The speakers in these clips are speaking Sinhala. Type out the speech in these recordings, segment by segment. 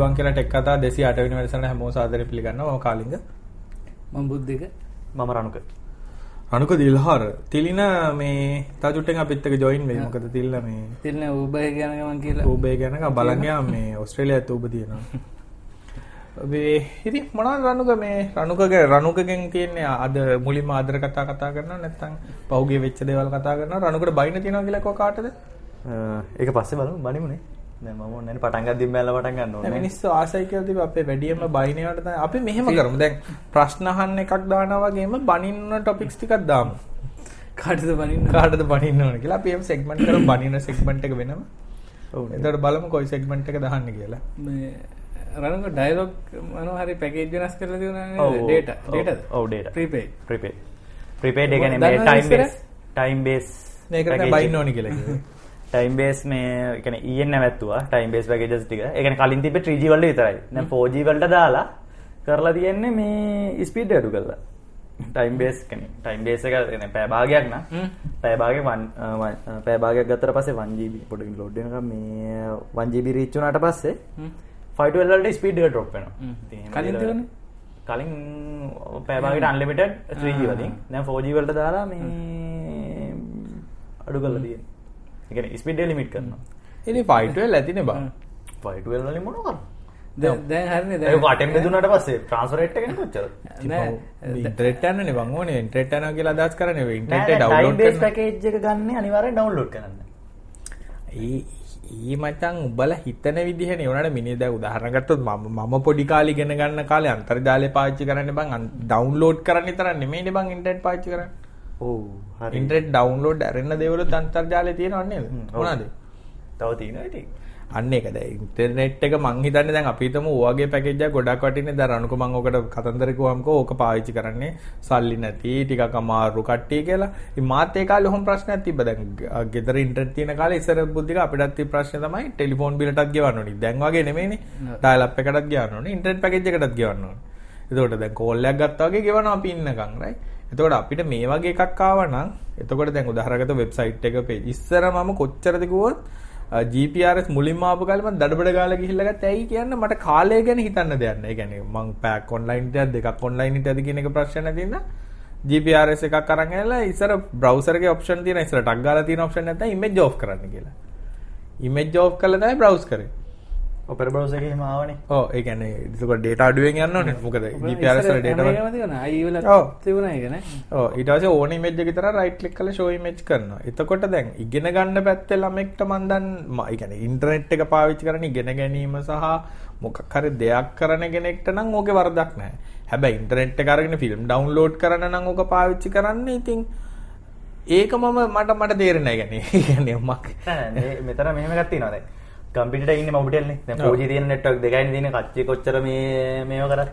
ආයිබං කියලා ටෙක් කතා 208 වෙනි වැඩසටහන හැමෝම සාදරයෙන් පිළිගන්නවා. මම කාලිංග මම බුද්ධික. මම රණුක. අනුක දිල්හාර. තිලින මේ තජුට්ටෙන් අපිත් එක්ක ජොයින් වෙයි. මොකද තිල්ල මේ තිල්න ඌබය ගැන ගමන් කියලා. ඌබේ ගැන බලන් ගියාම මේ ඕස්ට්‍රේලියාවේ ඇත්ත ඌබ තියෙනවා. මේ ඉතින් මොනවද රණුක? මේ රණුකගේ රණුකගෙන් කියන්නේ අද මුලින්ම ආදර කතා කතා කරනවා නැත්නම් පහුගිය වෙච්ච දේවල් කතා කරනවා. රණුකට බයින තියනවා කියලා කෝ කාටද? ඒක පස්සේ බලමු. බනිමුනේ දැන් මම ඕනේ පටන් ගද්දිම බැලලා පටන් ගන්න දැන් ඕනේ මිනිස්සු ආසයි කියලා තිබ්බ. අපේ වැඩියෙන්ම බයිනේවට තමයි අපි මෙහෙම කරමු. දැන් ප්‍රශ්න අහන්න එකක් දානවා වගේම බනින්න ටොපික්ස් ටිකක් දාමු. කාටද බනින්න? කාටද බනින්න ඕන කියලා අපි එහෙම සෙග්මන්ට් කරමු. බනින සෙග්මන්ට් එක වෙනම. ඔව් එතකොට බලමු කොයි සෙග්මන්ට් එක දාන්න කියලා. මේ රනක ඩයිලොග් මනෝ හරි පැකේජ් වෙනස් කරලා තියෙනවා නේද? ඩේටා ඩේටාද ඔව් ඩේටා ප්‍රීපේඩ් ප්‍රිපේඩ් ප්‍රිපේඩ් ඒ කියන්නේ දන්නවද මේ ටයිම්? බේස් ටයිම් බේස් මේකට බයින්න ඕනි කියලා කිව්වේ ටයිම් බේස් මේ ඒ කියන්නේ ඊයෙන් නැවැත්තුවා ටයිම් බේස් පැකේජස් ටික. ඒ කියන්නේ කලින් තිබ්බේ 3G වලට විතරයි. දැන් 4G වලට දාලා කරලා තියෙන්නේ මේ ස්පීඩ් අඩු කරලා. ටයිම් බේස් කියන්නේ ටයිම් බේස් එක කියන්නේ පැය භාගයක් නා. හ්ම්. පැය භාගයක් වන් පැය භාගයක් ගත්තට පස්සේ 1GB පොඩකින් ලෝඩ් වෙනකම් මේ 1GB රීච් වුණාට පස්සේ 512 වලට ස්පීඩ් එහෙම කලින්? කලින් පැය භාගයට අන්ලිමිටඩ් 3G වලින් දැන් 4G වලට දාලා මේ අඩු කරලා තියෙනවා. ඒ කියන්නේ ස්පීඩ් ලිමිට් කරනවා. ඉතින් 512 ඇතිනේ බං 512 වලින් කරන්නේ? දැන් දැන් හරිනේ අටෙම්ප් දුන්නාට පස්සේ ට්‍රාන්ස්ෆර් රේට් එක කොච්චරද? නෑ ඉන්ටර්නෙට් යන්නනේ බං ඕනේ ඉන්ටර්නෙට් යනවා කියලා බේස් කරන පැකේජ් එක ගන්න අනිවාර්යෙන් ඩවුන්ලෝඩ් කරන්න. ඊ ඊ මචං උඹලා හිතන විදිහනේ උනාට මිනිහ දැන් උදාහරණ ගත්තොත් මම මම පොඩි කාලේ ඉගෙන ගන්න කාලේ අන්තර්ජාලය පාවිච්චි කරන්නේ බං ඩවුන්ලෝඩ් කරන්න විතරක් නෙමෙයිනේ බං ඉන්ටර්නෙට් පාවිච්චි කරන්නේ ඔව් හරි. ඉන්ටර්නෙට් ඩවුන්ලෝඩ් ඇරෙන්න දේවලුත් අන්තර්ජාලය තියෙනව නේද. මොනවාද තව තියෙනවා ඉතින්. අන්න ඒක දැන් ඉන්ටර්නෙට් එක මං හිතන්නේ දැන් අපි හිතමු ඔයගේ පැකේජ් එක ගොඩක් වටින්නේ දැන් රණුක මං ඔකට කතන්දර කිව්වම්කෝ ඕක පාවිච්චි කරන්නේ සල්ලි නැති ටිකක් අමාරු කට්ටිය කියලා. ඉතින් මාත් ඒ කාලේ ඔහොම ප්‍රශ්නයක් තිබ්බ දැන් ගෙදර ඉන්ටර්නෙට් තියෙන කාලේ ඉස්සර බුද්ධික අපිටත් තිබ්බ ප්‍රශ්නේ තමයි ටෙලිෆෝන් බිලටත් ගෙවන්න ඕනි. දැන් වගේ නෙමෙයිනේ. ඩයල් අප් එකටත් ගෙවන්න ඕනි. ඉන්ටර්නෙට් පැකේජ් එකටත් ගෙවන්න ඕනි. එතකොට දැන් කෝල් එකක් ගත්තා වගේ ගෙවනවා අපි ඉන්නකම් රයිට්. එතකොට අපිට මේ වගේ එකක් ආවා නම් එතකොට දැන් උදාහරණකට වෙබ්සයිට් එක පේජ් ඉස්සර මම කොච්චරද කිව්වොත් අ, GPRS මුලින්ම ආපු කාලේ මම දඩබඩ ගාලා ගිහිල්ලා ගත්තා. ඇයි කියන්න මට කාලය ගැන හිතන්න දෙයක් නැහැ. ඒ කියන්නේ මං පැක් ඔන්ලයින් හිටියද දෙකක් ඔන්ලයින් හිටියද කියන එක ප්‍රශ්න නැති නිසා GPRS එකක් අරන් ඇවිල්ලා ඉස්සර බ්‍රවුසර් එකේ ඔප්ෂන් තියෙන ඉස්සර ටග් ගාලා තියෙන ඔප්ෂන් නැත්නම් ඉමේජ් ඔෆ් කරන්න කියලා. ඉමේජ් ඔෆ් කළා තමයි බ්‍රවුස් කරේ. ඔපෙර බ්‍රවුසර් එකේ එහෙම ආවනේ. ඔව් ඒ කියන්නේ ඒක ඩේටා අඩුවෙන් යන්න. මොකද වල ඩේටා තිබුණා අයි වල ඔව්. තිබුණා ඒක නේ ඔව් ඊට පස්සේ ඕන ඉමේජ් එක විතර රයිට් ක්ලික් කරලා ෂෝ ඉමේජ් කරනවා. එතකොට දැන් ඉගෙන ගන්න පැත්තේ ළමෙක්ට මන් දන් ම- ඒ කියන්නේ ඉන්ටර්නෙට් එක පාවිච්චි කරන ඉගෙන ගැනීම සහ මොකක් හරි දෙයක් කරන කෙනෙක්ට නම් ඕකේ වරදක් නැහැ. හැබැයි ඉන්ටර්නෙට් එක අරගෙන ෆිල්ම් ඩවුන්ලෝඩ් කරන්න නම් ඕක පාවිච්චි කරන්න ඉතින් ඒක මම මට මට තේරෙන්නේ නැහැ. ඒ කියන්නේ මක් නෑ නෑ මේ- දැන්. කම්පියුටර් ඉන්නේ මොබිටෙල්නේ. දැන්. 4G තියෙන නෙට්වර්ක් දෙකයිනේ තියෙන්නේ. කච්චි කොච්චර මේ.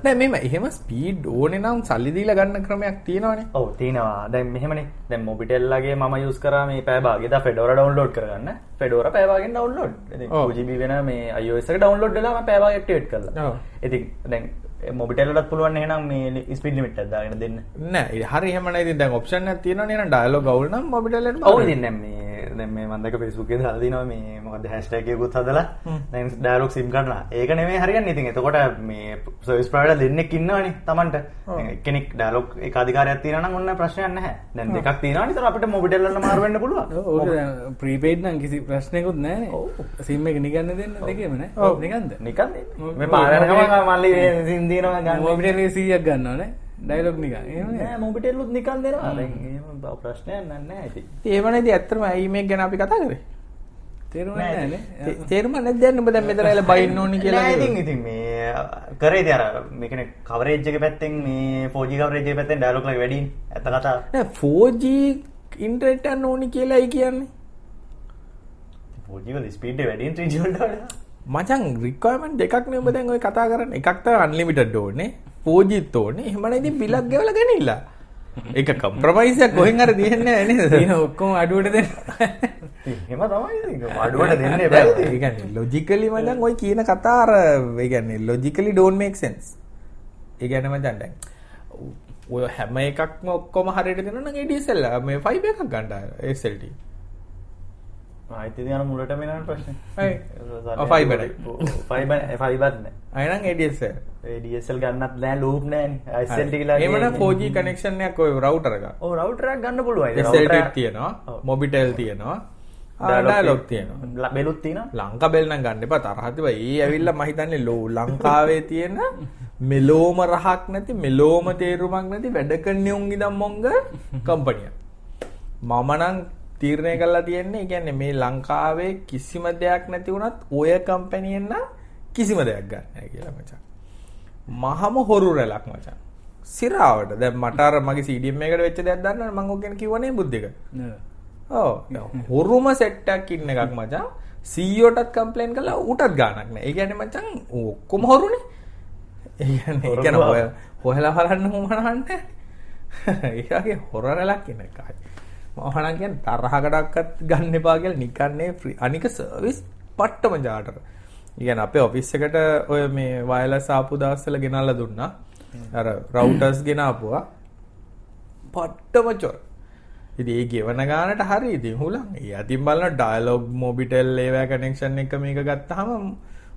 නෑ මෙහෙම එහෙම ස්පීඩ් ඕනේ නම් සල්ලි දීලා ගන්න ක්‍රමයක් තියෙනවනේ. ඔව් තියෙනවා. දැන් මෙහෙමනේ. දැන් මොබිටෙල් ලගේ මම යූස් කරා මේ දා ෆෙඩෝරා ඩවුන්ලෝඩ් කරගන්න. ෆෙඩෝරා පැය භාගෙන් ඩවුන්ලෝඩ්. 2GB වෙන මේ එක ඩවුන්ලෝඩ් මම ඇක්ටිවේට් කළා. ඔව්. ඉතින් දැන් මොබිටෙල් වලත් පුළුවන් එහෙනම් මේ ස්පීඩ් එකක් දාගෙන දෙන්න. නෑ හරි නෑ ඉතින් දැන් ඔප්ෂන් එකක් තියෙනවනේ නේද ඩයලොග් අවුල් නම් මොබිටල් එකට ඔව් ඉතින් දැන් මේ දැන් මේ මම දැක්ක Facebook එකේ දාලා දිනවා මේ මොකද හැෂ්ටැග් එකකුත් හදලා. දැන් ඩයලොග් සිම් කරනවා. ඒක නෙමෙයි හරියන්නේ. ඉතින් එතකොට මේ සර්විස් ප්‍රොවයිඩර් දෙන්නෙක් ඉන්නවනේ. ඔව්. කෙනෙක් ඩයලොග් එක අධිකාරියක් තියෙනවා නම් ඔන්න ප්‍රශ්නයක් නැහැ. දැන් තියෙනවනේ. ඒතර අපිට මොබිටෙල් වලට මාරු වෙන්න පුළුවන්. ඕක ප්‍රීපේඩ් නම් කිසි ප්‍රශ්නයකුත්. නේ සිම් එක නිකන් දෙන්න දෙකේම නේ ඔව්. නිකන්ද නිකන් දෙන්නේ. මේ ඔව්. පාර යන ගමන් මල්ලි සිම් දිනනවා ගන්න. මොබිටෙල් 100ක් ගන්නවා නේ ඩයලොග් නිකන් එහෙම නෑ නේ මොබිටෙල්ලුත් නිකන් දෙනවා. බව ප්‍රශ්නයක් නැහැ ඉතින්. ඒවනේදී ඇත්තටම ඇයි මේක ගැන අපි කතා කරේ? තේ- තේරුම නැද්ද යන්නේ ඔබ දැන් මෙතන ඇවිල්ලා බයින්න ඕනි කියලා? ඉතින් ඉතින් මේ කරේ ඉතින් අර මේ කියන්නේ කවරේජ් එක පැත්තෙන් මේ 4G කවරේජ් එක පැත්තෙන් ඩයලොග් ලගේ වැඩිනේ. ඇත්ත කතාව. නෑ 4G ඉන්ටර්නෙට් යන්න ඕනි කියලායි කියන්නේ. 4G වල ස්පීඩ් එක වැඩියෙන් 3G වලට වඩා. මචං රික්වයර්මන්ට් දෙකක් නේ ඔබ දැන් ඔය කතා කරන්නේ. එකක් තමයි අන්ලිමිටඩ් 4Gත් ඕනේ. එහෙම නැත්නම් බිලක් ගෙවලා ගෙනිලා. ඒක කම්ප්‍රොමයිස් එකක් කොහෙන් හරි දෙන්නේ නැහැ නේද? තියෙන ඔක්කොම අඩුවට දෙන්න එහෙම තමයි ඉතින් අඩුවට දෙන්නේ දැන් බෑ. ඒ කියන්නේ ලොජිකලි මචං ඔය කියන කතා අර ඒ කියන්නේ ලොජිකලි ඩෝන්ට් මේක් සෙන්ස්. ඒ කියන්නේ මචං දැන් ඔය හැම එකක්ම ඔක්කොම හරියට දෙනවා නම් ADSL මේ 5 එකක් ගන්න SLT. ආයිති යන මුලට මෙන ප්‍රශ්න fiber. ෆයිබන්න අයනම් ADSL. ඩසල් ගන්නත් නෑ ලූප් නෑන් යිසල්ට කියලා එහෙමනම් 4G connection එකක් ඔය එක. ඕ රවටරක් ගන්න පුළුවන් තියෙනවා. Mobitel තියෙනවා, ඩයලොග් තියෙනවා. බෙලුත් තින ලංකා බෙල් නම් ගන්න එපා තරහද බයි. ඒ ඇවිල්ලා මම හිතන්නේ ලෝ ලංකාවේ තියෙන මෙලෝම රහක් නැති මෙලෝම තේරුමක් නැති වැඩ කරන්නේ උන් ඉදන් මොංග කම්පැනියක්. මම නම් තීරණය කළා තියෙන්නේ කියන්නේ මේ ලංකාවේ කිසිම දෙයක් නැති වුණත් ඔය කම්පැනියෙන් නම් කිසිම දෙයක් ගන්න නැහැ කියලා මචං. මහම හොරු රැලක් මචං. සිරාවට දැන් මට අර මගේ CDM එකකට වෙච්ච දෙයක් දන්නවනේ මම ඔක ගැන කිව්වනේ බුද්ධික. ඔව් හොරුම සෙට් එකක් ඉන්න එකක් මචං සීෝටත් කම්පලේන් කළා ඌටත් ගානක් නෑ. ඒ කියන්නේ මචං ඔක්කොම හොරුනේ. ඒ කියන්නේ ඒ කියන්නේ හොය හොයලා බලන්න මොනවන්නේ. ඒකගේ හොර රැලක් ඉන්න එකයි. මම නම් කියන්නේ තරහකටවත් ගන්න එපා කියලා නිකන්නේ. අනික සර්විස් පට්ටම ජාටර. කියන්නේ අපේ ඔෆිස් එකට ඔය මේ වයර්ලස් ආපු දවස්වල ගෙනල්ලා දුන්නා. අර රවුටර්ස් ගෙනාපුවා. පට්ටම චොර. ඉතින් ඒ ගෙවන ගානට හරි ඉතින් හුලං. ඒ අතින් බලන ඩයලොග් මොබිටෙල් ඒවා කනෙක්ෂන් එක මේක ගත්තාම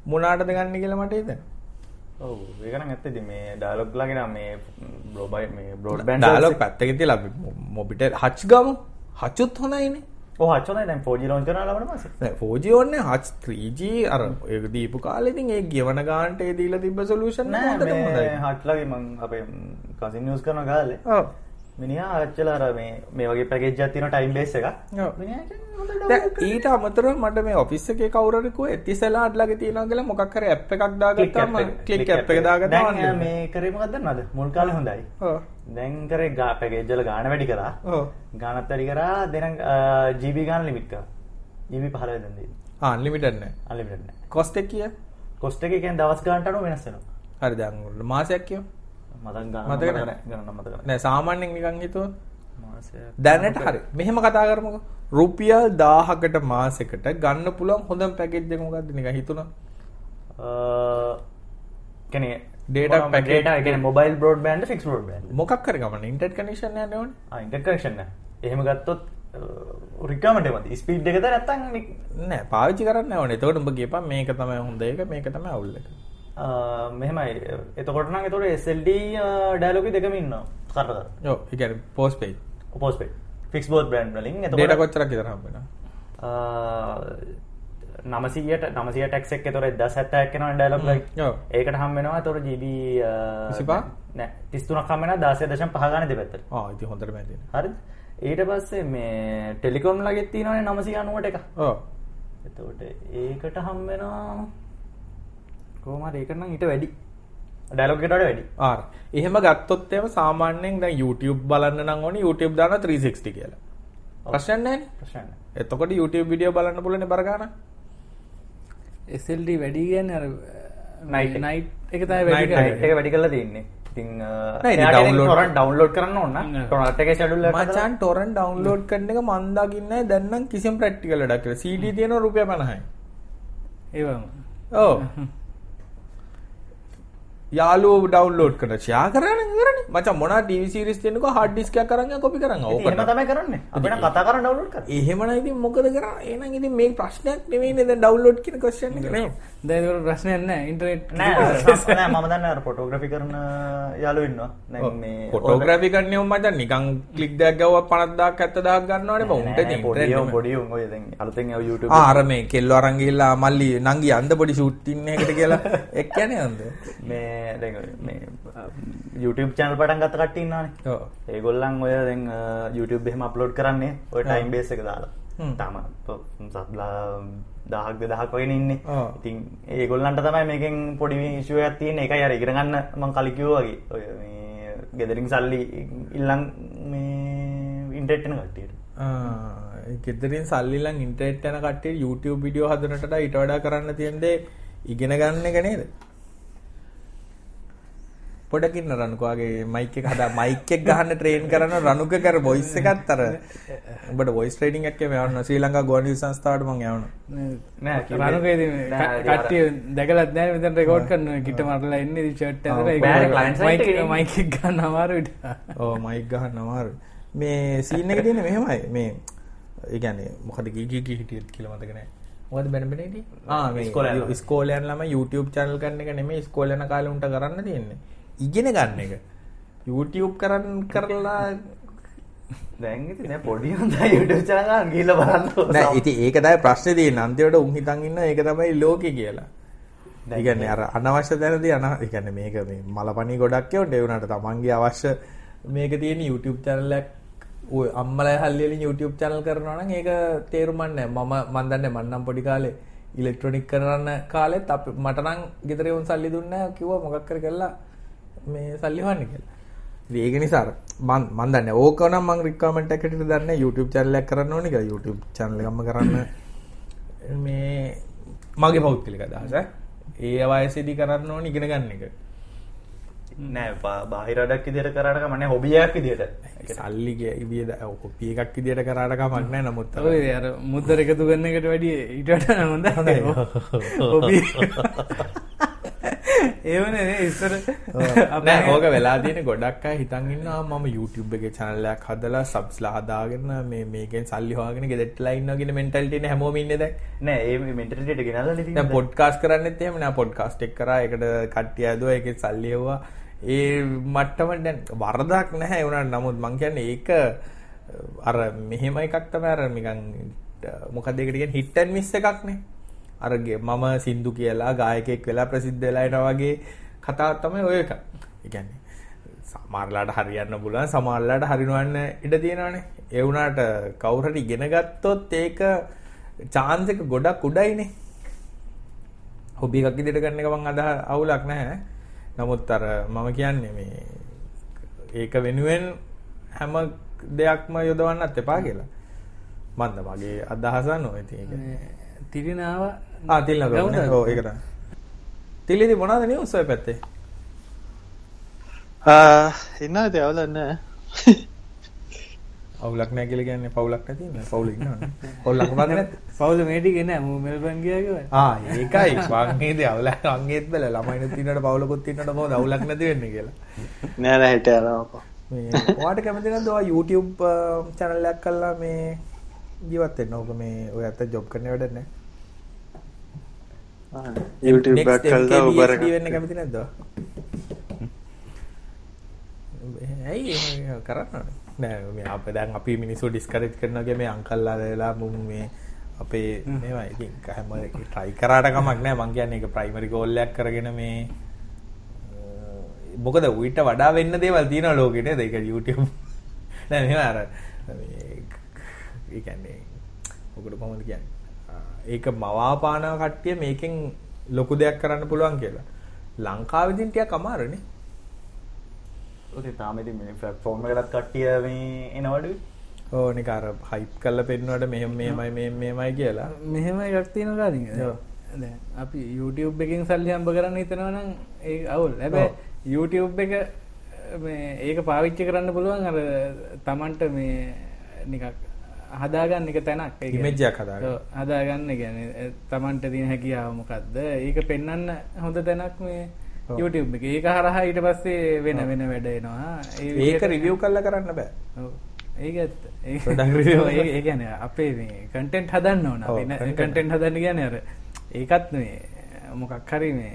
මොනාටද ගන්න කියලා මට හිතෙනවා. ඔව් ඒකනම් ඇත්තද මේ ඩයලොග් ලාගෙන මේ බ්‍රෝබයි මේ බ්‍රෝඩ් බෑන්ඩ් ඩයලොග් පැත්තකින් තියලා අපි මොබිටෙල් හච් ගමු. හචුත් හොඳයිනේ. ඔව් හච්චොනයි දැන් 4G ලොන්ච් කරනවා ලබන මාසේ නෑ 4G ඕනේ හච් 3G අර දීපු කාලේ ඉතින් ඒ ගෙවන ගානට දීලා තිබ්බ සොලියුෂන් එක නෑ හොඳටම මේ හොඳයි. හට්ලගේ මං අපේ කසින් නිවස් කරන කාලේ. මිනිහා ආච්චලා අර මේ මේ වගේ පැකේජ් එකක් තියෙන ටයිම් බේස් එකක්. ඊට අමතරව මට මේ ඔෆිස් එකේ කවුරු හරි කිව්වා එතිසලාඩ් ළඟ තියෙනවා කියලා මොකක් හරි ඇප් එකක් දාගත්තාම ක්ලික් ඇප් එක. දාගත්තාම දැන් මේ කරේ මොකක්ද දන්නවද? මුල් කාලේ හොඳයි. ඔව්. දැන් කරේ ගා පැකේජ් වල ගාණ වැඩි කරා. ඔව්. ගාණත් වැඩි කරා. දෙන GB ගාණ ලිමිට් කරා. GB 15 දැන් දෙන්නේ. ආ අන්ලිමිටඩ් නෑ. අන්ලිමිටඩ් නෑ. කොස්ට් එක කීයද කොස්ට් එක කියන්නේ දවස් ගාණට අනුව වෙනස් වෙනවා. හරි දැන් මාසයක් කියමු මතක ගාණ මතක නෑ. සාමාන්‍යයෙන් නිකන් හිතුවොත් දැනට හරි. මෙහෙම කතා කරමුකෝ. රුපියල් 1000කට මාසෙකට ගන්න පුළුවන් හොඳම පැකේජ් එක මොකක්ද නිකන් හිතුණා? Data packet. Data mobile broadband fix broadband මොකක් හරි ගමන. ඉන්ටර්නෙට් කනෙක්ෂන් යන්න ඕනේ. ඉන්ටර්කක්ෂන්න එහෙම ගත්තොත් රිකමට ස්පීඩ් එකද නැත්තන් නෑ පාවිච්චි කරන්න ඕනේ. එතකොට උඹ කියපන් මේක තමයි හොඳ එක මේක තමයි අවුල් එක මෙහෙමයි. එතකොටන එතොට SLD ඩෑලොකි දෙකම ඉන්න කර ඔව් ඒ කියන්නේ පෝස්ට්පේඩ් පෝස්පේ ෆික්ස් බෝඩ් ඩේටා කොච්චරක් විතර හම්බ වෙනවා? නමසියට නමසිය ටක්ක් තොර දස් ඇත්තක් කෙන ඩලොක්. ඒකට හම්බෙනවා තොර ජීබ විසිපහ? නෑ. තිස්තුනක් කමෙන දාසය දශම් පහගන ඉතින් හොඳට මැදින් හරි ඊට පස්සේ මේ ටෙලිකොම් ලගෙත් තිනවන නමසි අනුවට එක. ඔව්. එතකොට ඒකට හම්බෙනවා කෝමර ඒකරනම් ඊට වැඩි. ඩැලොක්ගෙට වැඩි. ආර එහෙම ගත්තොත් එහෙම සාමාන්‍යයෙන් දැන් YouTube බලන්න නම් ඕනේ. YouTube දාන 360 කියලා. ප්‍රශ්න නැහැ. ප්‍රශ්න එතකොට YouTube වීඩියෝ බලන්න පුළුවන් බර ගන්න SLD වැඩි කියන්නේ අර Night එක. එක වැඩි එක. කරන්නේ. ඒක වැඩි කරලා තියන්නේ. ඉතින් නෑ, ඉතින් download ටොරන් ඩවන්ලෝඩ් කරන්න ඕන්න නෑ. ටොනට එක ෂඩුල් මචන් ටොරන්ට් ඩවුන්ලෝඩ් කරන එක මන් දකින්නේ දැන් නම් කිසිම ප්‍රැක්ටිකල් වැඩක් කියලා. CD තියෙනවා රුපියල් 50යි ඒවම. ඔව් යාළුවෝ ඩවුන්ලෝඩ් කරන ෂෙයා කරන්න ඉවරනේ. මචං මොනවා TV series තියෙනකෝ hard disk එකක් අරන් කොපි කරන් ඕක එහෙම තමයි කරන්නේ. අපිට කතා කරන්න ඩවන්ලෝඩ් කරන්න. එහෙමනම් ඉතින් මොකද කරන්නේ? එහෙනම් ඉතින් මේ ප්‍රශ්නයක් නෙවෙයිනේ දැන් ඩවුන්ලෝඩ් කියන ක්වෙස්චන් එක? නේ. දැන් ඒකට ප්‍රශ්නයක් නැහැ ඉන්ටර්නෙට් නෑ නෑ. මම දන්න අර ෆොටෝග්‍රෆි කරන යාළුවෝ ඉන්නවා. දැන් මේ ෆොටෝග්‍රැෆි කරන්නේ උන් මචං. නිකන් ක්ලික් දෙයක් ගැව්වා 50000ක් 70000ක් ගන්නවනේ බං උන්ට ඉතින් උන් පොඩි උන්. ඔය දැන් අලුතෙන් ඔය YouTube ආ අර මේ කෙල්ල අරන් ගිහිල්ලා මල්ලි නංගි අන්ද පොඩි ෂූට් ඉන්න එකට කියලා. එක් කියන්නේ අන්ද මේ මේ YouTube channel පටන් ඉන්නවනේ. ඔව්. ඒගොල්ලන් ඔය දැන් YouTube එහෙම අප්ලෝඩ් කරන්නේ ඔය ටයිම් බේස් එක දාලා. තාම සත්ලා දහක් දෙදහක් වගෙන ඉන්නේ. ඉතින් ඒගොල්ලන්ට තමයි මේකෙන් පොඩි එකක් තියෙන්නේ. ඒකයි අර ඉගෙන ගන්න මම කලින් කිව්වා වගේ. ඔය මේ ගෙදරින් සල්ලි ඉල්ලන් මේ ඉන්ටර්නෙට් එක කට්ටියට. ගෙදරින් සල්ලිලන් ඉන්ටර්නෙට් යන කට්ටිය YouTube වීඩියෝ හදනට වඩා කරන්න තියෙන දේ ඉගෙන ගන්න එක නේද? පොඩකින් රණුක වගේ මයික් එක හදා මයික් එක ගහන්න ට්‍රේන් කරන රණුක කර වොයිස් එකත් අර උඹට වොයිස් ට්‍රේනින් එකක් එම යවන්න ශ්‍රී ලංකා ගුවන් විදුලි සංස්ථාවට මම යවනවා. නෑ. රණුකේදී නෑ, කට්ටිය දැකලත් නැහැ මෙතන රෙකෝඩ් කරන කිට මරලා ඉන්නේ ඉතින් ෂර්ට් එකේ. මයික් එක ගන්න අමාරු විදිහට ඔව් මයික් ගහන්න අමාරුයි. මේ සීන් එක තියෙන්නේ මෙහෙමයි. මේ ඒ කියන්නේ මොකද ගිගි හිටියත් කියලා මතක නැහැ. මොකද බැන බැන හිටියේ? ආ මේ ඉස්කෝලේ යන ළමයි. ඉස්කෝලේ යන ළමයි YouTube channel කරන එක නෙමෙයි ඉස්කෝලේ යන කාලේ උන්ට කරන්න තියෙන්නේ. ඉගෙන ගන්න එක. YouTube කරන් කරලා දැන් ඉතින් නෑ පොඩි හොඳයි YouTube channel එක ගිහිල්ලා බලන්න නෑ ඉතින් ඒක තමයි ප්‍රශ්නේ තියෙන්නේ. අන්තිමට උන් හිතන් ඉන්න ඒක තමයි ලෝකේ කියලා. ඒ කියන්නේ අර අනවශ්‍ය දැනදී අන ඒ කියන්නේ මේක මේ මලපණි ගොඩක් යොන්ට ඒ වුණාට තමන්ගේ අවශ්‍ය මේක තියෙන YouTube channel එකක් ඔය අම්මලා හල්ලි වලින් YouTube channel කරනවා නම් ඒක තේරුම් නැහැ. මම මන් දන්නේ මන් නම් පොඩි කාලේ ඉලෙක්ට්‍රොනික කරන කාලෙත් අපි මට නම් ගෙදර උන් සල්ලි දුන්නේ නැහැ කිව්වා මොකක් කර කළා මේ සල්ලි හොයන්න කියලා. ඉතින් ඒක නිසා මන් මන් දන්නේ ඕක නම් මං රික්වයර්මන්ට් එකකට දන්නේ YouTube channel එකක් කරන්න ඕනේ කියලා. YouTube channel එකක්ම කරන්න මේ මගේ පෞද්ගලික අදහස. ඈ. ඒ වයසේදී කරන්න ඕනේ ඉගෙන ගන්න එක. නෑ බාහිර වැඩක් විදියට කරාට කමක් නෑ. හොබියක් විදියට. සල්ලි වියද කොපිය එකක් විදියට කරාට කමක් නැහැ නමුත් ඔය අර මුද්දර එකතු කරන එකට වැඩිය ඊට වඩා හොඳයි. ඔබි ඒවනේ ඉස්සර නෑ ඕක වෙලා තියෙන ගොඩක් අය හිතන් ඉන්නවා මම YouTube එකේ channel එකක් හදලා subs ලා හදාගෙන මේ මේකෙන් සල්ලි හොයාගෙන ගෙදරටලා ඉන්නවා කියන mentality නේ හැමෝම ඉන්නේ දැන්. නෑ ඒ මෙන්ටලිටියට ගෙනල්ලා ඉතින් දැන් podcast කරන්නෙත් එහෙම නෑ podcast එක කරා ඒකට කට්ටිය ඇදුවා ඒකේ සල්ලි එව්වා. ඒ මට්ටම දැන් වරදක් නැහැ වුණාට නමුත් මං කියන්නේ ඒක අර මෙහෙම එකක් තමයි අර නිකන් මොකක්ද ඒකට කියන්නේ hit and miss එකක් නේ. අර ගේ- මම සින්දු කියලා ගායකයෙක් වෙලා ප්‍රසිද්ධ වෙලා එනවා වගේ කතාවක් තමයි ඔය එක. ඒ කියන්නේ සමහරලාට හරියන්න පුළුවන් සමහරලාට හරිනවන්න ඉඩ තියෙනවානේ. ඒ වුණාට කවුරු හරි ඉගෙන ගත්තොත් ඒක chance එක ගොඩක් උඩයිනේ. හොබි එකක් විදිහට ගන්න එක මං අදහ අවුලක් නැහැ. නමුත් අර මම කියන්නේ මේ ඒක වෙනුවෙන් හැම දෙයක්ම යොදවන්නත් එපා කියලා. මන්ද මගේ අදහස නෝ ඉතින් ඒක. තිරිනාව ආ තිල්න ගවනේ. ඔව් ඒක තමයි. තිල්ලේදී මොනවද නිවුස් ඔය පැත්තේ? ඉන්න දෙවලන්න අවුලක් නැහැ කියලා කියන්නේ පවුලක් නැති නේ. පවුල ඉන්නවනේ. පවුලක් මොනවද නැත්? පවුල මේටි ගෙන මූ මෙල්බන් ගියාගේ ආ ඒකයි වංගේදී අවුලක් වංගේත් බල ළමයිනුත් ඉන්නකොට පවුලකුත් ඉන්නකොට කොහොමද අවුලක් නැති වෙන්නේ කියලා. නෑන හිට යනක මේ ඔයාට කැමති නැද්ද ඔයා YouTube channel එකක් කරලා මේ ජීවත් වෙන්න. ඕක මේ ඔය අත ජොබ් කරන වැඩ නැහැ. YouTube බක් කල්ලා MKBHD උබර වෙන්න කැමති නැද්ද? ඇයි එහෙම කරන්න? නෑ මේ අපේ දැන් අපි මිනිස්සු ඩිස්කරේජ් කරනවා මේ අංකල්ලා වෙලා මුන් මේ අපේ මේවා ඉතින් හැම try කරාට කමක් නෑ. මං කියන්නේ ඒක ප්‍රයිමරි ගෝල් එකක් කරගෙන මේ මොකද ඌට වඩා වෙන්න දේවල් තියෙනවා ලෝකෙ නේද? ඒක YouTube. නෑ මෙහෙම අර ඒ කියන්නේ මොකද කොහොමද කියන්නේ ඒක මවාපාන කට්ටිය මේකෙන් ලොකු දෙයක් කරන්න පුළුවන් කියලා. ලංකාවෙදින් ටිකක් අමාරුනේ. ඔතේ තාම ඉතින් මේ platform එකකට කට්ටිය මේ එනවලු. ඕ නික අර හයිප් කරලා පෙන්නුවට මෙහෙම මෙහෙමයි මෙහෙම මෙහෙමයි කියලා. මෙහෙම එකක් තියෙන කාරින් ඔව්. අපි YouTube එකෙන් සල්ලි හම්බ කරන්න හිතනවා නම් ඒ අවුල්. හැබැයි YouTube එක මේ ඒක පාවිච්චි කරන්න පුළුවන් අර Tamanට මේ නිකක් හදාගන්න එක තැනක්. Image එකක් හදාගන්න. කියන්නේ Tamanට තියෙන හැකියාව මොකද්ද ඒක පෙන්වන්න හොඳ තැනක් මේ. YouTube එකේ ඒක හරහා ඊට පස්සේ වෙන වෙන වැඩ එනවා ඒ ඒක රිවිව් කරලා කරන්න බෑ ඔව්. ඒක ඇත්ත. ඒක Product review ඒ කියන්නේ අපේ මේ කන්ටෙන්ට් හදන්න ඕන. content. කන්ටෙන්ට් හදන්න කියන්නේ අර ඒකත් මේ මොකක් හරි මේ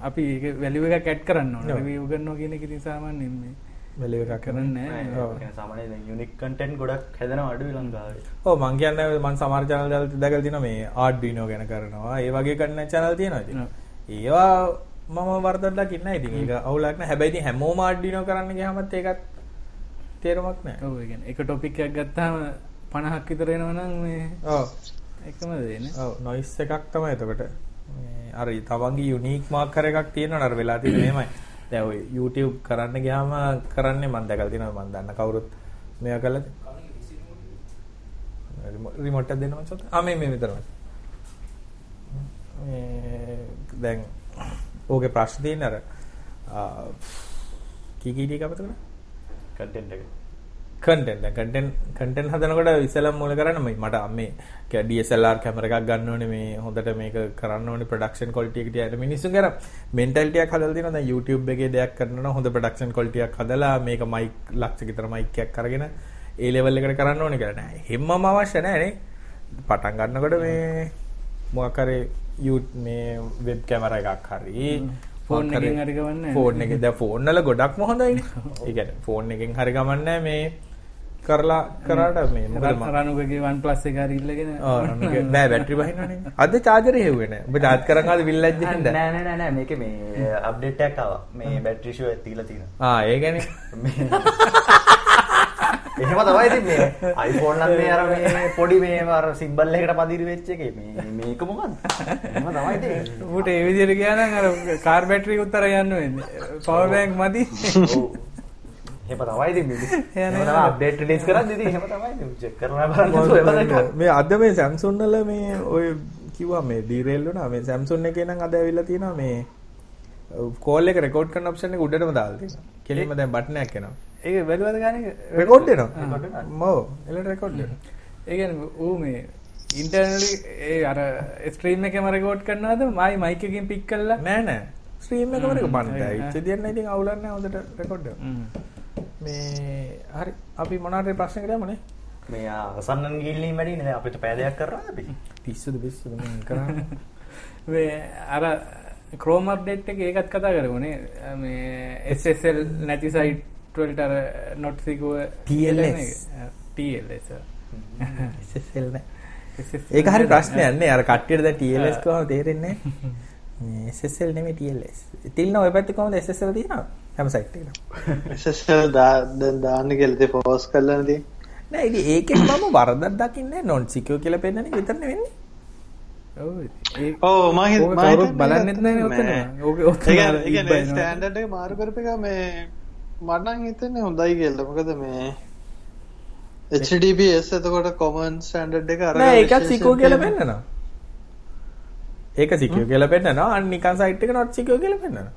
අපි ඒක වැලියු එකක් ඇඩ් කරන්න ඕන. රිවිව් කරනවා කියන එක ඉතින් සාමාන්‍යයෙන් මේ වැලියු එකක් කරන්නේ නැහැ. සාමාන්‍ය දැන් යුනික් කන්ටෙන්ට් ගොඩක් හැදෙනවා අඩුයි ලංකාවේ ඔව් මං කියන්නේ මං සමහර channel වල දැකලා තියෙනවා මේ Arduino ගැන කරනවා. ඒ වගේ කන්න channel තියෙනවා ඉතින්. ඒවා මම වරදක් දකින්නේ නැහැ ඉතින්. ඒක අවුලක් නැහැ. හැබැයි ඉතින් හැමෝම Arduino කරන්න ගියාමත් ඒකත් තේරුමක් නැහැ. ඔව් ඒ කියන්නේ එක ටොපික් එකක් ගත්තාම 50ක් විතර එනවා නම් මේ ඔව්. එකම දෙන්නේ. ඔව් නොයිස් එකක් තමයි එතකොට. මේ අර තමන්ගේ යුනික් මාකර් එකක් තියෙනවනේ අර වෙලා තියෙන මෙහෙමයි. දැන් ඔය YouTube කරන්න ගියාම කරන්නේ මම දැකලා තියෙනවා මම දන්න කවුරුත් මේවා කළාද? රිමෝට් එක දෙන්න මචං. ආ මේ මේ විතරයි. මේ දැන් ඕකේ ප්‍රශ්න තියෙන අර ආ, කී කී ටික අපතක කරා? කන්ටෙන්ට් එක කන්ටෙන්ට් කන්ටෙන්ට් කන්ටෙන්ට් හදනකොට ඉස්සෙල්ලාම මූල කරන්න මේ මට මේ DSLR කැමරා එකක් ගන්න ඕනේ මේ හොඳට මේක කරන්න ඕනේ ප්‍රොඩක්ෂන් ක්වොලිටි එක තියන්න මිනිස්සුන් කරා මෙන්ටැලිටි එකක් හදලා තියෙනවා දැන් YouTube එකේ දෙයක් කරනවා නම් හොඳ ප්‍රොඩක්ෂන් ක්වොලිටි එකක් හදලා මේක මයික් ලක්ෂ විතර මයික් එකක් අරගෙන ඒ ලෙවල් එකට කරන්න ඕනේ කියලා නෑ. හැමම අවශ්‍ය නෑනේ. පටන් ගන්නකොට මේ මොකක් හරි මේ වෙබ් කැමරා එකක් හරි ෆෝන් එකෙන් හරි ගමන් නෑ. ෆෝන් එකෙන් දැන් ෆෝන් වල ගොඩක්ම හොඳයිනේ. ඒ කියන්නේ ෆෝන් එකෙන් හරි ගමන් නෑ මේ කරලා කරාට මේ මොකද වන් ප්ලස් එක හරි ඉල්ලගෙන බෑ බැටරි බහිනවනේ. අද charger හෙව්වේ නෑ. ඔබ charge කරන් ආද විල්ලජ් එකෙන්ද? නෑ නෑ නෑ නෑ මේකේ මේ අප්ඩේට් එකක් ආවා. මේ බැටරි ඉෂුව එකක් තියලා තියෙනවා. ආ ඒ කියන්නේ මේ- එහෙම තමයි ඉතින් මේ iPhone නම් මේ අර මේ පොඩි මේ අර සිම්බල් එකකට පදිරි වෙච්ච එකේ මේ මේක මොකද්ද? එහෙම තමයි ඉතින්. ඌට ඒ විදිහට ගියා නම් අර කාර් බැටරි උත්තර යන්න වෙන්නේ. පවර් බෑන්ක් මදි. ඔව්. එහෙම තමයි ඒවා දැක්කා. මේ අද මේ Samsung වල මේ ඔය කිව්වා මේ ඩීරේල් වුණා මේ Samsung එකේ නම් අද ඇවිල්ලා තියෙනවා මේ කෝල් එක රෙකෝඩ් කරන ඔප්ෂන් එක උඩටම දාලා තියෙනවා. කෙලින්ම දැන් බටන් එකක් එනවා. ඒක බැලුවද ගානේ? රෙකෝඩ් වෙනවා. මොව් එල රෙකෝඩ් වෙනවා. ඒ කියන්නේ ඌ මේ ඉන්ටර්නලි ඒ අර ස්ට්‍රීම් එකේම රෙකෝඩ් කරනවද? මයි මයික් එකකින් පික් කරලා නෑ නෑ. ස්ට්‍රීම් එකම රෙකෝඩ් හ්ම්. බන්ට. ඉච්ච දෙන්න ඉතින් අවුලක් නෑ හොඳට රෙකෝඩ් වෙනවා. මේ හරි අපි මොනවාට ප්‍රශ්නකට යමුනේ. මේ අසන්නන් ගිහින් වැඩිනේ දැන් අපිට පෑදයක් කරනවා අපි. පිස්සුද පිස්සුද මේ කරන්නේ. මේ අර Chrome update එක ඒකත් කතා කරමුනේ. මේ SSL නැති site වලට අර not secure TLS. TLS. SSL නෑ. SSL ඒක හරි ප්‍රශ්නයක් නේ. අර කට්ටියට දැන් TLS කොහොමද තේරෙන්නේ නැහැ. මේ SSL නෙමෙයි TLS. තිල්න ඔය පැත්තේ කොහොමද SSL තියෙනවද? හැම සයිට් එකකම. SSL දා- දැන් දාන්න කියලා ඉතින් පෝස් කරලා තියෙන. නෑ ඉතින් ඒකෙන් මම වරදක් දකින්නේ non secure කියලා පෙන්නන එක විතරනේ වෙන්නේ. ඔව් ඒ ඔව් මම හිත- ඕක මම කවුරුත් හිතන්නේ බලන්නෙත් නෑනේ ඔතන. ඕක ඔතන ඒ කියන්නේ-. ස්ටෑන්ඩඩ් එක මාරු කරපු එක මේ මට නම් හිතෙන්නේ හොඳයි කියලා. මොකද මේ HTTPS එතකොට common standard එක අරගෙන නෑ registration secure කියලා. පෙන්නනවා. ඒක secure කියලා පෙන්නනවා. අන්න නිකන් සයිට් එක not secure කියලා පෙන්නනවා.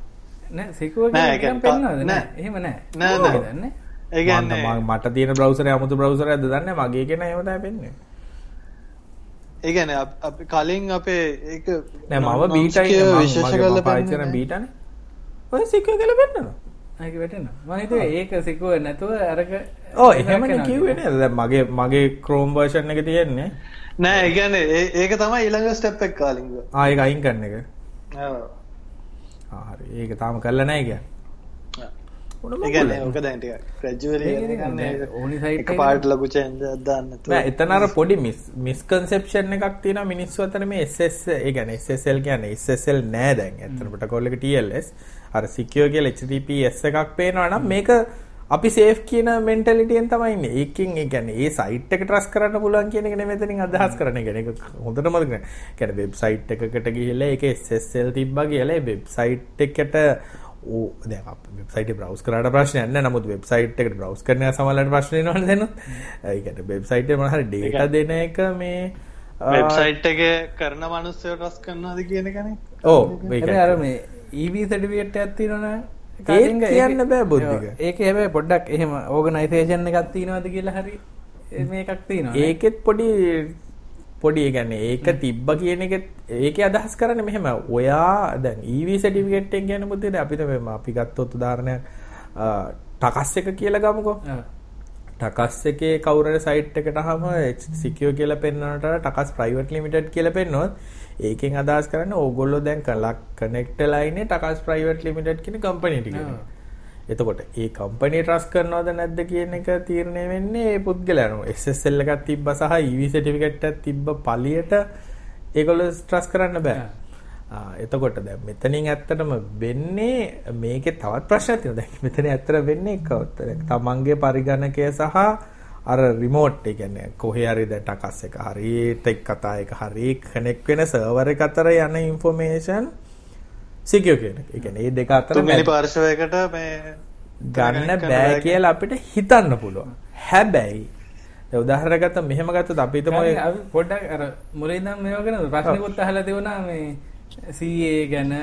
නෑ නෑ, කියලා පෙන්නනවද? නෑ. එහෙම නෑ. නෑ, නෑ. දන්නේ? ඒ කියන්නේ මට තියෙන බ්‍රවුසරේ 아무තු බ්‍රවුසරයක්ද දන්නේ. මගේ එක නෑ එහෙම තමයි පෙන්නේ. ඒ කියන්නේ අප- කලින් අපේ ඒක නෑ මම non- බීටා non-secure ඉන්නේ. විශේෂ කරලා පාවිච්චි. බීටානේ. ඔය secure කියලා පෙන්නනවා. ඒක වැටෙනවා. මම හිතුවේ ඒක secure නැතුව අරක ඔව් එහෙමනේ කිව්වේ නේද? දැන් මගේ මගේ Chrome version එක තියෙන්නේ. නෑ ඒ කියන්නේ ඒක තමයි ඊළඟ ස්ටෙප් එක කලින්. ආ ඒක අයින් කරන එක. ඔව්. හරි. ඒක තාම කරලා නැහැ කියන්නේ. මොන ඒ මොකද? කියන්නේ ඕක දැන් ටිකක් දැන් ඒක ඕනි site එක පාට ලොකු change එකක් දාන්න නැතුව. නෑ එතන අර පොඩි මිස් මිස්කන්සෙප්ෂන් එකක් තියෙනවා මිනිස්සු අතර මේ SS ඒ කියන්නේ SSL කියන්නේ SSL නෑ දැන් ඇත්තට ප්‍රොටෝකෝල් එක TLS අර secure කියලා HTTPS එකක් පේනවා නම් මේක අපි සේෆ් කියන මෙන්ටැලිටියෙන් තමයි ඉන්නේ. ඒකෙන් ඒ කියන්නේ ඒ සයිට් එක ට්‍රස්ට් කරන්න පුළුවන් කියන එක නෙමෙයි මෙතනින් අදහස් කරන්නේ. කියන්නේ ඒක හොඳට මතක නැහැ. කියන්නේ වෙබ්සයිට් එකකට ගිහිල්ලා ඒකේ SSL තිබ්බා කියලා ඒ වෙබ්සයිට් එකට ඕ දැන් අප වෙබ්සයිට් එක බ්‍රවුස් කරාට ප්‍රශ්නයක් නැහැ. නමුත් වෙබ්සයිට් එකට බ්‍රවුස් කරන සමහරවිට ප්‍රශ්න වෙනවනේ දැන්. ඒ කියන්නේ වෙබ්සයිට් එකේ මොන හරි data දෙන එක මේ වෙබ්සයිට් එකේ කරන මිනිස්සුන්ව ට්‍රස් කරනවාද කියන එකනේ. ඔව් ඒක හැබැයි අර මේ EV certificate එකක් තියෙනවනේ ඒත් කියන්න බෑ බුද්ධික. ඒක හැබැයි පොඩ්ඩක් එහෙම ඕගනයිසේෂන් එකක් තියෙනවද කියලා හරි මේකක් තියෙනවා ඒකෙත් පොඩි පොඩි ඒ කියන්නේ ඒක තිබ්බ කියන එක ඒකේ අදහස් කරන්නේ මෙහෙම. ඔයා දැන් EV සර්ටිෆිකේට් එක කියන්නේ බුද්ධිනේ අපිට මේ අපි ගත්තොත් උදාහරණයක් ටකස් එක කියලා ගමුකෝ. ටකස් එකේ කවුරුහරි සයිට් එකට ආවම සිකියුර් කියලා පෙන්වනට ටකස් ප්‍රයිවට් ලිමිටඩ් කියලා පෙන්වුවොත් ඒකෙන් අදහස් කරන්නේ ඕගොල්ලෝ දැන් කලක් කනෙක්ට් වෙලා ඉන්නේ ටකස් ප්‍රයිවට් ලිමිටඩ් කියන කම්පැනි ටිකට. එතකොට ඒ කම්පැනි ට්‍රස්ට් කරනවද නැද්ද කියන එක තීරණය වෙන්නේ ඒ පුද්ගලයාට. SSL එකක් තිබ්බ සහ EV සර්ටිෆිකේට් එකක් තිබ්බ පළියට ඒගොල්ලෝ ට්‍රස්ට් කරන්න බෑ. එතකොට දැන් මෙතනින් ඇත්තටම වෙන්නේ මේකේ තවත් ප්‍රශ්නයක් තියෙනවා. දැන් මෙතන ඇත්තට වෙන්නේ කවුද? තමන්ගේ පරිගණකය සහ අර රිමෝට් ඒ කියන්නේ කොහේ හරි දැන් ටකස් එක හරි ටෙක් කතා එක හරි කනෙක්ට් වෙන සර්වර් එක අතර යන ඉන්ෆර්මේෂන් සිකියුර් කියන එක. ඒ කියන්නේ මේ දෙක අතර තුන්වෙනි පාර්ශවයකට මේ ගන්න බෑ කියලා අපිට හිතන්න පුළුවන්. හැබැයි දැන් උදාහරණයක් ගත්තම මෙහෙම ගත්තොත් අපි හිතමු අපි පොඩ්ඩක් අර මුලින් නම් මේවා ගැන ප්‍රශ්නකුත් අහලා තිබුණා මේ CA ගැන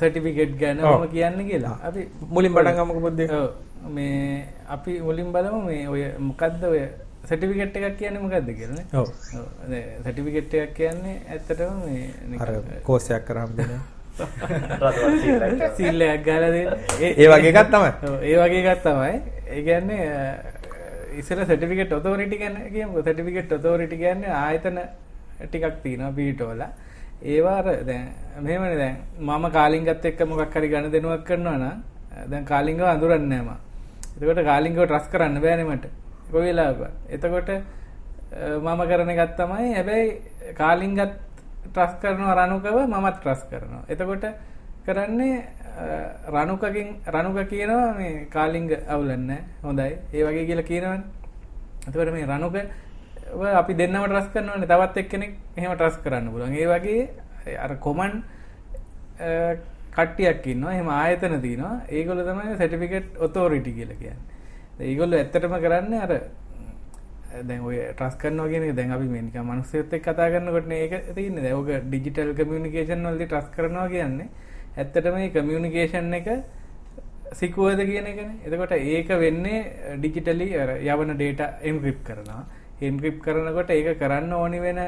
සර්ටිෆිකේට් ගැන ඔව්. මම කියන්න කියලා. අපි මුලින් පටන් ගමුකෝ බුද්ධිය. ඔව්. මේ අපි මුලින් බලමු මේ ඔය මොකද්ද ඔය සර්ටිෆිකේට් එකක් කියන්නේ මොකද්ද කියලා නේ. ඔව්. ඔව්. සර්ටිෆිකේට් එකක් කියන්නේ ඇත්තටම මේ නිකන් අර කෝස් එකක් කරාම දෙන. රටවල් සීලයක්. සීල් එකක් ගාලා දෙන්න. ඒ වගේ එකක් තමයි. ඔව්, ඒ වගේ එකක් තමයි. ඒ කියන්නේ ඉස්සර සටිෆිකට් ඔතෝරිටි ගැන කියම සටිෆිකට් ඔතෝරිටි ගැන්න ආයතන ටිකක් තියෙනවා පීටෝල ඒවාර දැන් මෙමන දැන් මම කාලින්ගත් එක්ක මොකක් හරි ගණ දෙනුවක් කරනවා නම් දැන් කාලිංගව අඳුරන්නෑම එතකොට කාලිංගව ට්‍රස් කරන්න බෑනීමට කොයිලාක එතකොට මම කරන ගත්තමයි හැබැයි කාලිංගත් ට්‍රස් කරනවා රනුකව මමත් ට්‍රස් කරනවා. එතකොට කරන්නේ රනුකකින් රනුක කියනවා මේ කාලිංග අවුලන්න හොඳයි. ඒ වගේ කියලා කියනවන්. එතකට මේ රනුක අපි දෙන්නම ට්‍රස් කරනවන. තවත් එක්කෙනෙක් එහෙම ට්‍රස් කරන්න පුලන් ඒ වගේ අර කොමන් කට්ටියක් ඉන්නවා එහෙම ආයතන තියෙනවා ඒගොල්ල තමයි සර්ටිෆිකේට් ඔතොරිටි කියලා කියන්නේ. ඒගොල්ලෝ ඇත්තටම කරන්නේ අර දැන් ඔය ට්‍රස් කරනවා කියන එක දැන් අපි මේ නිකන් මිනිස්සුත් එක්ක කතා කරනකොට නේ ඒක තියෙන්නේ. දැන් ඔක ඩිජිටල් කමියුනිකේෂන් වලදී ට්‍රස් කරනවා කියන්නේ ඇත්තටම මේ කමියුනිකේෂන් එක සිකුවද කියන එකනේ. එතකොට ඒක වෙන්නේ ඩිජිටලි යවන data encrypt කරනවා. encrypt කරනකොට ඒක කරන්න ඕනි වෙන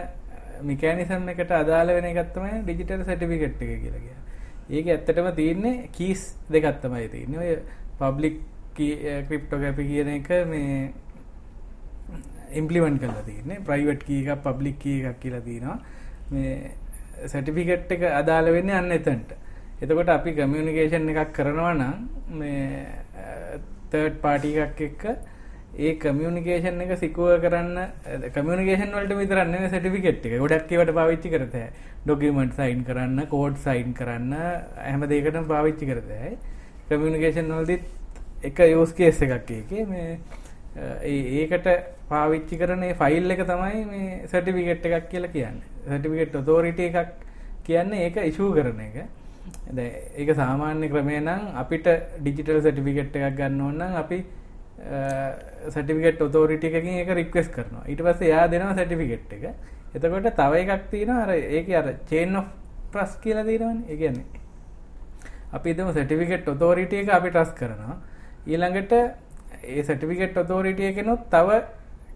මිකෑනිසම් එකට අදාළ වෙන එකක් තමයි ඩිජිටල් සර්ටිෆිකේට් එක කියලා කියන්නේ. ඒක ඇත්තටම තියෙන්නේ කීස් දෙකක් තමයි තියෙන්නේ. ඔය පබ්ලික් ක්‍රිප්ටෝග්‍රැෆි කියන එක මේ ඉම්ප්ලිමන්ට් කරලා තියෙන්නේ. ප්‍රයිවට් කී එකක් පබ්ලික් කී එකක් කියලා තියෙනවා. මේ සර්ටිෆිකේට් එක අදාළ වෙන්නේ අන්න එතනට. එතකොට අපි කමියුනිකේෂන් එකක් කරනවා නම් මේ තර්ඩ් පාටි එකක් එක්ක ඒ කමියුනිකේෂන් එක සිකුව කරන්න කමියුනිකේෂන් වලට විතරක් නෙවෙයි සර්ටිෆිකේට් එක. ගොඩක් ඒවට පාවිච්චි කරතේ. ඩොකියුමන්ට් සයින් කරන්න, කෝඩ් සයින් කරන්න හැම දෙයකටම පාවිච්චි කරතේ. කමියුනිකේෂන් වලදීත් එක යූස් කේස් එකක් ඒකේ මේ ඒකට පාවිච්චි කරන ඒ ෆයිල් එක තමයි මේ සර්ටිෆිකේට් එකක් කියලා කියන්නේ. සර්ටිෆිකේට් ඔතොරිටි එකක් කියන්නේ ඒක ඉෂුව කරන එක. දැන් ඒක සාමාන්‍ය ක්‍රමය නම් අපිට ඩිජිටල් සර්ටිෆිකේට් එකක් ගන්න ඕන නම් අපි සටිෆිකට් ඔතෝරිටි එකකින් එක රික්වෙස් කරනවා. ඊට පස්සේ එයා දෙනවා සටිෆිකට් එක. එතකොට තව එකක් තියෙනවා අර ඒක අර චේන් ඔෆ් ට්‍රස් කියලා තියෙනවනේ. ඒ කියන්නේ අපි හිතමු සටිෆිකට් ඔතෝරිටි එක අපි ට්‍රස් කරනවා. ඊළඟට ඒ සටිෆිකට් ඔතෝරිටි එකනොත් තව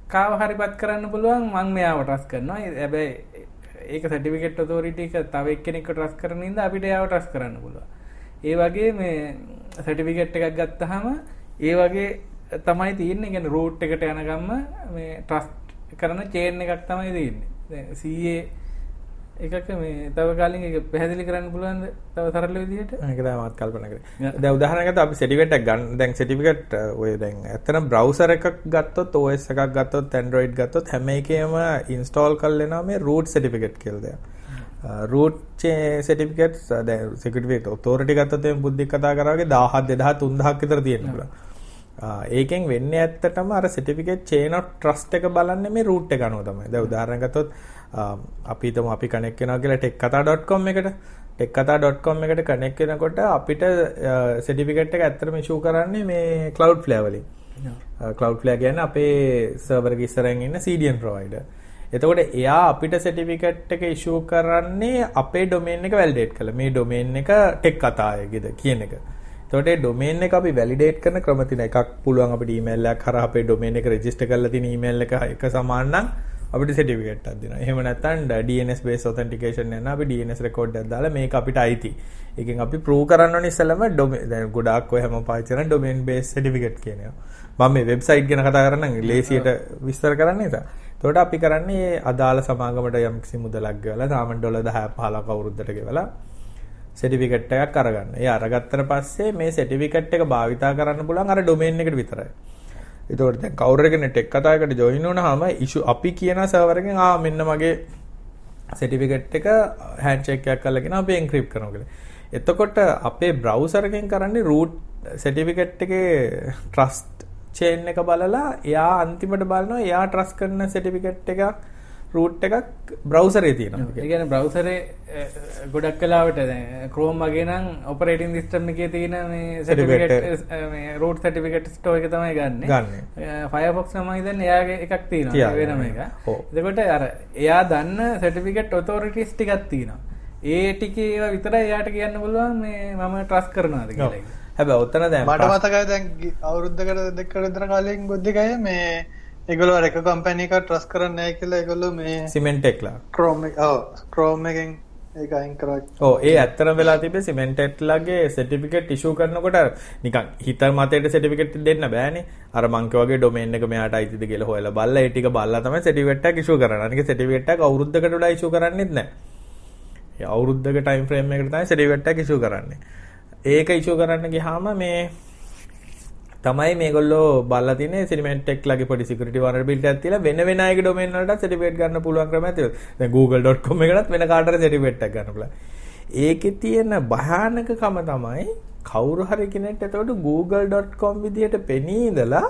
කාව හරිපත් කරන්න පුළුවන් මං මෙයාව ට්‍රස් කරනවා. හැබැයි ඒක සටිෆිකට් ඔතෝරිටි එක තව එක්කෙනෙක්ව ට්‍රස් කරන ඉඳ අපිට එයාව ට්‍රස් කරන්න පුළුවන්. ඒ වගේ මේ සටිෆිකට් එකක් ගත්තාම ඒ වගේ තමයි තියන්නේ. ගැන රෝට් එකට යනගම්ම මේ ට්‍රස්ට් කරන චේන් එකක් තමයි තියන්නේ. සීඒ එකක මේ තව කාලින් එක පැහැදිලි කරන්න පුළුවන්ද? තව සරල විදිහට? ඒක තමයි කල්පනා කරේ. දැන් උදාහරණයකට අපි සර්ටිෆිකේට් එකක් ගන්න. දැන් සර්ටිෆිකේට් ඔය දැන් ඇත්තටම බ්‍රවුසර් එකක් ගත්තොත් OS එකක් ගත්තොත් Android ගත්තොත් හැම එකේම ඉන්ස්ටෝල් කරලා එනවා මේ root certificate කියලා දෙයක්. root certificates දැන් security authority ගත්තොත් එම් බුද්ධික කතා කරා වගේ 1000 2000 3000ක් විතර තියෙනවා. ඒකෙන් වෙන්නේ ඇත්තටම අර සර්ටිෆිකේට් චේන් ඔෆ් ට්‍රස්ට් එක බලන්නේ මේ රූට් එක අනුව තමයි. දැන් උදාහරණයක් ගත්තොත් අපි හිතමු අපි කනෙක්ට් වෙනවා කියලා tekkata.com එකට. tekkata.com එකට කනෙක්ට් වෙනකොට අපිට සර්ටිෆිකේට් එක ඇත්තටම ඉෂුව කරන්නේ මේ Cloudflare වලින්. Cloudflare කියන්නේ අපේ සර්වර් එක ඉස්සරහින් ඉන්න CDN provider. එතකොට එයා අපිට සර්ටිෆිකේට් එක ඉෂුව කරන්නේ අපේ ඩොමේන් එක වැලිඩේට් කරලා. මේ ඩොමේන් එක tekkata කියන එක. එතකොට ඩොමේන් එක අපි වැලිඩේට් කරන ක්‍රම තියෙන එකක් පුළුවන් අපිට ඊමේල් එකක් හරහා අපේ ඩොමේන් එක රෙජිස්ටර් කරලා තියෙන ඊමේල් එක එක සමාන නම් අපිට සර්ටිෆිකේට් එකක් දෙනවා. එහෙම නැත්නම් DNS based authentication යන අපි DNS රෙකෝඩ් එකක් දාලා මේක අපිට අයිති. ඒකෙන් අපි ප්‍රූව් කරන්න ඕනේ ඉස්සෙල්ලාම ඩොමේන් දැන් ගොඩාක් ඔය හැම පාවිච්චි කරන ඩොමේන් based certificate කියන ඒවා. මම මේ වෙබ්සයිට් ගැන කතා කරන්නේ ලේසියට විස්තර කරන්න නිසා. එතකොට අපි කරන්නේ අදාළ සමාගමට යම්කිසි මුදලක් ගෙවලා තාමන් ඩොලර් 10 15ක අවුරුද්දට ගෙවලා සර්ටිෆිකේට් එකක් අරගන්න. ඒ අරගත්තට පස්සේ මේ සර්ටිෆිකේට් එක භාවිතා කරන්න පුළුවන් අර ඩොමේන් එකට විතරයි. ඒතකොට දැන් කවුරු කෙනෙක් ටෙක් කතාවකට ජොයින් වුණාම ඉෂු අපි කියන සර්වර් එකෙන් ආ මෙන්න මගේ සර්ටිෆිකේට් එක හෑන්ඩ්ෂේක් එකක් කරලාගෙන අපි එන්ක්‍රිප්ට් කරනවා කියලා. එතකොට අපේ බ්‍රවුසර් එකෙන් කරන්නේ root සර්ටිෆිකේට් එකේ ට්‍රස්ට් චේන් එක බලලා එයා අන්තිමට බලනවා එයා ට්‍රස්ට් කරන සර්ටිෆිකේට් එකක් රූට් එකක් බ්‍රවසරේ තියෙනවා. ඒ කියන්නේ බ්‍රවසරේ ගොඩක් කලාවට දැන් Chrome වගේ නම් ඔපරේටින් සිස්ටම් එකේ තියෙන මේ සර්ටිෆිකේට් මේ රූට් සර්ටිෆිකේට් ස්ටෝර් එක තමයි ගන්නෙ. ගන්නෙ. Firefox නම් හිතන්නේ එයාගේ එකක් තියෙනවා වෙනම එක. එතකොට අර එයා දන්න සර්ටිෆිකේට් ඔතොරිටිස් ටිකක් තියෙනවා. ඒ ටිකේ ඒවා විතරයි එයාට කියන්න පුළුවන් මේ මම ට්‍රස්ට් කරනවාද කියලා. හැබැයි ඔතන දැන් මට මතකයි දැන් අවුරුද්දකට දෙකකට විතර කාලෙකින් බුද්ධිකය මේ ඒගොල්ලෝ එක කම්පැනි එකක් ට්‍රස් කරන්නේ නැහැ කියලා ඒගොල්ලෝ මේ සිමෙන්ට් එක්ලා ක්‍රෝම් එක ඔව් ක්‍රෝම් එකෙන් ඒක අයින් කරා ඕ ඒ ඇත්තන වෙලා තිබේ සිමෙන්ටෙට්ලගේ සටිෆිකට් ඉශූ කරනකොට නිකන් හිත මතයට සටිෆිකට් දෙන්න බෑනේ අර මංකවගේ ඩොමේන් එක මෙයාට අයිතිද කියලා හොයලා බලලා ඒ ටික බලලා තමයි සටිෆිකට් එක ඉෂුව කරන්නේ. අනික සටිෆිකට් එක අවුරුද්දකට වඩා ඉෂුව කරන්නේත් නැහැ. ඒ අවුරුද්දක ටයිම් ෆ්‍රේම් එකකට තමයි සටිෆිකට් එක ඉෂුව කරන්නේ. ඒක ඉෂුව කරන්න ගියාම මේ තමයි මේගොල්ලෝ බලලා තියෙන්නේ සිනිමැන්ටෙක් ලගේ පොඩි සිකියුරිටි වල්නරබිලිටි එකක් තියලා වෙන වෙන අයගේ ඩොමේන් වලට සර්ටිෆිකේට් ගන්න පුළුවන් ක්‍රමයක් තියෙනවා. දැන් google.com එකකටත් වෙන කාටද සර්ටිෆිකේට් එකක් ගන්න පුළුවන්. ඒකේ තියෙන භයානකකම තමයි කවුරු හරි කෙනෙක්ට එතකොට google.com විදිහට පෙනී ඉඳලා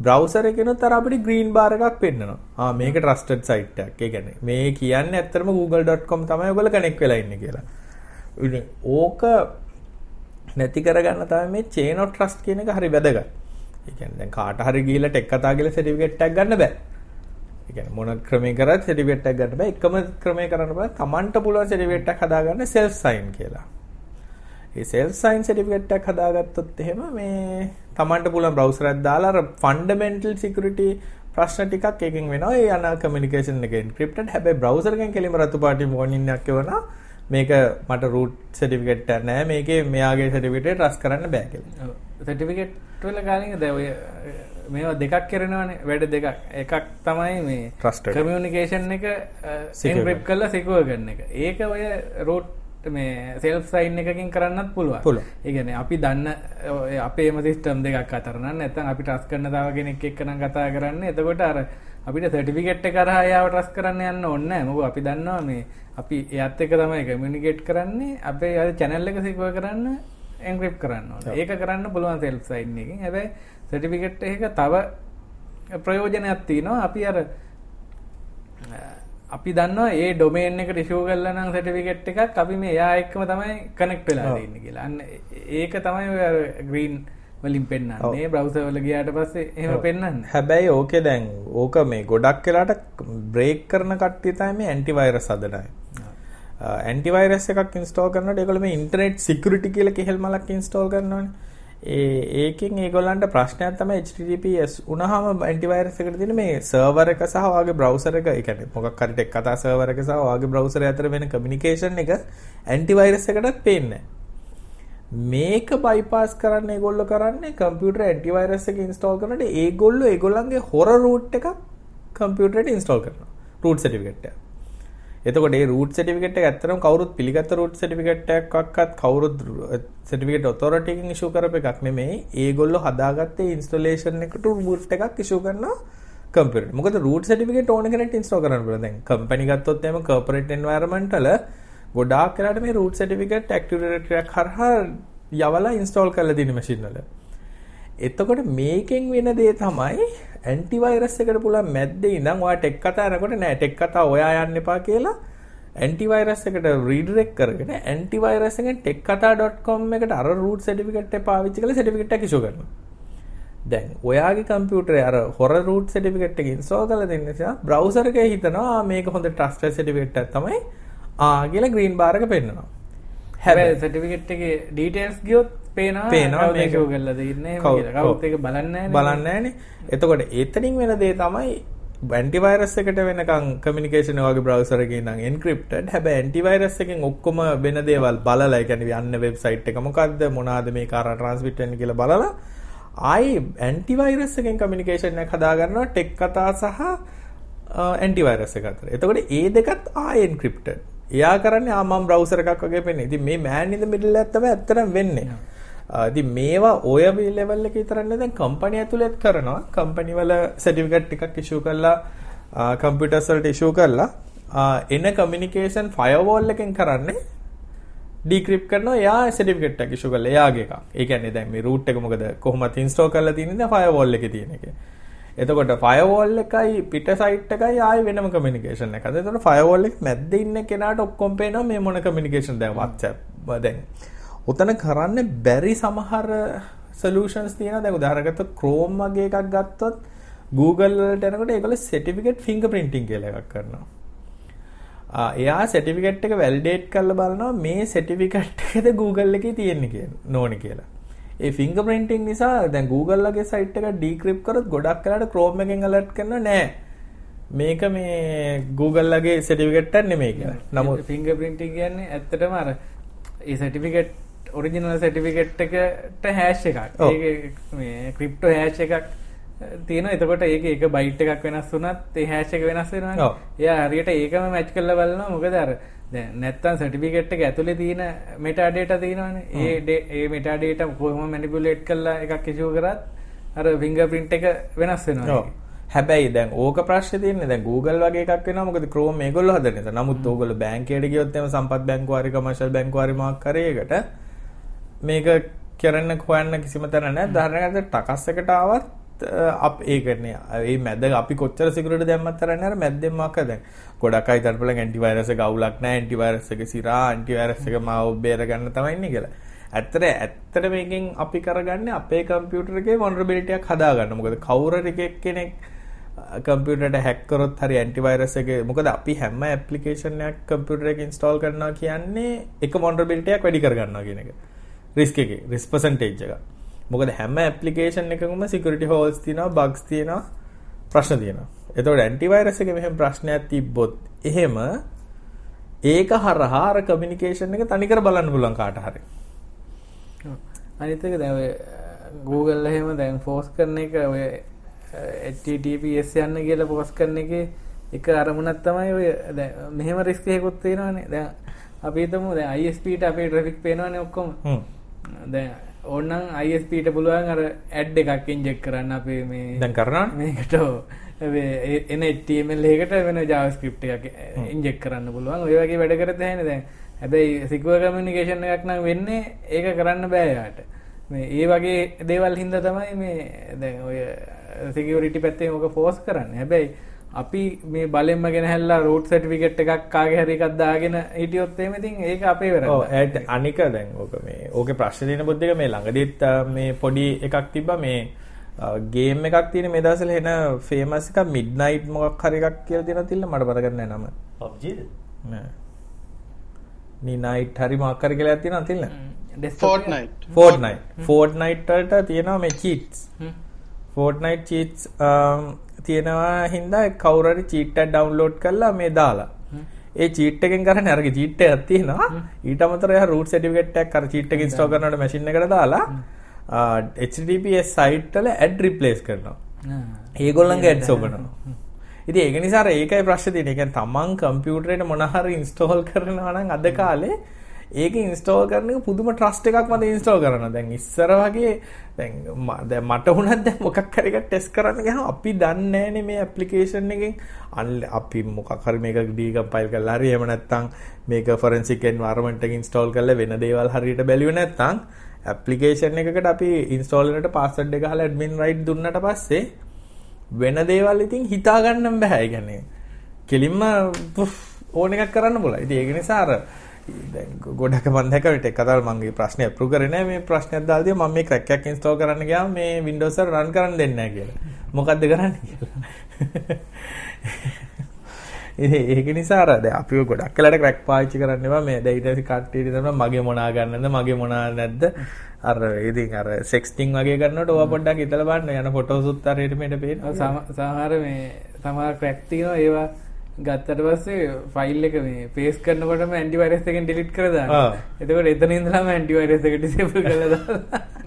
බ්‍රවුසර් එකෙනුත් අර අපිට ග්‍රීන් බාර් එකක් පෙන්නනවා. ආ මේක ට්‍රස්ටඩ් සයිට් එකක්. ඒ කියන්නේ මේ කියන්නේ ඇත්තටම google.com තමයි ඔයගොල්ලෝ කනෙක්ට් වෙලා ඉන්නේ කියලා. ඕක නැති කරගන්න තමයි මේ chain of trust කියන එක හරි වැදගත්. ඒ කියන්නේ දැන් කාට හරි ගිහිල්ලා ටෙක් කතා කියලා සර්ටිෆිකේට් එකක් ගන්න බෑ. ඒ කියන්නේ මොන ක්‍රමයක කරත් සර්ටිෆිකේට් එකක් ගන්න බෑ. එකම ක්‍රමයක කරන්න බෑ. Tamanට පුළුවන් සර්ටිෆිකේට් එකක් හදාගන්න self sign කියලා. ඒ self sign සර්ටිෆිකේට් එකක් හදාගත්තොත් එහෙම මේ Tamanට පුළුවන් browser එකක් දාලා අර fundamental security ප්‍රශ්න ටිකක් එකකින් වෙනවා. ඒ යන කමියුනිකේෂන් එක encrypted. හැබැයි browser එකෙන් කෙලිම රතු පාටි warning එකක් එවනවා. මේක මට රූට් සටිෆිකට් නෑ මේකේ මෙයාගේ සටිෆිකට් රස් කරන්න බෑ කියලා. සටිෆිකට් වල කාලින්ග දැ ඔය මේවා දෙකක් කරනවනේ. වැඩ දෙකක්. එකක් තමයි මේ. කමියනිකේෂන් එක Secure සිරිප් කල්ලා සිකුව ගන්න එක. ඒක ඔය රෝට් මේ සෙල් සයින් එකකින් කරන්නත් පුළුවන්. ඒගැන අපි දන්න ඔය අපේම සිස්ටම් දෙකක් අතරන්න නැතන් අපි ටස් කරන්න තාව කෙනෙක් එක්කන කතා කරන්න. එතකොට අර අපිට සටිෆිකට් කරහයාව ටස් කරන්න යන්න ඔන්න මොක අපි දන්නවා මේ අපි එයත් එක තමයි කමියනිකේට් කරන්නේ. අපේ අ චැනල්ල එක සිකුව කරන්න එංක්‍රිප් කරන්න. ඒක කරන්න පුළුවන් සෙල් සයින් එකකින්. හැබැයි සටිෆිකට් එක තව ප්‍රයෝජනයක් තියෙනවා. අපි අර අපි දන්නවා ඒ ඩොමේන් එකට ඉෂුව කරලා නම් සර්ටිෆිකේට් එකක් අපි මේ එයා එක්කම තමයි කනෙක්ට් වෙලා ඉන්නේ කියලා. අන්න ඒක තමයි ග්‍රීන් වලින් පෙන්වන්නේ. බ්‍රවුසර් වල ගියාට පස්සේ එහෙම පෙන්වන්නේ. හැබැයි ඕකේ දැන් ඕක මේ ගොඩක් වෙලාට බ්‍රේක් කරන කට්ටිය තමයි මේ ඇන්ටිවයිරස් හදන අය. ඇන්ටිවයිරස් එකක් ඉන්ස්ටෝල් කරනකොට ඒගොල්ලෝ මේ ඉන්ටර්නෙට් සිකියුරිටි කියලා කෙහෙල් මලක් ඉන්ස්ටෝල් කරනවානේ. ඒ ඒකෙන් ඒගොල්ලන්ට ප්‍රශ්නයක් තමයි HTTPS උනහම ඇන්ටිවයිරස් එකට තියෙන මේ සර්වර් එක සහ ඔයාගේ බ්‍රවුසර් එක කියන්නේ මොකක් හරි ටෙක් කතා සර්වර් එක සහ ඔයාගේ බ්‍රවුසර් අතර වෙන කමියුනිකේෂන් එක ඇන්ටිවයිරස් එකටත් පේන්නේ මේක බයිපාස් කරන්න ඒගොල්ලෝ කරන්නේ කම්පියුටර් ඇන්ටිවයිරස් එක ඉන්ස්ටෝල් කරනකොට ඒගොල්ලෝ ඒගොල්ලන්ගේ හොර රූට් එකක් කම්පියුටරේට ඉන්ස්ටෝල් කරනවා රූට් සර්ටිෆිකේට් එක එතකොට ඒ රූට් සර්ටිෆිකේට් එක ඇත්තටම කවුරුත් පිළිගත්ත රූට් සර්ටිෆිකේට් එකක්වත් කවුරුත් සර්ටිෆිකේට් ඔතොරිටි එකකින් ඉෂුව කරපු එකක් නෙමෙයි. ඒගොල්ලෝ හදාගත්තේ ඉන්ස්ටලේෂන් එකට රූට් එකක් ඉෂුව කරනවා කම්පියුටර්. මොකද රූට් සර්ටිෆිකේට් ඕන කෙනෙක්ට ඉන්ස්ටෝල් කරන්න පුළුවන්. දැන් කම්පැනි ගත්තොත් එහෙම කෝපරේට් එන්වයරන්මන්ට් වල ගොඩාක් වෙලාට මේ රූට් සර්ටිෆිකේට් ඇක්ටිව් ඩිරෙක්ටරි එකක් හරහා යවලා ඉන්ස්ටෝල් කරලා දෙන මැෂින් වල. එතකොට මේකෙන් වෙන දේ තමයි ඇන්ටිවයිරස් එකට පුළුවන් මැද්දේ ඉඳන් ඔයා ටෙක් කතා කරනකොට නෑ ටෙක් කතා ඔයා යන්න එපා කියලා ඇන්ටිවයිරස් එකට රීඩිරෙක්ට් කරගෙන ඇන්ටිවයිරස් එකෙන් tekkata.com එකට අර රූට් සර්ටිෆිකේට් එක පාවිච්චි කරලා සර්ටිෆිකේට් එක ඉෂුව කරනවා. දැන් ඔයාගේ කම්පියුටරේ අර හොර රූට් සර්ටිෆිකේට් එක ඉන්ස්ටෝල් කරලා දෙන්න නිසා බ්‍රවුසර් එකේ හිතනවා මේක හොඳ ට්‍රස්ටඩ් සර්ටිෆිකේට් එකක් තමයි ආ කියලා ග්‍රීන් බාර් එක පෙන්නනවා. හැබැයි සර්ටිෆිකේට් එකේ ඩීටේල්ස් ගියොත් පේනවා පේනවා මේක මේක. කරලා දෙන්නේ ඒක බලන්නේ නැහැ. බලන්නේ නැහනේ. එතකොට එතනින් වෙන දේ තමයි ඇන්ටිවයිරස් එකට වෙනකන් කමියුනිකේෂන් වගේ බ්‍රවුසර් එකේ ඉඳන් එන්ක්‍රිප්ටඩ්. හැබැයි ඇන්ටිවයිරස් එකෙන් ඔක්කොම වෙන දේවල් බලලා, කියන්නේ යන්න වෙබ්සයිට් එක මොකද්ද, මොනවාද මේක අර ට්‍රාන්ස්මිට් වෙන්නේ කියලා බලලා ආයි ඇන්ටිවයිරස් එකෙන් කමියුනිකේෂන් එකක් හදා ගන්නවා ටෙක් කතා සහ ඇන්ටිවයිරස් එක අතර. එතකොට ඒ දෙකත් ආයි එන්ක්‍රිප්ටඩ්. එයා කරන්නේ ආ මම බ්‍රවුසර් එකක් වගේ පෙන්නේ. ඉතින් මේ මෑන් ඉන් ද මිඩල් එක තමයි ඇත්තටම වෙන්නේ. ඉතින් මේවා ඔය ලෙවල් එකේ විතරක් නෙවෙයි දැන් කම්පැනි ඇතුළෙත් කරනවා. කම්පැනි වල සර්ටිෆිකේට් එකක් ඉෂුව කරලා කම්පියුටර්ස් වලට ඉෂුව කරලා එන කමියුනිකේෂන් ෆයර්වෝල් එකෙන් කරන්නේ ඩික්‍රිප් කරනවා එයා සර්ටිෆිකේට් එක ඉෂුව කරලා එයාගේ එකක්. ඒ කියන්නේ දැන් මේ රූට් එක මොකද කොහොමද ඉන්ස්ටෝල් කරලා තියෙන්නේ දැන් ෆයර්වෝල් එකේ තියෙන එක. එතකොට ෆයර්වෝල් එකයි පිට සයිට් එකයි ආයි වෙනම කමියුනිකේෂන් එකක්. එතකොට ෆයර්වෝල් එක මැද්දේ ඉන්න කෙනාට ඔක්කොම පේනවා මේ මොන කමියුනිකේෂන් දැන් WhatsApp දැන් උතන කරන්න බැරි සමහර සොලියුෂන්ස් තියෙනවා. දැන් උදාහරණකට Chrome වගේ එකක් ගත්තොත් Google වලට යනකොට ඒගොල්ලෝ certificate fingerprinting කියලා එකක් කරනවා. ආ එයා සර්ටිෆිකේට් එක වැලිඩේට් කරලා බලනවා මේ සර්ටිෆිකේට් එකද Google එකේ තියෙන්නේ කියලා නෝනි කියලා. ඒ ෆිංගර්ප්‍රින්ටිං නිසා දැන් Google ලගේ සයිට් එක ඩික්‍රිප්ට් කරොත් ගොඩක් වෙලාට Chrome එකෙන් alert කරනවා නෑ. මේක මේ Google ලගේ සර්ටිෆිකේට් එකක් නෙමෙයි කියලා. නමුත් ෆිංගර් ප්‍රින්ටිං කියන්නේ ඇත්තටම අර ඒ සර්ටිෆිකේට් ඔරිජිනල් සර්ටිෆිකේට් එකට හෑෂ් එකක්. ඒක මේ ක්‍රිප්ටෝ හෑෂ් එකක් තියෙනවා. එතකොට ඒක එක බයිට් එකක් වෙනස් වුණත් ඒ හෑෂ් එක වෙනස් වෙනවනේ. ඔව්. එයා හරියට ඒකම මැච් කරලා බලනවා. මොකද අර දැන් නැත්තම් සර්ටිෆිකේට් එක ඇතුලේ තියෙන මෙටා ඩේටා තියෙනවනේ. ඒ ඩේ- ඒ මෙටා ඩේටා කොහොම මැනිපියුලේට් කරලා එකක් ඉෂුව කරත් අර ෆිංගර් ප්‍රින්ට් එක වෙනස් වෙනවා. හැබැයි දැන් ඕක ප්‍රශ්නේ තියෙන්නේ දැන් Google වගේ එකක් වෙනවා මොකද Chrome මේගොල්ලෝ හදන නිසා. නමුත් ඕගොල්ලෝ බැංකුවට ගියොත් එම සම්පත් බැංකුව හරි කමර්ෂල් බැංකුව හරි මොකක් හරි එකට මේක කරන්න හොයන්න කිසිම තැන නැහැ. උදාහරණයක් ටකස් එකට ආවත් අප ඒකනේ ඒ මැද අපි කොච්චර සිකුරට දැම්මත් තරන්නේ අර මැද්දෙන් මොකක් දැන් ගොඩක් අය හිතන්න පුළුවන් ඇන්ටිවයිරස් එක අවුලක් නැහැ ඇන්ටිවයිරස් එක සිරා ඇන්ටිවයිරස් එක මාව බේර ගන්න තමයි ඉන්නේ කියලා. ඇත්තට ඇත්තට මේකෙන් අපි කරගන්නේ අපේ කම්පියුටර් එකේ vulnerability එකක් හදාගන්න. මොකද කවුරු හරි කෙනෙක් කම්පියුටරට හැක් කරොත් හරි ඇන්ටිවයිරස් එක මොකද අපි හැම ඇප්ලිකේෂන් එකක් කම්පියුටර් එකේ ඉන්ස්ටෝල් කරනවා කියන්නේ එක vulnerability එකක් වැඩි කරගන්නවා කියන එක. රිස්ක් එකේ රිස්ක් percentage එක. මොකද හැම ඇප්ලිකේෂන් එකකම security holes තියෙනවා bugs තියෙනවා ප්‍රශ්න තියෙනවා. එතකොට ඇන්ටිවයිරස් එකේ මෙහෙම ප්‍රශ්නයක් තිබ්බොත් එහෙම ඒක හරහා අර කමියුනිකේෂන් එක තනිකර බලන්න පුළුවන් කාට හරි. අනිත් එක දැන් ඔය Google එහෙම දැන් ෆෝස් කරන එක ඔය HTTPS යන්න කියලා ෆෝස් කරන එකේ එක අරමුණක් තමයි ඔය දැන් මෙහෙම රිස්ක් එකකුත් තියෙනවානේ. දැන් අපි හිතමු දැන් ISP ට අපේ ට්‍රැෆික් පේනවනේ ඔක්කොම. හ්ම්. දැන් ඕනනම් ISP ට පුළුවන් අර ඇඩ් එකක් ඉන්ජෙක්ට් කරන්න අපේ මේ දැන් කරනවනේ. මේකට එන HTML එකකට වෙන JavaScript එකක් ඉන්ජෙක්ට් කරන්න පුළුවන්. ඔය වගේ වැඩ කරත් ඇහෙනේ දැන්. හැබැයි secure communication එකක් නම් වෙන්නේ ඒක කරන්න බෑ යාට. මේ ඒ වගේ දේවල් හින්දා තමයි මේ දැන් ඔය security පැත්තේ මොක force කරන්නේ. හැබැයි අපි මේ බලෙන්ම ගෙනහැල්ලා root certificate එකක් කාගේ හරි එකක් දාගෙන හිටියොත් එහෙම ඉතින් ඒක අපේ ඔව් වැරද්ද. ඇඩ් අනික දැන් ඕක මේ ඕකේ පොත් එක මේ ළඟදීත් මේ පොඩි එකක් තිබ්බා මේ ගේම් එකක් තියෙන මේ දවස්වල එන ෆේමස් එකක් මිඩ්නයිට් මොකක් හරි එකක් කියලා තියෙනවා තිල්ල මට මතක නැහැ නම. PUBG නෑ. නිනයිට් හරි මොකක් හරි කියලා තියෙනවා තිල්ල? එක. ෆෝර්ට්නයිට් වලට තියෙනවා මේ චීට්ස් හ්ම්. ෆෝර්ට්නයිට් චීට්ස් තියෙනවා හින්දා කවුරු හරි චීට් එකක් ඩවුන්ලෝඩ් කරලා මේ දාලා. ඒ චීට් එකෙන් කරන්නේ අරගේ චීට් එකක් තියෙනවා. ඊට අමතරව එයා රූට් සර්ටිෆිකේට් එකක් අර චීට් එක ඉන්ස්ටෝල් කරනකොට මැෂින් එකට දාලා HTTPS සයිට් වල ඇඩ් රිප්ලේස් කරනවා. ඒගොල්ලන්ගේ ඇඩ්ස් ඔබනවා. ඉතින් ඒක නිසා ඒකයි ප්‍රශ්නේ තියෙන්නේ. ඒ කියන්නේ තමන් කම්පියුටරේට මොන හරි ඉන්ස්ටෝල් කරනවා නම් අද කාලේ ඒක ඉන්ස්ටෝල් කරන එක පුදුම ට්‍රස්ට් එකක් මත ඉන්ස්ටෝල් කරනවා. දැන් ඉස්සර වගේ දැන් ම- දැන් මට වුණත් දැන් මොකක් හරි එකක් ටෙස්ට් කරන්න ගියාම අපි දන්නේ නැහනේ මේ ඇප්ලිකේෂන් එකෙන් අන්- අපි මොකක් හරි මේක ඩීකම්පයිල් කරලා හරි එහෙම නැත්නම් මේක ෆොරෙන්සික් එන්වයරන්මන්ට් එක ඉන්ස්ටෝල් කරලා වෙන දේවල් හරියට බැලුවේ නැත්නම් ඇප්ලිකේෂන් එකකට අපි ඉන්ස්ටෝල් කරනට පාස්වර්ඩ් එක අහලා ඇඩ්මින් රයිට් දුන්නට පස්සේ වෙන දේවල් ඉතින් හිතා ගන්න බෑ. ඒ කියන්නේ කෙලින්ම පුෆ් ඕන එකක් කරන්න පුළුවන්. ඉතින් ඒක නිසා අර දැන් ගොඩක මම දැක්ක විට කතාවල් මගේ ප්‍රශ්නේ අප්‍රූව් කරේ නැහැ මේ ප්‍රශ්නයක් දාලා තියෙනවා මම මේ ක්‍රැක් එකක් ඉන්ස්ටෝල් කරන්න ගියාම මේ Windows එක රන් කරන්න දෙන්නේ නැහැ කියලා. මොකද්ද කරන්නේ කියලා. ඉතින් ඒක නිසා අර දැන් අපි ඔය ගොඩක් වෙලාට ක්‍රැක් පාවිච්චි කරන්න එපා. මේ දැන් ඊට පස්සේ කට්ටියට තමයි මගේ මොනා ගන්නද මගේ මොනා නැද්ද? අර ඉතින් අර සෙක්ස්ටිං වගේ කරනකොට ඕවා පොඩ්ඩක් හිතලා බලන්න. යන ෆොටෝස් උත් අර හෙට මෙහෙට ඔව් පේනවා. සම- සමහර මේ සමහර ක්‍රැක් තියෙනවා. ඒවා ගත්තට පස්සේ ෆයිල් එක මේ පේස් කරනකොටම ඇන්ටිවයිරස් එකෙන් ඩිලීට් කරලා දානවා. ආ. එතකොට එතන ඉඳලාම ඇන්ටිවයිරස් එක ඩිසේබල් කරලා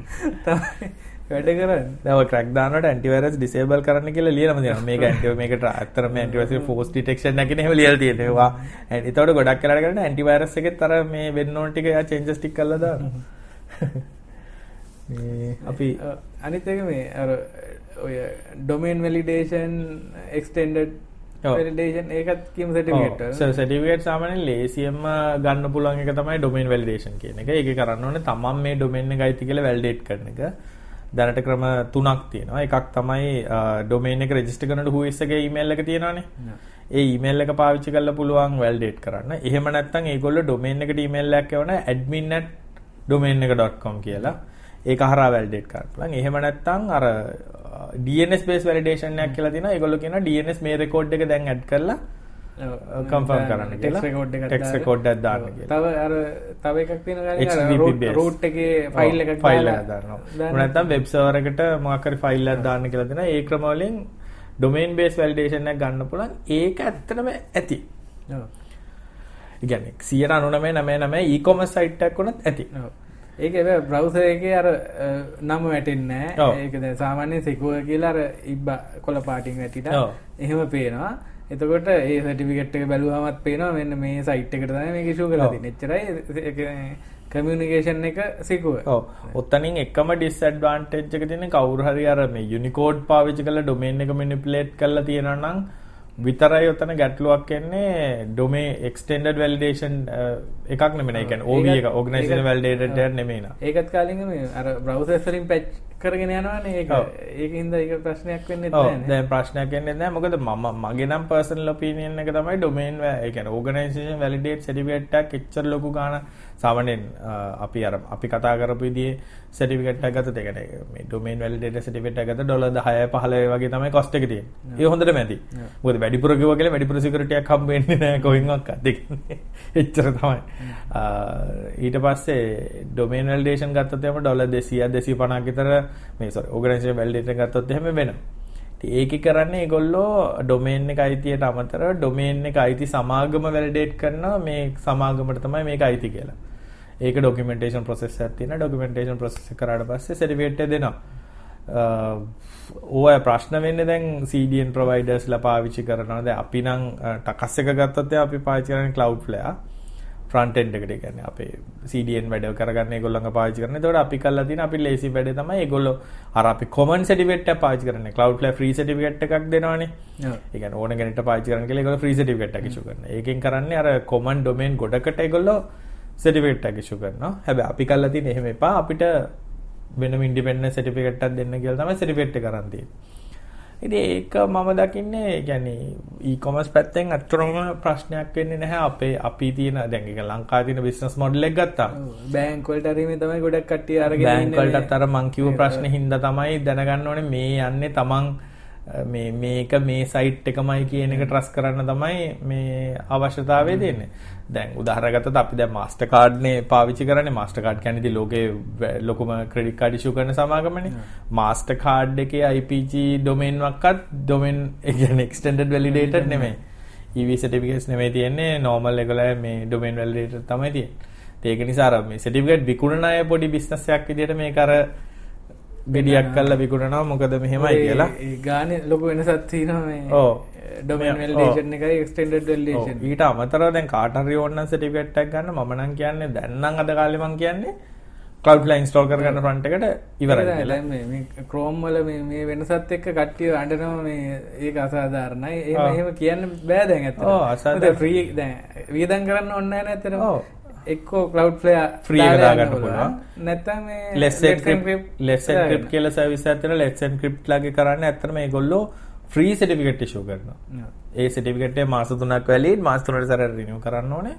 තමයි වැඩ කරන්නේ. ඔය ක්‍රැක් දානකොට ඇන්ටිවයිරස් ඩිසේබල් කරන්න කියලා ලියලාම තියෙනවා. මේක ඇන්ටි මේකට ඇත්තටම ඇන්ටිවයිරස් එක ෆෝස් ඩිටෙක්ෂන් නැකින එහෙම ලියලා තියෙනවා. එතකොට ගොඩක් වෙලාට කරන්නේ ඇන්ටිවයිරස් එකෙත් අර මේ වෙන්න ඕන ටික එයා චේන්ජස් ටික කරලා දානවා. මේ අපි අනිත් එක මේ අර ඔය ඩොමේන් වැලිඩේෂන් එක්ස්ටෙන්ඩඩ් වැලිඩේෂන් ඒකත් කියමු සර්ටිෆිකේට් වල. සටිෆිකේට් සාමාන්‍යයෙන් ලේසියෙන්ම ගන්න පුළුවන් එක තමයි ඩොමේන් වැලිඩේෂන් කියන එක. ඒක කරන්න ඕනේ තමන් මේ ඩොමේන් එක අයිති කියලා වැලිඩේට් කරන එක. දැනට ක්‍රම තුනක් තියෙනවා. එකක් තමයි ඩොමේන් එක රෙජිස්ටර් කරනකොට who is එකේ එක තියෙනවානේ. ඒ ඊමේල් එක පාවිච්චි කරලා පුළුවන් වැලිඩේට් කරන්න. එහෙම නැත්නම් ඒගොල්ලෝ ඩොමේන් එකට ඊමේල් එකක් යවන admin@domaineka.com කියලා. ඒක හරහා වැලිඩේට් පුළුවන්. එහෙම නැත්නම් අර DNS based validation එකක් කියලා තියෙනවා. ඒගොල්ලෝ කියනවා DNS මේ රෙකෝඩ් එක දැන් ඇඩ් කරලා කන්ෆර්ම් කරන්න කියලා. ටෙක්ස් එකක් දාන්න කියලා. තව අර තව එකක් base. රූට් එකේ ෆයිල් එකක් ෆයිල්. දාන්න. නැත්නම් වෙබ් සර්වර් එකට මොකක් හරි ෆයිල් දාන්න කියලා දෙනවා. ඒ ක්‍රම වලින් ඩොමේන් බේස් වැලිඩේෂන් එකක් ගන්න පුළුවන් ඒක ඇත්තටම ඇති. ඔව්. ඒ කියන්නේ 99.99 e-commerce site එකක් වුණත් ඇති. ඒක බ්‍රවුසර් එකේ අර නම වැටෙන්නේ. ඒක දැන් සාමාන්‍යයෙන් සිකුව කියලා අර ඉබ්බා කොළ පාටින් වැටිලා ඔව්. එහෙම පේනවා. එතකොට ඒ සර්ටිෆිකේට් එක බැලුවාමත් පේනවා මෙන්න මේ සයිට් එකට ඉෂුව කරලා ඔව්. තියෙන්නේ. එච්චරයි කමියුනිකේෂන් එක සිකුව. ඔව් ඔතනින් එකම ඩිස්ඇඩ්වාන්ටේජ් එක තියෙන්නේ කවුරු හරි අර මේ යුනිකෝඩ් පාවිච්චි කරලා ඩොමේන් එක මැනිපුලේට් කරලා තියෙනවා නම් විතරයි ඔතන ගැටලුවක් එන්නේ ඩොමේ එක්ස්ටෙන්ඩඩ් වැලිඩේෂන් එකක් නෙමෙයි. ඒ කියන්නේ OV එක ඕගනයිසේෂන් වැලිඩේටඩ් නෙමෙයි නා. ඒකත් කාලින් මේ අර බ්‍රවුසර්ස් වලින් පැච් කරගෙන යනවනේ ඒක. ඒකින්ද ඒක ප්‍රශ්නයක් වෙන්නේ නැහැ. දැන් ප්‍රශ්නයක් එන්නේ නැහැ මොකද මම මගේ නම් පර්සනල් ඔපිනියන් එක තමයි ඩොමේන් ඒ කියන්නේ ඕගනයිසේෂන් වැලිඩේට් සර්ටිෆිකේට් එකක් එච්චර ලොකු ගාණ සාමාන්‍යයෙන් අ, අපි අර අපි කතා කරපු විදිහේ සර්ටිෆිකේට් එකක් ගත්තොත් ඒ කියන්නේ මේ ඩොමේන් වැලිඩේට් සර්ටිෆිකේට් එකක් ගත්තොත් ඩොලර් 10 15 වගේ තමයි කොස්ට් එක තියෙන්නේ. ඒ හොඳටම ඇති. මොකද වැඩිපුර කිව්වා කියලා වැඩිපුර සිකියුරිටි එකක් හම්බ වෙන්නේ නැහැ කොහෙන්වත් දෙකන්නේ. එච්චර තමයි. ඊට පස්සේ ඩොමේන් වැලිඩේෂන් ගත්තොත් එහෙම ඩොලර් 200 250ක් විතර මේ සෝරි ඕගනයිසේෂන් වැලිඩේට් ගත්තොත් එහෙම වෙනවා. ඉතින් ඒකේ කරන්නේ ඒගොල්ලෝ ඩොමේන් එක අයිතියට අමතරව ඩොමේන් එක අයිති සමාගම වැලිඩේට් කරනවා මේ සමාගමට තමයි මේක අයිති කියලා. ඒක ඩොකියුමන්ටේෂන් ප්‍රොසෙස් එකක් තියෙනවා. ඩොකියුමන්ටේෂන් ප්‍රොසෙස් එක කරාට පස්සේ සර්ටිෆිකේට් එක දෙනවා. ඕය ප්‍රශ්න වෙන්නේ දැන් CDN ප්‍රොවයිඩර්ස්ලා පාවිච්චි කරනවා. දැන් අපි නම් ටකස් එක ගත්තොත් අපි පාවිච්චි කරන්නේ Cloudflare. ෆ්‍රන්ට් එන්ඩ් එකට කියන්නේ අපේ CDN වැඩ කරගන්න ඒගොල්ලන්ගේ පාවිච්චි කරන. ඒතකොට අපි කරලා තියෙන අපි ලේසි වැඩේ තමයි ඒගොල්ලෝ අර අපි common certificate එක පාවිච්චි කරන්නේ. Cloudflare free certificate එකක් දෙනවනේ. ඒ කියන්නේ ඕන කෙනෙක්ට පාවිච්චි කරන්න කියලා ඒගොල්ලෝ free certificate එකක් issue කරනවා. ඒකෙන් කරන්නේ අර common domain ගොඩකට ඒගොල්ලෝ එකක් issue කරනවා. හැබැයි අපි කරලා තියෙන්නේ එහෙම එපා. අපිට වෙනම independent certificate එකක් දෙන්න කියලා තමයි certificate එක කරන් තියෙන්නේ. ඉතින් ඒක මම දකින්නේ කියන්නේ e-commerce පැත්තෙන් අත්‍තරම ප්‍රශ්නයක් වෙන්නේ නැහැ අපේ අපි තියෙන දැන් ඒක ලංකාවේ තියෙන business model එක ගත්තාම. බෑන්ක් වලට හරි මේ තමයි ගොඩක් කට්ටිය අර මං කිව්ව ප්‍රශ්නේ හින්දා තමයි දැනගන්න ඕනේ මේ යන්නේ තමන් මේ මේක මේ සයිට් එකමයි කියන එක ට්‍රස් කරන්න තමයි මේ අවශ්‍යතාවය දෙන්නේ. දැන් උදාහරණයක් ගත්තොත් අපි දැන් මාස්ටර් කාඩ්නේ පාවිච්චි කරන්නේ මාස්ටර් කාඩ් කියන්නේ ඉතින් ලෝකේ ලොකුම ක්‍රෙඩිට් කාඩ් ඉෂුව කරන සමාගමනේ. මාස්ටර් කාඩ් එකේ IPG ඩොමේන් වක්වත් ඩොමේන් ඒ කියන්නේ එක්ස්ටෙන්ඩඩ් වැලිඩේටඩ් නෙමෙයි. EV certificates නෙමෙයි තියෙන්නේ normal ඒගොල්ලෝ මේ domain validator තමයි තියෙන්නේ. ඒක නිසා අර මේ certificate විකුණන අය පොඩි business එකක් විදිහට මේක අර ගෙඩියක් කරලා විකුණනවා මොකද මෙහෙමයි කියලා. ගානේ ලොකු ඔව්. වැලිඩේෂන් ඊට අමතරව දැන් කාට හරි ඕන නම් certificate එකක් ගන්න මම නම් කියන්නේ දැන් නම් අද කාලේ මම කියන්නේ install කරගන්න front එකට ඉවරයි කියලා. දැන් මේ වෙනසත් එක්ක කට්ටිය අඬනවා මේ ඒක අසාධාරණයි. එහෙම කියන්න බෑ දැන් ඇත්තට. ඔව්, අසාධාරණ. මොකද free දැන් වියදම් කරන්න ඕනේ නැහැ නේ ඇත්තටම. ඔව්. එක්කෝ Cloudflare Free එක දාලා දාගන්න යන්න පුළුවන්. නැත්නම් මේ Let's encrypt encrypt Let's දාගන්න. encrypt කියලා එකක් තියෙනවා. Let's encrypt ලගේ කරන්නේ මේගොල්ලෝ free certificate issue කරනවා. ඔව්. ඒ සටිෆිකට් එක මාස 3ක් වැලිඩ් මාස 3කට සැරයක් රිනිව් කරන්න ඕනේ.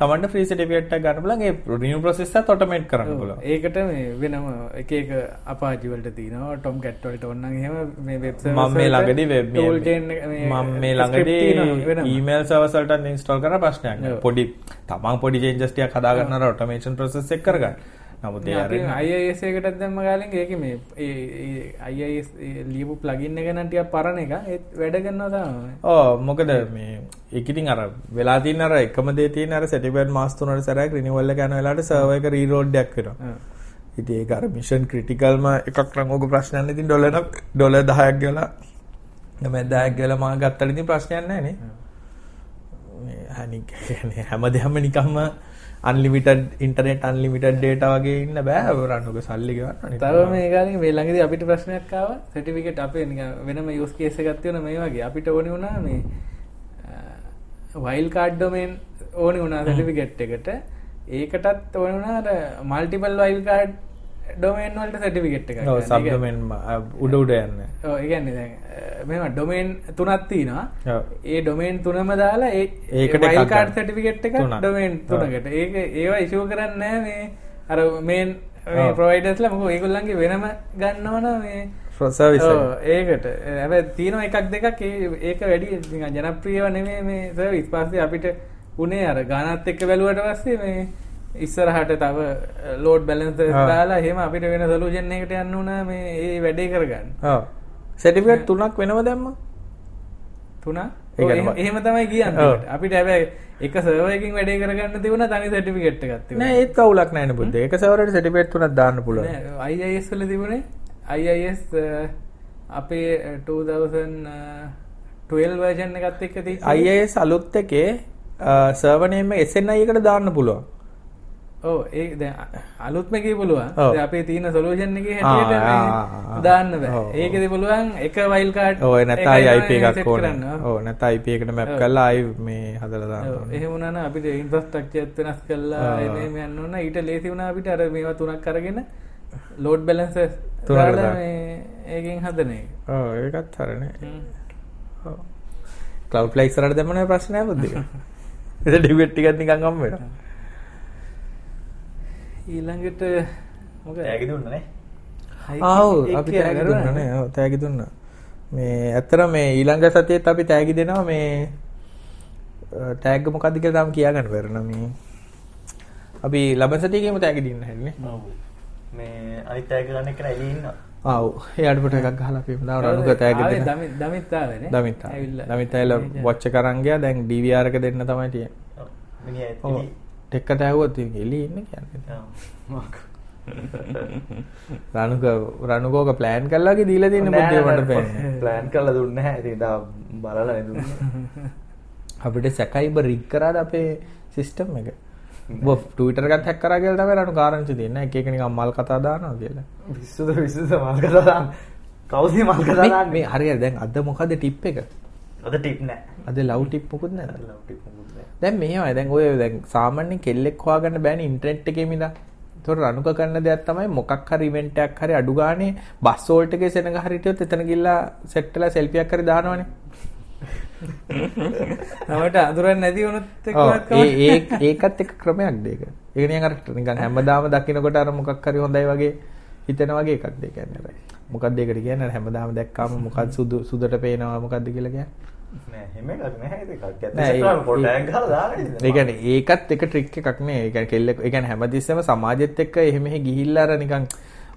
තමන්ට සර්ටිෆිකේට් එකක් ගන්න පුළුවන්. ඒ රිනිව් ප්‍රොසෙස් එකත් ඔටෝමේට් කරන්න. පුළුවන්. ඒකට වෙනම එක එක අපාචි වලට තියෙනවා ටොම් කැට් වලට ඕන නම් එහෙම මේ වෙබ් මම මේ ළඟදී වෙබ් මම මේ ළඟදී ඊමේල් සර්වර්ස් වලට ඉන්ස්ටෝල් කරලා ප්‍රශ්නයක්. පොඩි තමන් පොඩි චේන්ජස් ටිකක් හදා ගන්න අර ඔටෝමේෂන් ප්‍රොසෙස් එක කරගන්න. නමුත් එකටත් දැම්ම ගාලින් ඒක මේ IIS ලියපු ප්ලගින් එක නම් ටිකක් පරණ එක ඒත් වැඩ කරනවා තමයි. ඔව් මොකද මේ ඒක ඉතින් අර වෙලා තියෙන අර එකම දේ තියෙන අර සර්ටිෆිකේට් මාස 3කට සැරයක් රිනිවල් එක යන වෙලාවට සර්වර් එක රීලෝඩ් එකක් වෙනවා. ඔව්. ඉතින් ඒක අර මිෂන් ක්‍රිටිකල්ම එකක් නම් ඕක ප්‍රශ්නයක් නෙ ඉතින් ඩොලර් ඩොලර් 10ක් ගෙවලා නම 10ක් ගෙවලා මම ගත්තට ඉතින් ප්‍රශ්නයක් නැහැ නේ. මේ අනික කියන්නේ හැමදේම නිකම්ම අන්ලිමිටඩ් ඉන්ටර්නෙට් අන්ලිමිටඩ් data වගේ ඉන්න බෑ රන්නක සල්ලි අනිත් තව මේ ගාලින් මේ ළඟදී අපිට ප්‍රශ්නයක් ආවා සර්ටිෆිකේට් අපේ වෙනම යූස් කේස් එකක් තියෙනවා මේ වගේ. අපිට ඕනි වුණා මේ වයිල් කාඩ් ඩොමේන් ඕනි වුණා සර්ටිෆිකේට් එකට. ඒකටත් ඕනි වුණා මල්ටිපල් වයිල් කාඩ් ඩොමේන් වලට සර්ටිෆිකේට් එකක් ඔව් ගන්න. සබ් ඒ ඩොමේන් උඩ උඩ යන්න ඔව් ඒ කියන්නේ දැන් මෙහෙම ඩොමේන්. ඔව්. ඒ ඩොමේන් තුනම දාලා ඒකට කාඩ්. සර්ටිෆිකේට් එක. ඩොමේන්. තුනකට. ඒක ඒවා ඉෂුව කරන්නේ මේ අර මේන් මේ ඔව්. ප්‍රොවයිඩර්ස්ලා මොකද ඒගොල්ලන්ගේ වෙනම ගන්නවන මේ ඔව්, ඒකට හැබැයි තියෙනවා එකක් දෙකක් ඒක වැඩි ජනප්‍රියව නෙමෙයි මේ සර්විස් පස්සේ අපිට උනේ අර ගානත් එක්ක බැලුවට පස්සේ මේ ඉස්සරහට තව ලෝඩ් බැලන්ස්. දාලා එහෙම අපිට වෙන සොලියුෂන් එකකට යන්න උනා මේ ඒ වැඩේ කරගන්න. ඔව් සර්ටිෆිකේට් තුනක් වෙනව දැම්මා? තුන එහෙම තමයි කියන්න. අපිට හැබැයි එක සර්වයකින් වැඩේ කරගන්න තිබුණ තනි සටිෆිකට් ගත්ත නෑ ඒත් කවුලක් නෑන බුද්ධ. එක සවරට සටිපේට් තුනක් දාන්න පුළුවන්. අයිස් වල තිබුණේ? අයිස් අපේ 2012 වර්ෂන් එකත් එක්ක ති අයිස් අලුත් එකේ සර්වනයම එසෙන් අයකට දාන්න පුළුවන් ඕ ඒ දැන් අලුත්ම කී පුළුවන් අපේ තියෙන සොලූෂන් එකේ ආ. දාන්න. ඒකෙදි පුළුවන් එක වයිල් කාඩ් ඕය නැතයි අයිප එකක් කරන්න. ඕ නැත අයිප එකට මැප්. කල්ලා අයි මේ හදල දාන්න ඔව්, එහෙම වුණා නම් අපිට ඉන්ෆ්‍රාස්ට්‍රක්චර් වෙනස් කළා ආ. එහෙම එහෙම යන්න ඕන ඊට ලේසි වුණා අපිට අර මේවා තුනක් අරගෙන ලෝඩ් බැලන්ස්. මේ ඒකෙන් හදන ඕ ඒකත් හ්ම්. කලව් ලයික්සරට දෙමන ප්‍රශ්නය බුද්ධ ඩිබෙට්ටිගත් නිකං ගම්මට ඊළඟට මොකද? ඇගි දුන්නනේ ආව් අපි තෑගි කරුණා දුන්න නේ. ඔව් තෑගි දුන්න. මේ ඇත්තර මේ ඊළඟ සතියේත් අපි තෑගි දෙනවා. මේ ටෑග් මොකක්ද කියලා තාම කියාගන්න බැරි මේ. අපි ලබන සතියේ කියමු තෑගි දෙන්න හැන්නේ මේ අනිත් ඇග ගන්න එක එලි ඉන්න ආව්. එයාට පොට එකක් ගහලා අපි දාන රණුක තෑගි දෙන්න දමිත් දමිත් ආවේනේ දමිත් ඇවිල්ලා. දමිත් ඇවිල්ලා වොච් එක අරන් ගියා. දැන් DVR එක දෙන්න තමයි තියෙන්නේ. ඔව්. ටෙක්ක තෑවුවොත් ඉතින් එළිය ඉන්න කියන්නේ. රණුක රණුකෝක ප්ලෑන් කල්ලාගේ දීලා තියෙන බුද්ධිය මට පේන්නේ ප්ලෑන් කරලා දුන්න හැ ඉතින් දා බලලා දුන්න අපිට සැකයිබ රික් කරාද අපේ සිස්ටම් එක? බො ටවිටර් එකත් හැක් කරා කියලා තමයි රණු කාරණා තියෙන්නේ එක එක නිකන් මල් කතා දානවා කියලා. විස්සුද විස්සුද මල් කතා දාන්න? කවුද මල් කතා දාන්නේ? මේ හරියට දැන් අද මොකද ටිප් එක? අද ටිප් නෑ අද ලව් ටිප් මොකුත් නැද්ද ලව් ටිප් මොකුත් නෑ දැන් මෙහෙමයි දැන් ඔය දැන් සාමාන්‍යයෙන් කෙල්ලෙක් හොයාගන්න බෑනේ ඉන්ටර්නෙට් එකේ මිලා ඒතකොට රණුක කරන දෙයක් තමයි මොකක් හරි ඉවෙන්ට් එකක් හරි අඩු ගානේ බස් වෝල්ට් එකේ සෙනඟ හරිටියොත් එතන ගිහලා සෙට් වෙලා සෙල්ෆියක් හරි දානවනේ නමට අඳුරන්නේ නැති වුණොත් එක්කවත් ඒ ඒකත් එක ක්‍රමයක් දෙක. ඒක නිකන් අර නිකන් හැමදාම දකින්නකොට අර මොකක් හරි හොඳයි වගේ හිතෙන වගේ එකක් දෙක කියන්නේ අර. මොකක්ද ඒකට කියන්නේ හැමදාම දැක්කාම මොකක්ද සුදු සුදට පේනවා මොකක්ද කියලා කියන්නේ. නෑ හැම එකක් නෑ ඒක එකක් නෑ, ඒ- ඇත්ත පොඩ්ඩක් ගහලා දාලා ඉන්න. ඒ කියන්නේ ඒකත් එක ට්‍රික් එකක් නේ. ඒ කියන්නේ කෙල්ලෙක් ඒ කියන්නේ හැමතිස්සෙම සමාජෙත් එක්ක එහෙම මෙහෙ ගිහිල්ලා අර නිකන්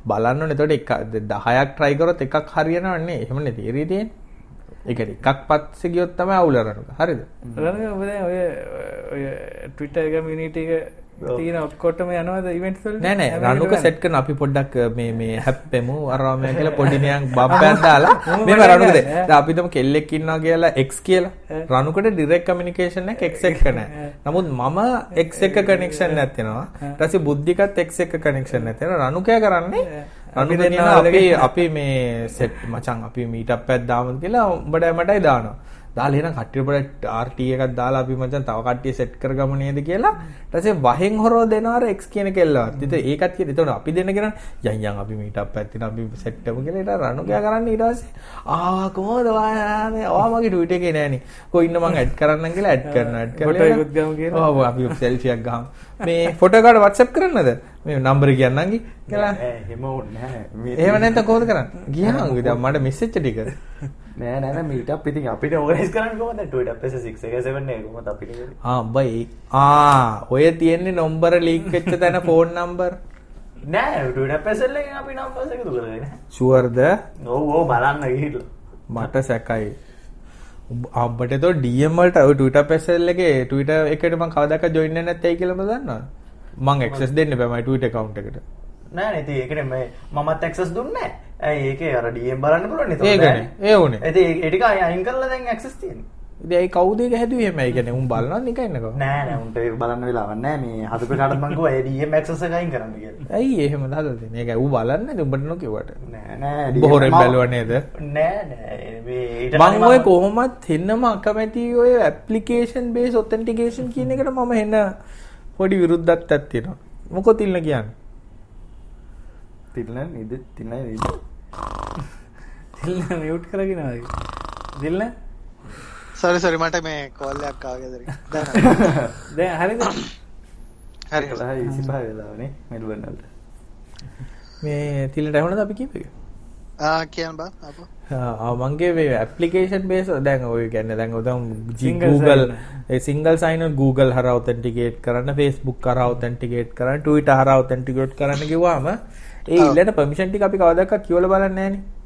බලන්න ඕනේ. එතකොට එක 10ක් try කරොත් එකක් හරියනවන්නේ. එහෙම නේ තීරිය තියෙන්නේ. ඒ කියන්නේ එකක් පස්සේ ගියොත් තමයි අවුල රණුක. හරිද? ඔය කමියුනිටි එක තියෙන ඔක්කොටම යනවාද ඉවෙන්ට්ස් වලට? නෑ නෑ. රණුක සෙට් කරන අපි පොඩ්ඩක් මේ මේ හැප්පෙමු අරම කියලා පොඩි නියන් බබ්බයක් දාලා. මේව රණුකද. දැන් අපි තුමු කෙල්ලෙක් ඉන්නවා කියලා X කියලා. රණුකට ඩිරෙක්ට් කමියුනිකේෂන් එක X එක නෑ. නමුත් මම X එක කනෙක්ෂන් එකක් තියෙනවා ඊට පස්සේ බුද්ධිකත් X එක කනෙක්ෂන් එකක් තියෙනවා රණුකයා කරන්නේ අපි රණුක දෙන්නා අපි. අපි මේ සෙට් මචං අපි මීට් අප් එකක් දාමුද කියලා උඹට මටයි දානවා දාලා එහෙනම් කට්ටිය පොඩ RT එකක් දාලා අපි මචං තව කට්ටිය සෙට් කරගමු නේද කියලා ඊට පස්සේ වහෙන් හොරෝ දෙනවා අර X කියන කෙල්ලවත්. ඉතින් ඒකත් කියන. එතකොට අපි දෙන්න කියන යන් යන් අපි මීට් අප් එකක් තියෙනවා අපි සෙට් කරමු කියලා ඊට රණුකයා කරන්නේ ඊට පස්සේ ආ කොහොමද වානේ ඔයා මගේ ට්විට් එකේ නෑනේ. කො ඉන්න මං ඇඩ් කරන්නම් කියලා ඇඩ් කරනවා ඇඩ් කරලා ෆොටෝ එකකුත් ගමු කියලා. ඔව් අපි සෙල්ෆි එකක් ගහමු. මේ ෆොටෝ කාඩ් WhatsApp කරන්නද? මේ නම්බර කියන්නම් කි කියලා. නෑ එහෙම ඕනේ නෑ මේ- එහෙම නැත්නම් කොහොමද කරන්නේ? ගියාම ඉතින් මට මෙසේජ් ටික. නෑ නෑ නෑ මීට් ඉතින් අපිට ඕගනයිස් කරන්න ට්විටර් අප් එක 6 එක 7 එක කොහොමද අපිට කරන්නේ? ආ ඔය තියෙන්නේ නම්බර ලීක් වෙච්ච තැන ෆෝන් නම්බර් නෑ ට්විටර් අප් කරගෙන ෂුවර්ද ඔව් ඔව් බලන්න ගිහිල්ලා. මට සැකයි. අබට තෝ ඩම් වලට ඔය Twitter පෙසල් එකේ Twitter එකට මම කවදාක ජොයින් වෙන්නේ නැත්තේ කියලා මම දන්නවා මං ඇක්සස් දෙන්න Twitter account එකට. නෑ නේ ඉතින් ඒකනේ මේ මමත් ඇක්සස් දුන්නේ නෑ. ඒකේ? අර DM බලන්න පුළුවන් නේ ඒකනේ. ඒ උනේ ඉතින් ඒ ටික අයින් කරලා දැන්. ඉතින් ඒ කවුද හැදුවේ? උන් බලනවා නිකන් ඉන්නකෝ? නෑ උන්ට බලන්න වෙලාවක් නෑ. මේ හදපු කාටත් මං කිව්වා ඒ DM ඇක්සස් එක අයින් කරන්න. ඇයි එහෙම තියෙන්නේ ඒක ඌ බලන්නේ උඹට නොකියුවට නෑ නෑ. උඹ හොරෙන් බැලුවා නේද? නෑ නෑ. මේ ඊට මං ඔය කොහොමත් හෙන්නම අකමැති ඔය ඇප්ලිකේෂන් බේස් ඔතෙන්ටිකේෂන් කියන එකට මම හෙන්න පොඩි විරුද්ධත්වයක් තියෙනවා. මොකද ඉන්න කියන්නේ? තිල්න නිද තිල්න නිද දිල්න මියුට් කරගෙන ආවේ. දිල්න සරි සරි මට මේ කෝල් එකක් ආවා ගෙදරින්. දැන් දැන් හරිද හරි හරි. කලා 25 වෙලාවනේ මෙල්බර්න් වලට. මේ තිලට ඇහුණද අපි කියපු එක ආ කියන්න බා අපෝ. මංගේ මේ ඇප්ලිකේෂන් බේස් දැන් ඔය කියන්නේ දැන් උදම් Google සිංගල් සයින් Google හරහා ඔතෙන්ටිකේට් කරන්න Facebook කරහා ඔතෙන්ටිකේට් කරන්න Twitter හරහා ඔතෙන්ටිකේට් කරන්න කිව්වම ඒ. ඉල්ලන පර්මිෂන් ටික අපි කවදාවත් කියවලා බලන්නේ නැහනේ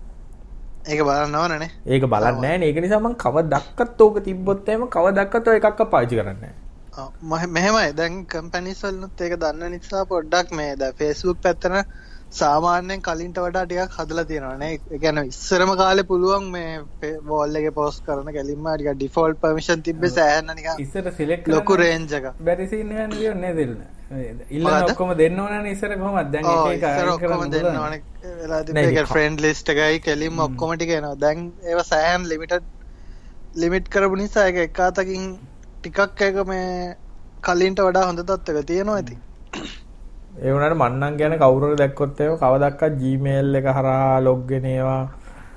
ඒක බලන්න ඕනනේ ඒක බලන්නේ නැහැ නේ. ඒක නිසා මම කවදක්වත් ඕක තිබ්බොත් එහෙම කවදක්වත් ඔය එකක්වත් පාවිච්චි කරන්නේ නැහැ. මෙහෙමයි දැන් කම්පැනිස් වලනුත් ඒක දන්න නිසා පොඩ්ඩක් මේ දැන් Facebook පැත්තන සාමාන්‍යයෙන් කලින්ට වඩා ටිකක් හදලා තියෙනවා නේ. ඒ කියන්නේ ඉස්සරම කාලේ පුළුවන් මේ වෝල් එකේ පෝස්ට් කරන කෙලින්ම ටිකක් ඩිෆෝල්ට් පර්මිෂන් තිබ්බේ සෑහෙන නිකන් ඉස්සර සිලෙක්ට් ලොකු රේන්ජ් එකක්. බැරි සීන් එකක් නේද මොකද්ද? ඔක්කොම දෙන්න දැන් එක එක. ඕනේ වෙලා නෑ, තිබ්බේ ඒක ඒක ෆ්‍රෙන්ඩ් ලිස්ට් එකයි කෙලින්ම ඔක්කොම ටික එනවා. දැන් ඒවා සෑහෙන ලිමිටඩ් ලිමිට් කරපු නිසා එක අතකින් ටිකක් ඒක මේ කලින්ට වඩා හොඳ තත්ත්වයක තියෙනවා ඇති. ඒ වුණාට මන්නම් ගැන කවුරු හරි දැක්කොත් එහෙම කවදක්වත් Gmail එක හරහා log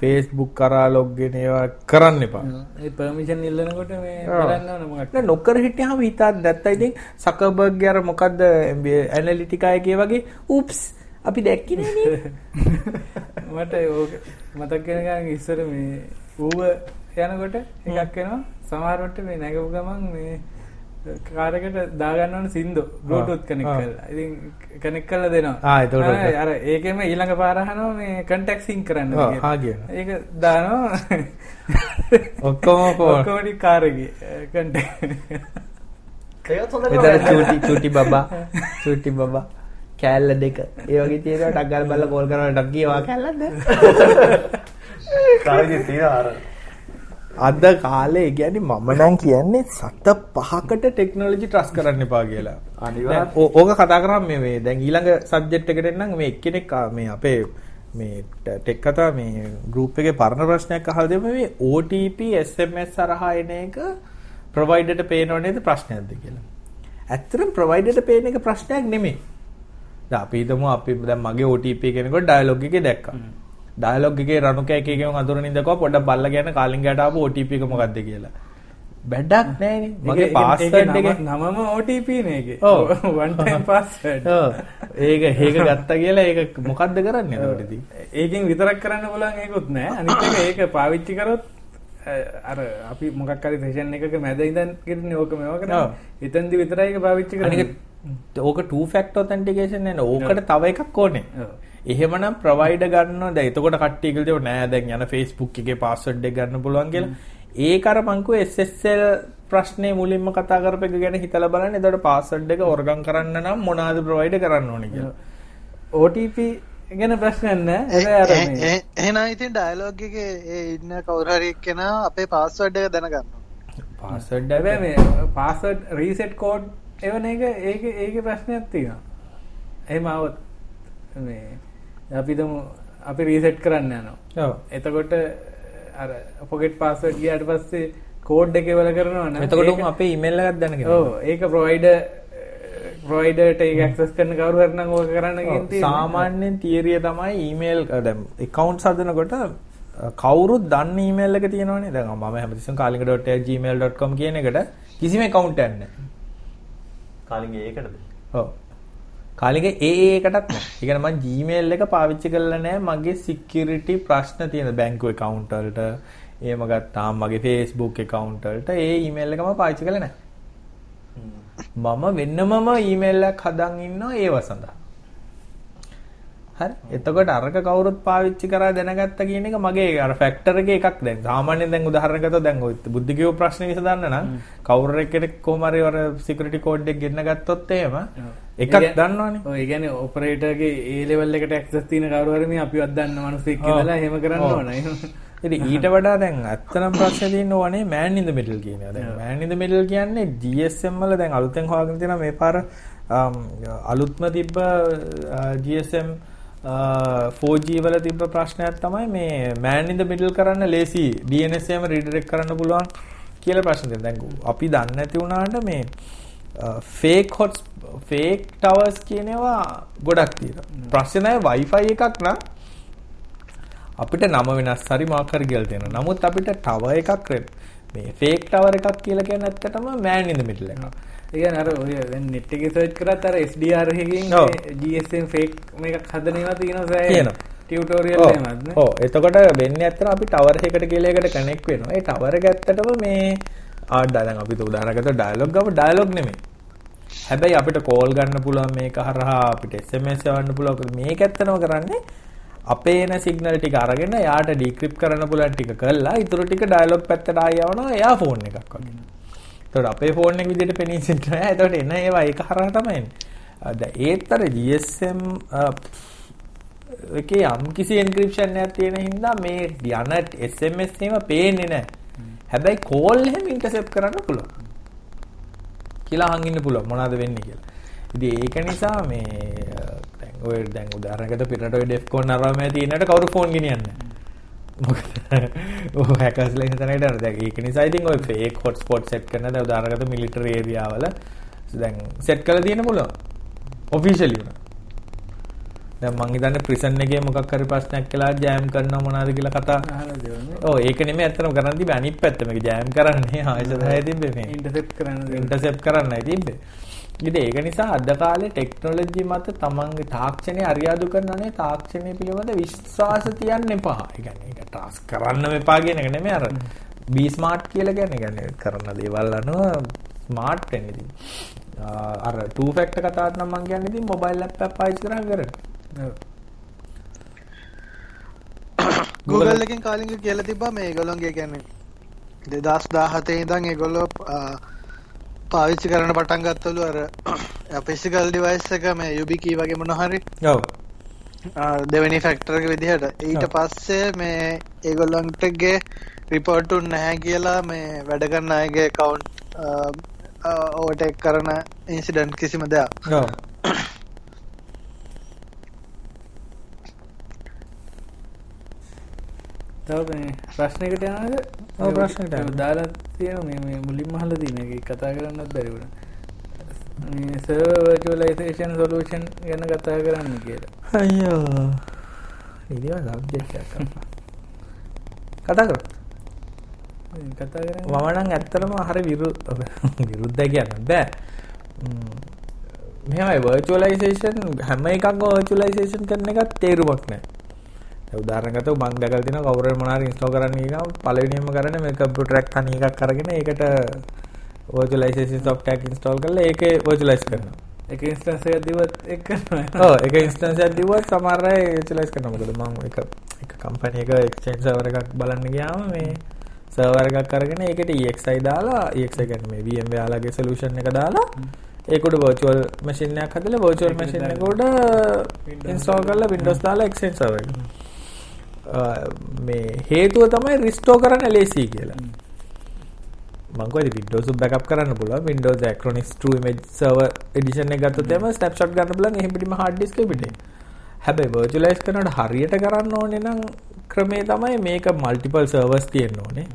Facebook කරා වෙන ඒවා කරන්න එපා. ඒ පර්මිෂන් ඉල්ලනකොට මේ. බලන්න ඕන මොකක්ද නොකර හිටියාම හිතත් නැත්නම් ඉතින් සකබර්ග් අර මොකද්ද ඇනලිටිකා එකේ වගේ උප්ස් අපි දැක්කේ නෑනේ. මට ඕක මතක් වෙන ගමන් ඉස්සර මේ ඌව යනකොට එකක් එනවා සමහරවට මේ නැගපු ගමන් මේ කාර් එකට දාගන්න ඕන සින්දු බ්ලූටූත් කනෙක්ට් ආ. කරලා. ඉතින් කනෙක්ට් කරලා දෙනවා. ආ, එතකොට ආ, අර ඒකෙම ඊළඟ පාර අහනවා මේ කන්ටැක්ට් සින්ක් කරන්න කියනවා. ඒක දානවා. ඔක්කොම කො- ඔක්කොම ටික කාර් එකේ කන්ටැක්ට්. ඒකත් හොඳ එතන චූටි චූටි බබා චූටි බබා කෑල්ල දෙක ඒ වගේ තියෙනවා ටක් ගාලා බලලා කෝල් කරනවා ටක් කියවා කෑල්ලද කාලෙදි තියෙනවා අර අද කාලේ කියන්නේ මම නම් කියන්නේ සත පහකට ටෙක්නොලොජි ට්‍රස් කරන්න එපා කියලා. ඕ- ඕක කතා කරාම මේ මේ දැන් ඊළඟ සබ්ජෙක්ට් එකට එන්නම් මේ එක්කෙනෙක් මේ අපේ මේ ටෙක් කතා මේ ගෲප් එකේ පරණ ප්‍රශ්නයක් අහලා දෙමු මේ OTP SMS හරහා එන එක ප්‍රොවයිඩර්ට පේනව නේද ප්‍රශ්නයක්ද කියලා. ඇත්තටම ප්‍රොවයිඩර්ට පේන එක ප්‍රශ්නයක් නෙමෙයි. දැන් අපි හිතමු අපි දැන් මගේ OTP කෙනෙකුට ඩයලොග් එකේ දැක්කා. ඩයලොග් එකේ රණු කෑකේකම අඳුරනින් දැක්කවා පොඩ්ඩක් බලලා කියන්න කාලින්ගයට ආපු OTP එක මොකක්ද කියලා. වැඩක් නැහැනේ. මගේ පාස්වර්ඩ් එක නමම OTP නේ ඒකේ. ඔව්. one time password. ඔව්. ඒක හේක ගත්තා කියලා ඒක මොකද්ද කරන්නේ එතකොට ඉතින්? ඒකෙන් විතරක් කරන්න පුළුවන් ඒකුත් නෑ. අනිත් එක ඒක පාවිච්චි කරොත් අර අපි මොකක් හරි සෙෂන් එකක මැද ඉඳන් කරන්නේ ඕක මේවා ඔව්. කරන්නේ. එතෙන්දි විතරයි ඒක පාවිච්චි කරන්නේ. ඕක two factor authentication නේ ඕකට තව එකක් ඕනේ. එහෙමනම් ප්‍රොවයිඩර් ගන්නවා දැන් එතකොට කට්ටිය කියලා දෙව නෑ දැන් යන Facebook එකේ password එක ගන්න පුළුවන් කියලා. ඒක අර මං කිව්වේ SSL ප්‍රශ්නේ මුලින්ම කතා කරපු එක ගැන හිතලා බලන්න. එතකොට password එක ඕර්ගන් කරන්න නම් මොනවාද ප්‍රොවයිඩර් කරන්න ඕනේ කියලා. OTP ගැන ප්‍රශ්නයක් නෑ. හැබැයි අර මේ එහෙනම් ඉතින් ඩයලොග් එකේ ඒ ඉන්න කවුරු හරි එක්කෙනා අපේ පාස්වර්ඩ් එක දැනගන්නවා. password හැබැයි මේ පාස්වර්ඩ් රීසෙට් කෝඩ් එවන එක ඒක ඒකේ ප්‍රශ්නයක් තියෙනවා. එහෙම આવොත් මේ අපි දමු අපි රීසෙට් කරන්න යනවා. ඔව්. එතකොට අර පොකට් පාස්වර්ඩ් ගියාට පස්සේ කෝඩ් එක එවල කරනවා නම් එතකොට අපේ email එකක් දැනගෙන. ඔව් ඒක ප්‍රොවයිඩර් ප්‍රොවයිඩර්ට ඒක ඇක්සස් කරන කවුරු හරි නම් ඕක කරන්න කියන. සාමාන්‍යයෙන් තියරිය තමයි ඊමේල් දැන් accounts හදනකොට කවුරුත් දන්න ඊමේල් එක තියෙනවනේ. දැන් මම හැමතිස්සෙම kalinga.gmail.com කියන එකට කිසිම account එකක් නැහැ. කාලින්ගේ ඒකටද ඔව්. කාලිගේ ඒ ඒ එකටත් නැහැ. ඒ කියන්නේ මම Gmail එක පාවිච්චි කරලා නැහැ මගේ security ප්‍රශ්න තියෙන බැංකු account වලට. එහෙම ගත්තාම මගේ Facebook account වලට ඒ email එක මම පාවිච්චි කරලා නැහැ. මම වෙන්නමම ඊමේල් එකක් හදන් ඉන්නවා ඒව සඳහා. හරි. එතකොට අරක කවුරුත් පාවිච්චි කරා දැනගත්ත කියන එක මගේ අර ෆැක්ටර් එකේ එකක් දැන්. සාමාන්‍යයෙන් දැන් උදාහරණ ගත්තොත් දැන් ඔය බුද්ධිකේව ප්‍රශ්නේ විසඳන්න නම් කවුරු කෙනෙක් කොහොම හරි අර සිකියුරිටි කෝඩ් එක ගෙන්න ගත්තොත් එහෙම එකක් දන්නවනේ. ඒ කියන්නේ ඔපරේටර්ගේ ඒ ලෙවල් එකට ඇක්සස් තියෙන කවුරු හරි මේ අපිවත් දන්න මිනිස්සෙක් කියලා එහෙම කරන්න. ඕන. ඉතින් ඊට වඩා දැන් ඇත්තනම් ප්‍රශ්නේ තියෙන්නේ ඕනේ man in the middle කියන එක. දැන් man in the middle කියන්නේ GSM වල දැන් අලුතෙන් හොයාගෙන තියෙනවා මේ පාර අලුත්ම තිබ්බ GSM අ, 4G වල තිබ්බ ප්‍රශ්නයක් තමයි මේ man in the middle කරන්න ලේසි DNS එකම redirect කරන්න පුළුවන් කියලා ප්‍රශ්න තියෙනවා. දැන් අපි දන්නේ නැති වුණාට මේ ෆේක් හොට් ෆේක් ටවර්ස් කියන ඒවා ගොඩක් තියෙනවා. ප්‍රශ්නේ Wi-Fi එකක් නම් අපිට නම වෙනස් හරි මොකක් හරි කියලා තියෙනවා. නමුත් අපිට ටවර් එකක් මේ ෆේක් ටවර් එකක් කියලා කියන්නේ ඇත්තටම man in the middle එකක්. ඒ කියන්නේ අර ඔය දැන් නෙට් එකේ සර්ච් කරත් අර SDR එකකින් GSM fake මේකක් හදන ඒවා තියෙනවා සෑහෙන. තියෙනවා. ටියුටෝරියල්. එහෙමත් නේ. ඔව්. එතකොට වෙන්නේ ඇත්තටම අපි ටවර් එකකට කියලා එකට කනෙක්ට් වෙනවා. ඒ ටවර් එක ඇත්තටම මේ ආ දැන් අපි උදාහරණයක් ගත්තා ඩයලොග් ගම ඩයලොග් නෙමෙයි. හැබැයි අපිට කෝල් ගන්න පුළුවන් මේක හරහා අපිට SMS යවන්න පුළුවන් මේක ඇත්තටම කරන්නේ අපේ එන සිග්නල් ටික අරගෙන යාට ඩික්‍රිප්ට් කරන්න පුළුවන් ටික කළා ඊටු ටික ඩයලොග් පැත්තට ආය යවනවා එයා ෆෝන් එකක් වගේ. එතකොට අපේ ෆෝන් එක විදිහට පෙනී සිටින නෑ. එතකොට එන ඒවා ඒක හරහා තමයි එන්නේ. දැන් ඒත් අර GSM එකේ යම් කිසි එන්ක්‍රිප්ෂන් එකක් තියෙන හින්දා මේ යන SMS එහෙම පේන්නේ නැහැ. හැබැයි කෝල් එහෙම ඉන්ටර්සෙප්ට් කරන්න පුළුවන්. කියලා අහන් ඉන්න පුළුවන් මොනවද වෙන්නේ කියලා. ඉතින් ඒක නිසා මේ දැන් ඔය දැන් උදාහරණයකට පිටරට ඔය ඩෙෆ්කොන් අරවම තියෙනට කවුරු ෆෝන් ගෙනියන්නේ මොකද ඔය හැකර්ස්ලා ඉන්න තැනකට යනවා. දැන් ඒක නිසා ඉතින් ඔය ෆේක් හොට්ස්පොට් සෙට් කරන දැන් උදාහරණයකට මිලිටරි ඒරියාවල දැන් සෙට් කරලා තියෙන පුළුවන්. ඔෆිෂියලි උනා. දැන් මං හිතන්නේ ප්‍රිසන් එකේ මොකක් හරි ප්‍රශ්නයක් කියලා ජෑම් කරනවා මොනවාද කියලා කතා. ඔව් ඒක නෙමෙයි ඇත්තටම කරන් තිබ්බේ අනිත් පැත්ත මේක ජෑම් කරන්නේ ආයතනය තිබ්බේ මේ ඉන්ටර්සෙප්ට් කරන්න. ඉන්ටර්සෙප්ට් කරන්නයි තිබ්බේ. ඉතින් ඒක නිසා අද කාලේ ටෙක්නොලොජි මත තමන්ගේ තාක්ෂණය අරියාදු කරනනේ තාක්ෂණය පිළිබඳ විශ්වාස තියන්න එපා. ඒ කියන්නේ ඒක ටාස්ක් කරන්න එපා කියන එක නෙමෙයි අර බී ස්මාර්ට් කියලා කියන්නේ. කියන්නේ කරන දේවල් අනුව ස්මාර්ට් වෙන්න ඉතින්. අර ටූ ෆැක්ටර් කතාවට නම් මම කියන්නේ ඉතින් මොබයිල් ලැප්ටොප් පාවිච්චි කරා කරන්නේ. Google එකෙන් කාලින්ග කියලා තිබ්බා. මේ ඒගොල්ලොන්ගේ කියන්නේ 2017 ඉඳන් ඒගොල්ලෝ පාවිච්චි කරන්න පටන් ගත්තලු අර ෆිසිකල් ඩිවයිස් එක මේ YubiKey වගේ මොන හරි. ඔව්. දෙවෙනි ෆැක්ටර් එක විදිහට. ඊට. පස්සේ මේ ඒගොල්ලන්ටගේ රිපෝට් උන් නැහැ කියලා මේ වැඩ කරන අයගේ කවුන්ට් ඕවර්ටේක් කරන ඉන්සිඩන්ට් කිසිම දෙයක් තව ප්‍රශ්නෙකට යන්න. දාලා තියෙන මේ මේ මුලින්ම අහලා තියෙන එක කතා කරන්නත් බැරි වුණා. මේ server virtualization solution ගැන කතා කරන්න කියලා. සබ්ජෙක්ට් එකක් අප්පා. කතා. ඉතින් කතා කරන්නේ මම නම් ඇත්තටම හරි විරු විරුද්ධයි කියන්න බෑ. ම්, මෙහෙමයි virtualization හැම එකක්ම virtualization කරන එකත් තේරුමක් නැහැ. දැන් උදාහරණයකට මම දැකලා තියෙනවා කවුරු හරි මොනාරි ඉන්ස්ටෝල් කරන්න ගියාම පළවෙනියෙන්ම කරන්නේ මේ කම්පියුටර් එක තනි එකක් අරගෙන ඒකට virtualization software එකක් ඉන්ස්ටෝල් කරලා ඒකේ virtualize කරනවා. එක ඉන්ස්ටන්ස් එකක් දිවත් එක් කරනවා. ඔව් ඒක ඉන්ස්ටන්ස් එකක් දිව්වත් සමහර අය virtualize කරනවා. මොකද මම එක එක කම්පැනි එක exchange server එකක් බලන්න ගියාම මේ server එකක් අරගෙන ඒකට EXI දාලා EXI කියන්නේ මේ VMware ලාගේ solution එක දාලා ඒකට virtual machine එකක් හදලා virtual machine. එකට install කරලා Windows දාලා exchange server එක. මේ හේතුව තමයි restore කරන්න ලේසි කියලා. මං කොයිද Windows බෑකප් කරන්න පුළුවන් Windows Acronix True Image Server Edition එක ගත්තොත් එම snapshot ගන්න පුළුවන් එහෙම පිටින්ම hard disk එක පිටින්. හැබැයි virtualize කරනකොට හරියට කරන්න ඕනේ නම් ක්‍රමේ තමයි මේක multiple servers තියෙන්න ඕනේ.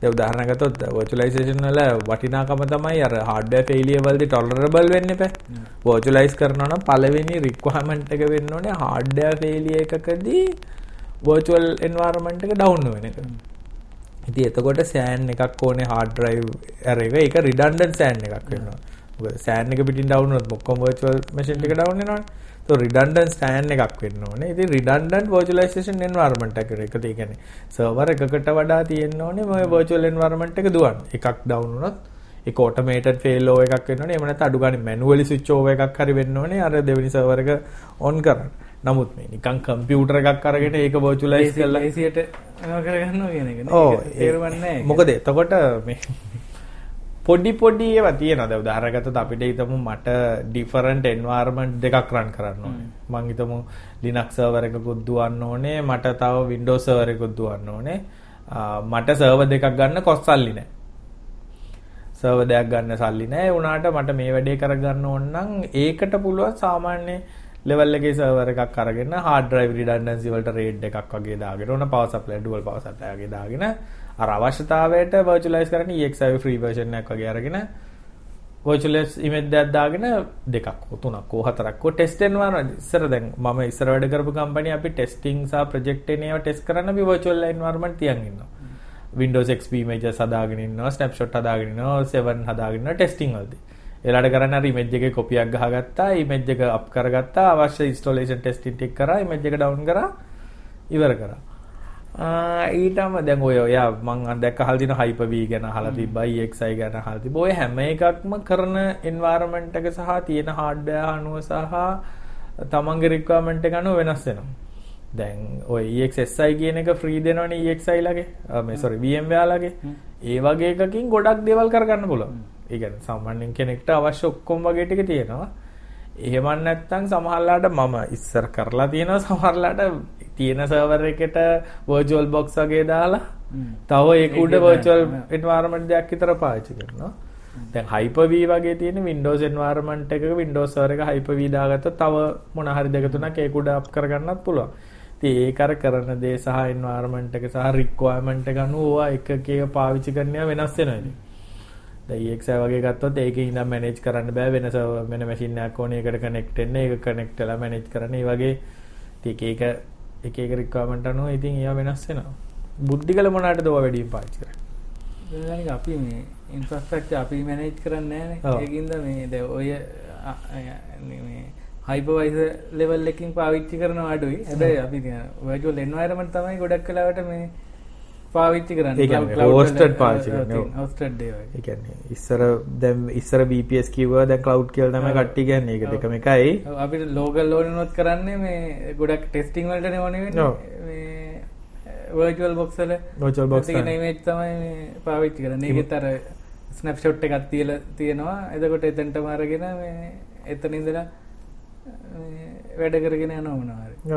දැන් උදාහරණයක් ගත්තොත් virtualization වල වටිනාකම තමයි අර hardware failure වලදී tolerable වෙන්න එපා. virtualize කරනවා නම් පළවෙනි requirement එක වෙන්න ඕනේ hardware failure එකකදී virtual environment එක down වෙන එක. ඉතින් එතකොට SAN එකක් ඕනේ hard drive අර එක ඒක redundant SAN එකක් වෙනවා. මොකද SAN එක පිටින් down වුණොත් ඔක්කොම virtual machine එක down වෙනවනේ. so redundant SAN එකක් වෙන්න ඕනේ. ඉතින් redundant virtualization environment එකක් ඒක ඒ කියන්නේ server එකකට වඩා තියෙන්න ඕනේ මේ virtual environment එක දුවන්න. එකක් down වුණොත් ඒක automated fail over එකක් වෙන්න ඕනේ. එහෙම නැත්නම් අඩු ගානේ manually switch over එකක් හරි වෙන්න ඕනේ. අර දෙවෙනි server එක on කරන්න. නමුත් මේ නිකන් කම්පියුටර් එකක් අරගෙන ඒක virtualize කරලා ඒසියට කරගන්නවා කියන එක නේ. ඔව් ඒක තේරුම්න්නේ නැහැ. මොකද එතකොට මේ පොඩි පොඩි ඒවා තියෙනවා දැන් උදාහරණයක් ගත්තොත් අපිට හිතමු මට ඩිෆරන්ට් එන්වයරන්මන්ට් දෙකක් රන් කරන්න ඕනේ. මං හිතමු Linux server එකකුත් දුවන්න ඕනේ මට තව Windows server එකකුත් දුවන්න ඕනේ. මට server දෙකක් ගන්න කොස්සල්ලි නැහැ සර්වර් දෙයක් ගන්න සල්ලි නැහැ ඒ වුණාට මට මේ වැඩේ කරගන්න ඕන නම් ඒකට පුළුවන් සාමාන්‍ය ලෙවල් එකේ සර්වර් එකක් අරගෙන hard drive redundancy වලට RAID එකක් වගේ දාගෙන ඕන power supply dual power supply වගේ දාගෙන අර අවශ්‍යතාවයට virtualize කරන්න EXI free version එකක් වගේ අරගෙන virtualize image දෙයක් දාගෙන දෙකක් හෝ තුනක් හෝ හතරක් හෝ test environment ඉස්සර දැන් මම ඉස්සර වැඩ කරපු කම්පැනි අපි testing සහ project එන ඒවා test කරන්න අපි virtual environment තියන් ඉන්නවා. Windows XP images හදාගෙන ඉන්නවා snapshot හදාගෙන ඉන්නවා 7 හදාගෙන ඉන්නවා testing වලදී. එලාට කරන්න අර image එකේ copy එකක් ගහගත්තා image එක up කරගත්තා අවශ්‍ය installation testing ටික කරා image එක down කරා ඉවර කරා. ආ ඊටම දැන් ඔය ඔය මං දැක්ක අහලා තියෙන Hyper-V ගැන අහලා තිබ්බා EXI ගැන අහලා තිබ්බා. ඔය හැම එකක්ම කරන environment එක සහ තියෙන hardware අනුව සහ තමන්ගේ requirement එක අනුව වෙනස් වෙනවා. දැන් ඔය EXSI කියන එක ෆ්‍රී දෙනවනේ EXI ලගේ මේ සොරි VMware ලගේ ඒ වගේ එකකින් ගොඩක් දේවල් කරගන්න පුළුවන් ඒ කියන්නේ සාමාන්‍යයෙන් කෙනෙක්ට අවශ්‍ය ඔක්කොම වගේ ටික තියෙනවා. එහෙම නැත්නම් සමහරලාට මම ඉස්සර කරලා තියෙනවා සමහරලාට තියෙන සර්වර් එකට virtual box වගේ දාලා තව ඒක උඩ virtual environment දෙයක් විතර පාවිච්චි කරනවා. දැන් Hyper-V වගේ තියෙන Windows environment එකක Windows server එක Hyper-V දාගත්තොත් තව මොන හරි දෙක තුනක් ඒක උඩ අප් කරගන්නත් පුළුවන්. ඉතින් ඒක අර කරන දේ සහ environment එක සහ requirement එක අනුව ඕවා එක එක පාවිච්චි කරනවා වෙනස් වෙනවා ඉතින්. දැන් EXI වගේ ගත්තොත් ඒකේ ඉඳන් manage කරන්න බෑ වෙන server වෙන machine එකක් ඕනේ ඒකට connect වෙන්න ඒක connect වෙලා manage කරන්න. ඒ වගේ ඉතින් එක එක එක එක requirement අනුව ඉතින් ඒවා වෙනස් වෙනවා. බුද්ධිකල මොනකටද ඔය වැඩියෙන් පාවිච්චි කරන්නේ? අපි මේ ඉන්ෆ්‍රස්ට්‍රක්චර් අපි මැනේජ් කරන්නේ. නැහැ ඒකින්ද මේ දැන් ඔය මේ හයිපර්වයිසර් ලෙවල් එකකින් පාවිච්චි කරනවා අඩුයි. හැබැයි අපි වර්චුවල් එන්වයරන්මන්ට් තමයි ගොඩක් වෙලාවට මේ පාවිච්චි කරන්නේ. දේවල්. ඒ කියන්නේ ඉස්සර දැන් ඉස්සර VPS කිව්වා දැන් cloud කියලා තමයි ඔව්. කට්ටිය කියන්නේ. ඒක ඔව්. දෙකම එකයි. අපිට ලෝකල් ඕනනොත් කරන්නේ මේ ගොඩක් ටෙස්ටිං වලට ඕනේ වෙන්නේ. ඔව්. මේ වර්චුවල් බොක්ස් වල Virtual box තියෙන තමයි. පාවිච්චි කරන්නේ. ඒකෙත් අර ස්නැප්ෂොට් එකක් තියලා තියෙනවා. එතකොට එතනටම අරගෙන මේ එතන ඉඳලා වැඩ කරගෙන.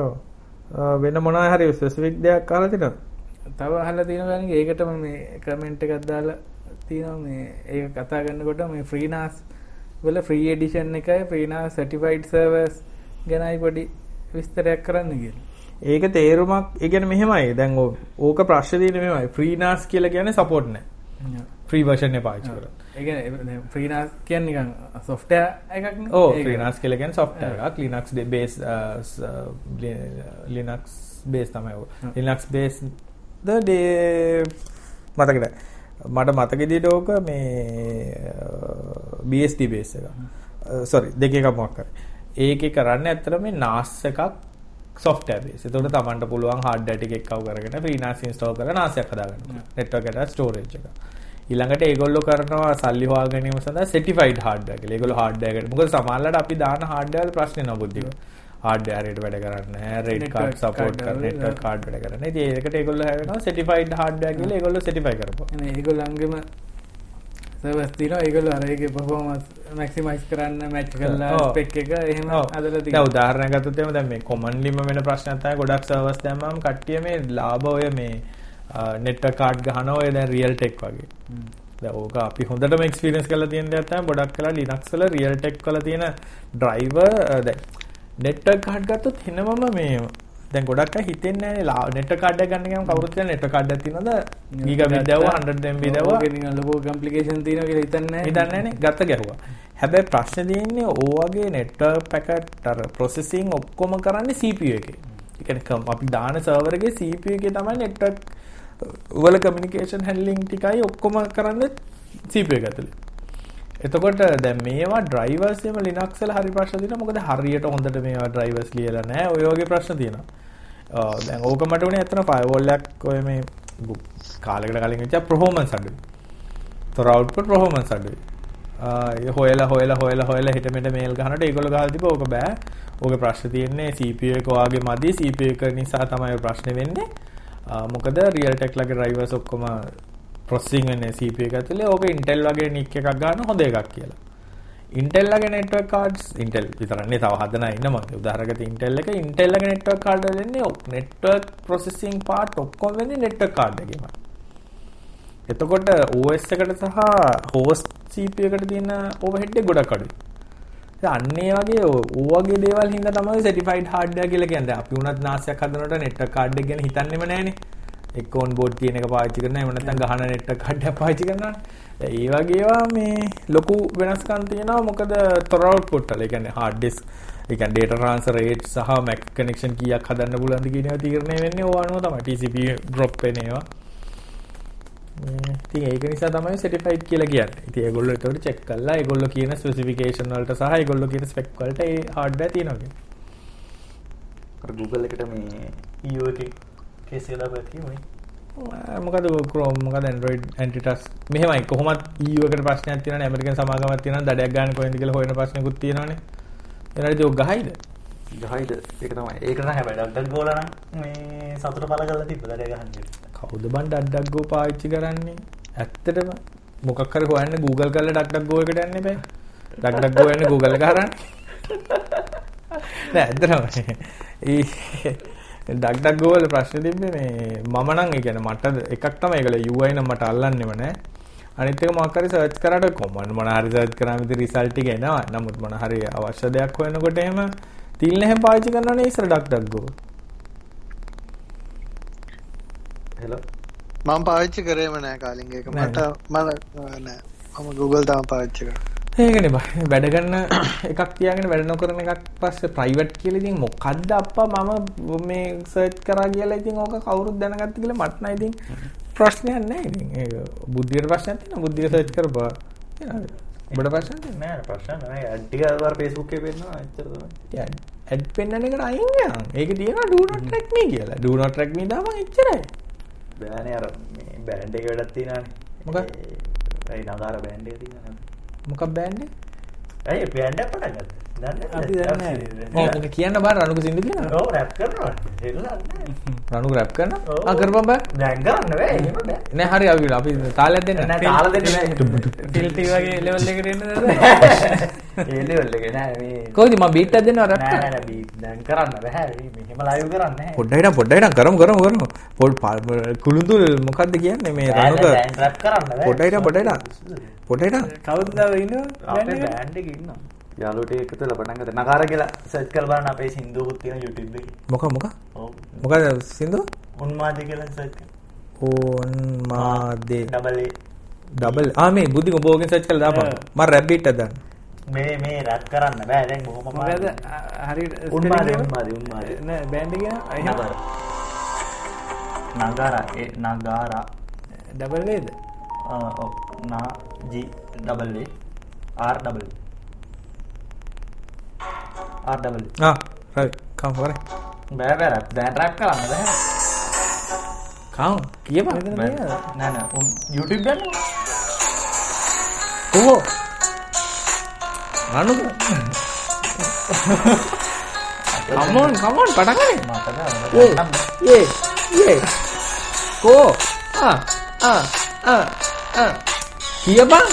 ඔව්. අ, වෙන මොනවා හරි ස්පෙસિෆික් දෙයක් අහලා තියෙනවද? තව අහලා තියෙනවා කියන්නේ ඒකටම මේ කමෙන්ට් එකක් දාලා තියෙනවා මේ ඒක කතා කරනකොට මේ ෆ්‍රීනාස් වල ෆ්‍රී එඩිෂන් එකයි ෆ්‍රීනාස් සර්ටිෆයිඩ් සර්වර්ස් ගැනයි පොඩි විස්තරයක් කරන්න කියලා. ඒක තේරුමක් ඒ කියන්නේ මෙහෙමයි. දැන් ඕක ප්‍රශ්නේ තියෙන්නේ මෙහෙමයි. ෆ්‍රීනාස් කියලා කියන්නේ සපෝට් නැහැ. ෆ්‍රී version එක පාවිච්චි කරලා. ඒ ෆ්‍රීනාස් කියන්නේ නිකන් සොෆ්ට්වෙයාර් එකක් නේ. ඒක. ෆ්‍රීනාස් කියලා කියන්නේ software එකක්. Linux de- base අ, ස- li- Linux base තමයි. හ්ම්. Linux base ද ඩේ මතක නැහැ. මට මතක විදිහට ඕක මේ BSD base එක. sorry දෙක එකක් මොකක් කරේ. ඒකේ කරන්නේ ඇත්තට මේ NAS එකක් software base. ඒතකොට Tamanට පුළුවන් hardware ටික එක්කව කරගෙන FreeNAS install කරලා NAS එකක් හදාගන්න. network එකට storage එක. ඊළඟට ඒගොල්ලෝ කරනවා සල්ලි හොයා ගැනීම සඳහා certified hardware කියලා. ඒගොල්ලෝ hardware එකට. මොකද සමහරවිට අපි දාන hardware වල ප්‍රශ්නේ නෑ බුද්ධික. හරියට වැඩ කරන්නේ නැහැ. red Network card support card කරන වල network card වැඩ. ඉතින් ඒකට certified hardware කියලා ඒගොල්ලෝ certify කරපුවා. එන ඒගොල්ලන්ගෙම සර්වර්ස් තියෙනවා ඒගොල්ලෝ අර ඒකේ performance maximize කරන්න match කරලා spec එක එහෙම ගත්තොත් එහෙම දැන් මේ කොමන්ලිම වෙන ප්‍රශ්නයක් තමයි ගොඩක් සර්වර්ස් දැම්මම කට්ටිය මේ ලාභ ඔය මේ නෙට්වර්ක් කාඩ් ගහනවා ඔය දැන් රියල් ටෙක් වගේ. ඕක අපි හොඳටම එක්ස්පීරියන්ස් කරලා තියෙන තමයි ගොඩක් කලා Linux වල රියල් ටෙක් වල තියෙන ඩ්‍රයිවර් දැන් නෙට්වර්ක් කාඩ් ගත්තොත් වෙනමම මේ දැන් ගොඩක් අය හිතෙන්නේ නැහැ නෙට්වර්ක් කාඩ් එක ගන්න ගියාම කවුරුත් කියන නෙට්වර්ක් කාඩ් එකක් තියෙනවද ගිගබිට් දැවුවා 100 MB දැවුවා නිකන් ලොකු කම්ප්ලිකේෂන් තියෙනවා කියලා හිතන්නේ නැහැ. හිතන්නේ නැනේ ගත්ත ගැහුවා. හැබැයි ප්‍රශ්නේ තියෙන්නේ ඕවගේ නෙට්වර්ක් පැකට් අර ප්‍රොසෙසිං ඔක්කොම කරන්නේ CPU එකේ. ඒ කියන්නේ අපි දාන සර්වර් එකේ CPU එකේ තමයි නෙට්වර්ක් වල කමියුනිකේෂන් හැන්ඩලින් ටිකයි ඔක්කොම කරන්නේ CPU එක ඇතුලේ. එතකොට දැන් මේවා ඩ්‍රයිවර්ස් එම Linux වල හරි ප්‍රශ්න තියෙනවා. මොකද හරියට හොඳට මේවා ඩ්‍රයිවර්ස් ලියලා නැහැ. ඔය වගේ ප්‍රශ්න තියෙනවා. ආ, දැන් ඕක මට උනේ ඇත්තන ෆයර්වෝල් එකක් ඔය මේ කාලෙකට කලින් වෙච්ච performance අඩුයි. තොර output performance අඩුයි. ආ, ඒ හොයලා හොයලා හොයලා හොයලා හිට මෙට මේල් ගහනකොට ඒගොල්ලෝ ගහලා තිබ්බ ඕක බෑ. ඕකේ ප්‍රශ්නේ තියෙන්නේ CPU එක වාගේ මදි CPU එක නිසා තමයි ඔය ප්‍රශ්නේ වෙන්නේ. ආ, මොකද Realtek ලගේ drivers ඔක්කොම processing වෙන්නේ CPU එක ඇතුලේ. ඕක Intel වගේ NIC එකක් ගන්න හොඳ එකක් කියලා. Intel ලගේ network cards Intel විතරන්නේ තව හදන ඉන්න මම උදාහරණයකට Intel එක Intel ලගේ network card වල එන්නේ network processing part ඔක්කොම වෙන්නේ network card එකේම. එතකොට OS එකට සහ host CPU එකට තියෙන overhead එක ගොඩක් අඩුයි. ඉතින් අන්න ඒ වගේ ඕ වගේ දේවල් හින්දා තමයි certified hardware කියලා කියන්නේ. දැන් අපි උනත් නාස්යක් හදනකොට network card එක ගැන හිතන්නෙම නැහනේ. එක්ක on board තියෙන එක පාවිච්චි කරනවා එහෙම නැත්නම් ගහන card එක පාවිච්චි කරනවානේ. දැන් ඒ වගේ ඒවා මේ ලොකු වෙනස්කම් තියෙනවා මොකද තොර output වල. ඒ කියන්නේ hard disk ඒ කියන්නේ data transfer rate සහ MAC connection කීයක් හදන්න පුළුවන්ද කියන ඒවා තීරණය වෙන්නේ ඕවා අනුව තමයි. TCP drop වෙන ඒවා. ඉතින් ඒක නිසා තමයි certified කියලා කියන්නේ. ඉතින් ඒගොල්ලෝ ඒකට check කරලා ඒගොල්ලෝ කියන specification වලට සහ ඒගොල්ලෝ කියන spec වලට ඒ hardware තියෙනවා කියන්නේ. අර Google එකට මේ EO එක කේස් එක දාපුවා තියෙන්නේ. ආ, මොකද Chrome මොකද Android antitrust මෙහෙමයි. කොහොමත් EU එකට ප්‍රශ්නයක් තියෙනවනේ ඇමරිකන් සමාගමක් තියෙනවා දඩයක් ගන්න කොහෙන්ද කියලා හොයන ප්‍රශ්නකුත් තියෙනවනේ. එනවාද ඒක ගහයිද? ගහයිද? ඒක තමයි. ඒක නම් හැබැයි ඩක්ඩක් ගෝල නම් මේ සතුට පළ කරලා තිබ්බ දඩේ ගහන්නේ කවුද බන් ඩක්ඩක් ගෝ පාවිච්චි කරන්නේ? ඇත්තටම මොකක් හරි හොයන්න Google කරලා ඩක්ඩක් ගෝ එකට යන්න බෑ ඩක්ඩක් ගෝ යන්නේ Google එක හරහා නෑ ඇත්තටම. ඒ ඩක්ඩක් ගෝ වල ප්‍රශ්නේ තිබ්බේ මේ මම නම් ඒ කියන්නේ මට එකක් තමයි ඒකල UI නම් මට අල්ලන්නෙම නෑ. අනිත් එක මොකක් හරි සර්ච් කරාට කොමන් මොන හරි සර්ච් කරාම ඉතින් රිසල්ට් ටික එනවා. නමුත් මොන හරි අවශ්‍ය දෙයක් හොයනකොට එහෙම තිල්න හැම පාවිච්චි කරනවනේ ඉස්සර ඩක්ඩක් ගෝ හෙලෝ මම පාවිච්චි කරේම නෑ කාලින් එක. මට මල නෑ. මම Google තම පාවිච්චි කර ඒකනේ බා වැඩ ගන්න එකක් තියාගෙන වැඩ නොකරන එකක් පස්සේ ප්‍රයිවට් කියලා ඉතින් මොකද්ද අප්පා මම මේ සර්ච් කරා කියලා ඉතින් ඕක කවුරුත් දැනගත්ත කියලා මට නම් ඉතින් ප්‍රශ්නයක් නැහැ ඉතින්. ඒක බුද්ධියට ප්‍රශ්නයක් තියෙනවා. බුද්ධිය සර්ච් කරපුවා. ඔබට ප්‍රශ්නයක් තියෙනවා නෑ ප්‍රශ්න නෑ. ඇඩ් ටික අර Facebook එකේ පෙන්නනවා. එච්චර තමයි. ඇඩ් පෙන්නන එකට අයින් යන් ඒක තියෙනවා do not track me කියලා. do not track me දාපන් එච්චරයි. බෑනේ අර මේ බෑන්ඩ් එකේ වැඩක් තියෙනවානේ. මොකක්ද? ඒ නගාර බෑන්ඩ් එක තියෙනවා මොකක් බෑන්නේ ඇයි බෑන්ඩ් එක පටන් ගත්තා. දන්නේ අපි දන්නේ නෑ. ඔව් කියන්න බෑ රණුක සින්දු කියනවා ඔව් රැප් කරනවා. හෙල්ලන්නේ. රණුක රැප් කරනවා? ඔව්. ආ කරපන් බෑ. දැන් කරන්න බෑ එහෙම බෑ. නෑ හරි අපි අපි තාලයක් දෙන්න. නෑ තාල දෙන්න නෑ ෆිල්ටි වගේ ලෙවල් එකට එන්නද ඒ ලෙවල් එකේ නෑ මේ බීට් එකක් දෙන්නවා රැප් නෑ නෑ නෑ බීට් දැන් කරන්න බෑ. මෙහෙම ලයිව් කරන්න නැහැ පොඩ්ඩයිට පොඩ්ඩයිට කරමු කරමු කරමු. පොඩ් ප- කුළුඳු මොකක්ද කියන්නේ මේ රණුක? දැන් රැප් කරන්න බෑ. පොඩ්ඩයිට පොඩ්ඩයිට පොඩ්ඩයිට කවුද ඉන්නවා අපේ ටික එකතු ගත්තා. නගාර කියලා සර්ච් කරලා බලන්න අපේ සින්දුවකුත් තියෙන YouTube එකේ. මොක මොක ඔව්. මොකද සින්දු? උන්මාදේ කියලා සර්ච් කරලා ඕන් මාදේ ඩබල් ඩබල් ආ මේ බුද්ධි උඹෝගෙන් සර්ච් කරලා දාපන්. ඔව්. මම රැප් බීට් එකක් දාන්න. මේ මේ රැප් කරන්න බෑ. දැන් බොහොම හරි උන්මාදේ උන්මාදේ උන්මාදේ. නෑ බෑන්ඩ් එක? නගාර. නගාර. ඒ නගාර ඩබල් වේද ඔව්. නා G double A R double R double A හරි. කම් හරි බෑ බෑ රැප් දැන් රැප් කරන්න බෑ කම් කියපන්. මෙතන බෑ. තියෙනවද? නෑ නෑ උන් YouTube ගන්න. ඕ රණුක කමෝන් කමෝන් පටන් ගන්න. මට ඒ ඒ කෝ? ආ ආ ආ ආ. කියපන්.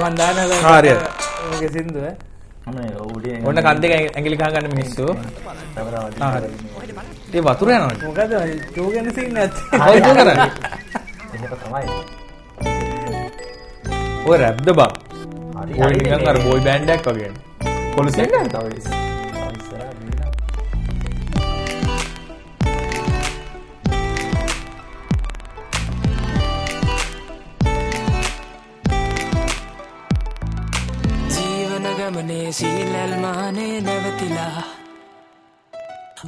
මන් දාන හරි. ඔගේ සින්දුව ඔන්න කන් දෙක ඇඟිලි ගහ ගන්න මිනිස්සු. හරි. ඒ වතුර යනවා මොකද චූගෙන සින්න ඇත් ඔය චූ කරන්නේ. එහෙම තමයි. ඔය රැප්ද බා. හරි ඔය නිකන් අර බෝයි බෑන්ඩ් එකක් වගේ. කොලසියෙන් නේද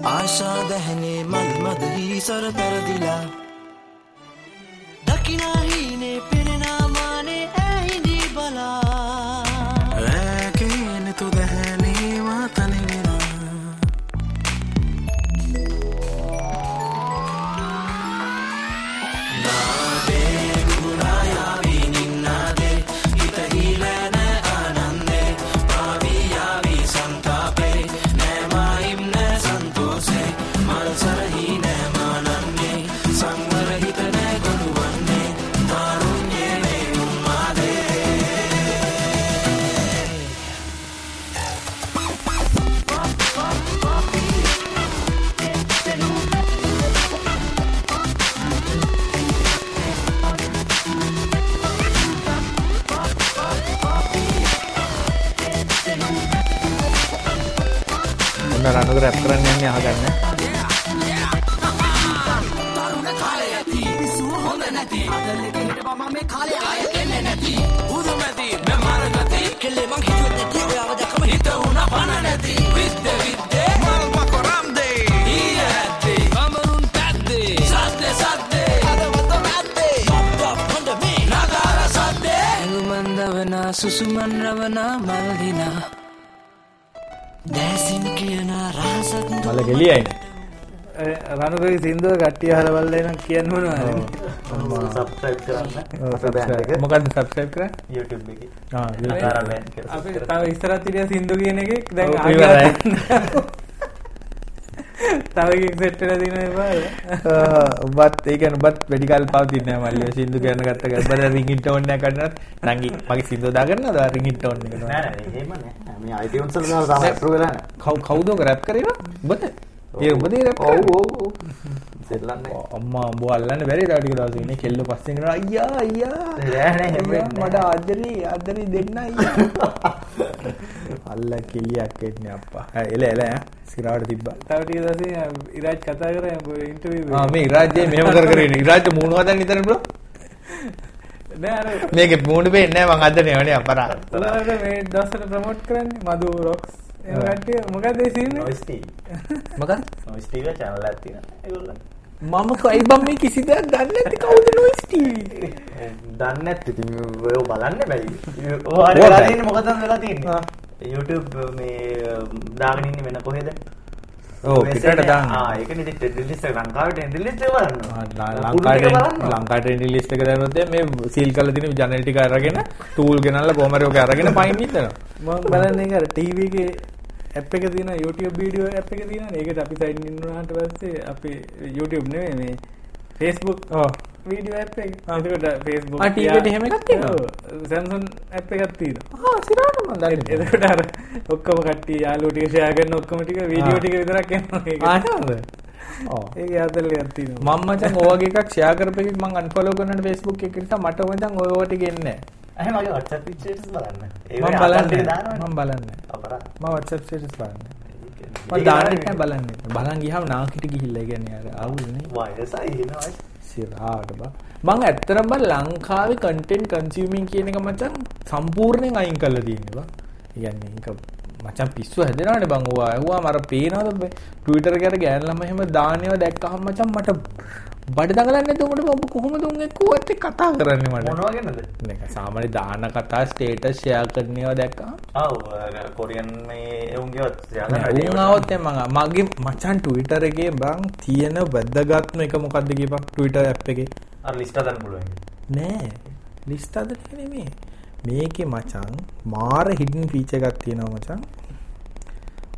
ආශාදැහැනේ මල් මද හීසර පැරදිලා දකිනාහීනේ පෙනෙනමානේ රැප් කරන්න යන්නේ අහගන්න. ඇඟුමන්දවනා සුසුමන් රවනා මල්දිනා දැසින් කියන රහසක් මල ගෙලියයිනේ. රණුකගේ සින්දුව කට්ටිය හල බලලා නම් කියන්න මොනවද සබ්ස්ක්‍රයිබ් කරන්න ඔව්, අපේ බෑන්ඩ් එක subscribe. මොකද්ද subscribe කරන්නේ? YouTube එකේ. ආ අපි තව ඉස්සරත් හිටිය සින්දු කියන එකෙක් දැන් ඔව්, ආයෙ ඉවරයි. තව එකෙක් සෙට් වෙලා දිනවා එපා ඔබත් ඒ කියන්නේ ඔබත් වැඩි කාල පවතින්නේ නැහැ මල්ලිය සින්දු කියන්න ගත්ත ගබර රින්ගින් ටෝන් එක ගන්නත් නංගි මගේ සින්දු දාගන්නද රින්ගින් ටෝන් එක. නෑ නෑ එහෙම නෑ. මේ iTunes වල දාලා තාම approve වෙලා නෑ. කව් කවුද රැප් කරේවා? ඔබද ඒ ඔබද ඔව් ඔව් සෙල්ලන්නේ. අම්මා උඹ අල්ලන්න බැරි තා ටික දවස් ඉන්නේ. කෙල්ල පස්සෙන් යනවා අයියා අයියා. නෑ නෑ වෙන්නේ මට ආදරේ ආදරේ දෙන්න අයියා. අල්ල කෙලියක් එන්නේ අප්පා. එල එල ඈ සිරාවට තිබ්බා. තව ටික දවසේ ඉරාජ් කතා කරා ඉන්ටර්විව් ආ මේ ඉරාජ්ජේ මෙහෙම කර කර ඉන්නේ. ඉරාජ්ජ මූණ හදන්න නිතර බ්‍රෝ නෑ අර මේකේ මූණ පේන්නේ නැහැ මං හදන්නේ වනේ අපරා උනාට මේ දවස්වල ප්‍රොමෝට් කරන්නේ? මදු රොක්ස් එහෙම කට්ටිය මොකක්ද ඒ සීන් එක මොකක්ද? Tv channel එකක් තියෙනවා. ඒගොල්ලන් මම කයි බම් මේ කිසි දෙයක් දන්නේ නැති කවුද නොයිස් ටීවී දන්නේ නැත්නම් ඉතින් ඔය බලන්න බැයි ඔය ඔය වෙලා. තියෙන්නේ මොකද වෙලා තියෙන්නේ. YouTube මේ දාගෙන ඉන්නේ වෙන කොහෙද? ඔව් පිටට දාන්න. ආ ඒක නේ. ටෙඩ් ලිස්ට් එක ලංකාවේ ටෙඩ් ලිස්ට් එක බලන්න. ලංකාට ලංකාට ලිස්ට එක දැනොත් මේ සීල් කල තින ජනල් ටික අරගෙන තූල් ගෙනල්ල කොමරයෝක අරගෙන පයින් ඉතන මම බලන්නේ ඒක අර ටීවී එකේ ඇප් එක තියෙන YouTube වීඩියෝ ඇප් එක තියෙනවා ඒකට අපි සයින් ඉන් වුණාට පස්සේ අපේ YouTube නෙවෙයි මේ Facebook ඕ වීඩියෝ ඇප් එක. එතකොට Facebook ආ, TV එකට එහෙම එකක් තියෙනවද? ඔව්, Samsung ඇප් එකක් තියෙනවා. ආ සිරාට මන් දන්නේ එතකොට අර ඔක්කොම කට්ටිය යාළුවෝ ටික ෂෙයා කරන ඔක්කොම ටික වීඩියෝ. ටික විතරක් එනවා ඒක. ආනවද ඕ ඒක යාතල්ලයක් තියෙනවා. මම මචං ඔය වගේ එකක් ෂෙයා කරපෙකක් මං අන්ෆලෝ කරනට Facebook එකේ නිසා මට මචං ඔය වට ගෙන්නේ අහේ මගේ WhatsApp pictures බලන්න. ඒ මම බලන්නේ මම බලන්නේ අපරා මම WhatsApp status බලන්නේ මම ඒක දාන්නේ බලන්න. නැහැ. බලන්නේ බලන් ගියාම නාකිට ගිහිල්ලා කියන්නේ අර අවුල්නේ වයසයි එනවා සිරාට බා. මං ඇත්තරම් බා ලංකාවේ කන්ටෙන්ට් කන්සියුමින් කියන එක මචං සම්පූර්ණයෙන් අයින් කරලා තියෙනවා කියන්නේ ඒක මචං පිස්සු හැදෙනවනේ බං ඕවා. ඇහුවාම අර පේනවද Twitter එකට ගෑන ළම එහෙම දානේව දැක්කහම මචං මට බඩ දඟලන්නේ උඹට ඔබ කොහොමද උන් එක්ක ඔයත් කතා කරන්නේ මට. මොනවා ගැනද මේක සාමාන්‍ය දාන කතා ස්ටේටස් ෂෙයා කරනේව දැක්කහම. ආව් කොරියන් මේ එවුන්ගේවත් නෑ, උන් ආවොත් එහෙනම් මං මගේ මචං Twitter එකේ බං තියෙන වැදගත්ම එක මොකද්ද කියපන්? Twitter app එකේ. අර ලිස්ට් හදන්න පුළුවන් නෑ ලිස්ට් අදට නෙමේ. මේකේ මචං මාර හිඩන් ෆීචර් එකක් තියෙනවා මචං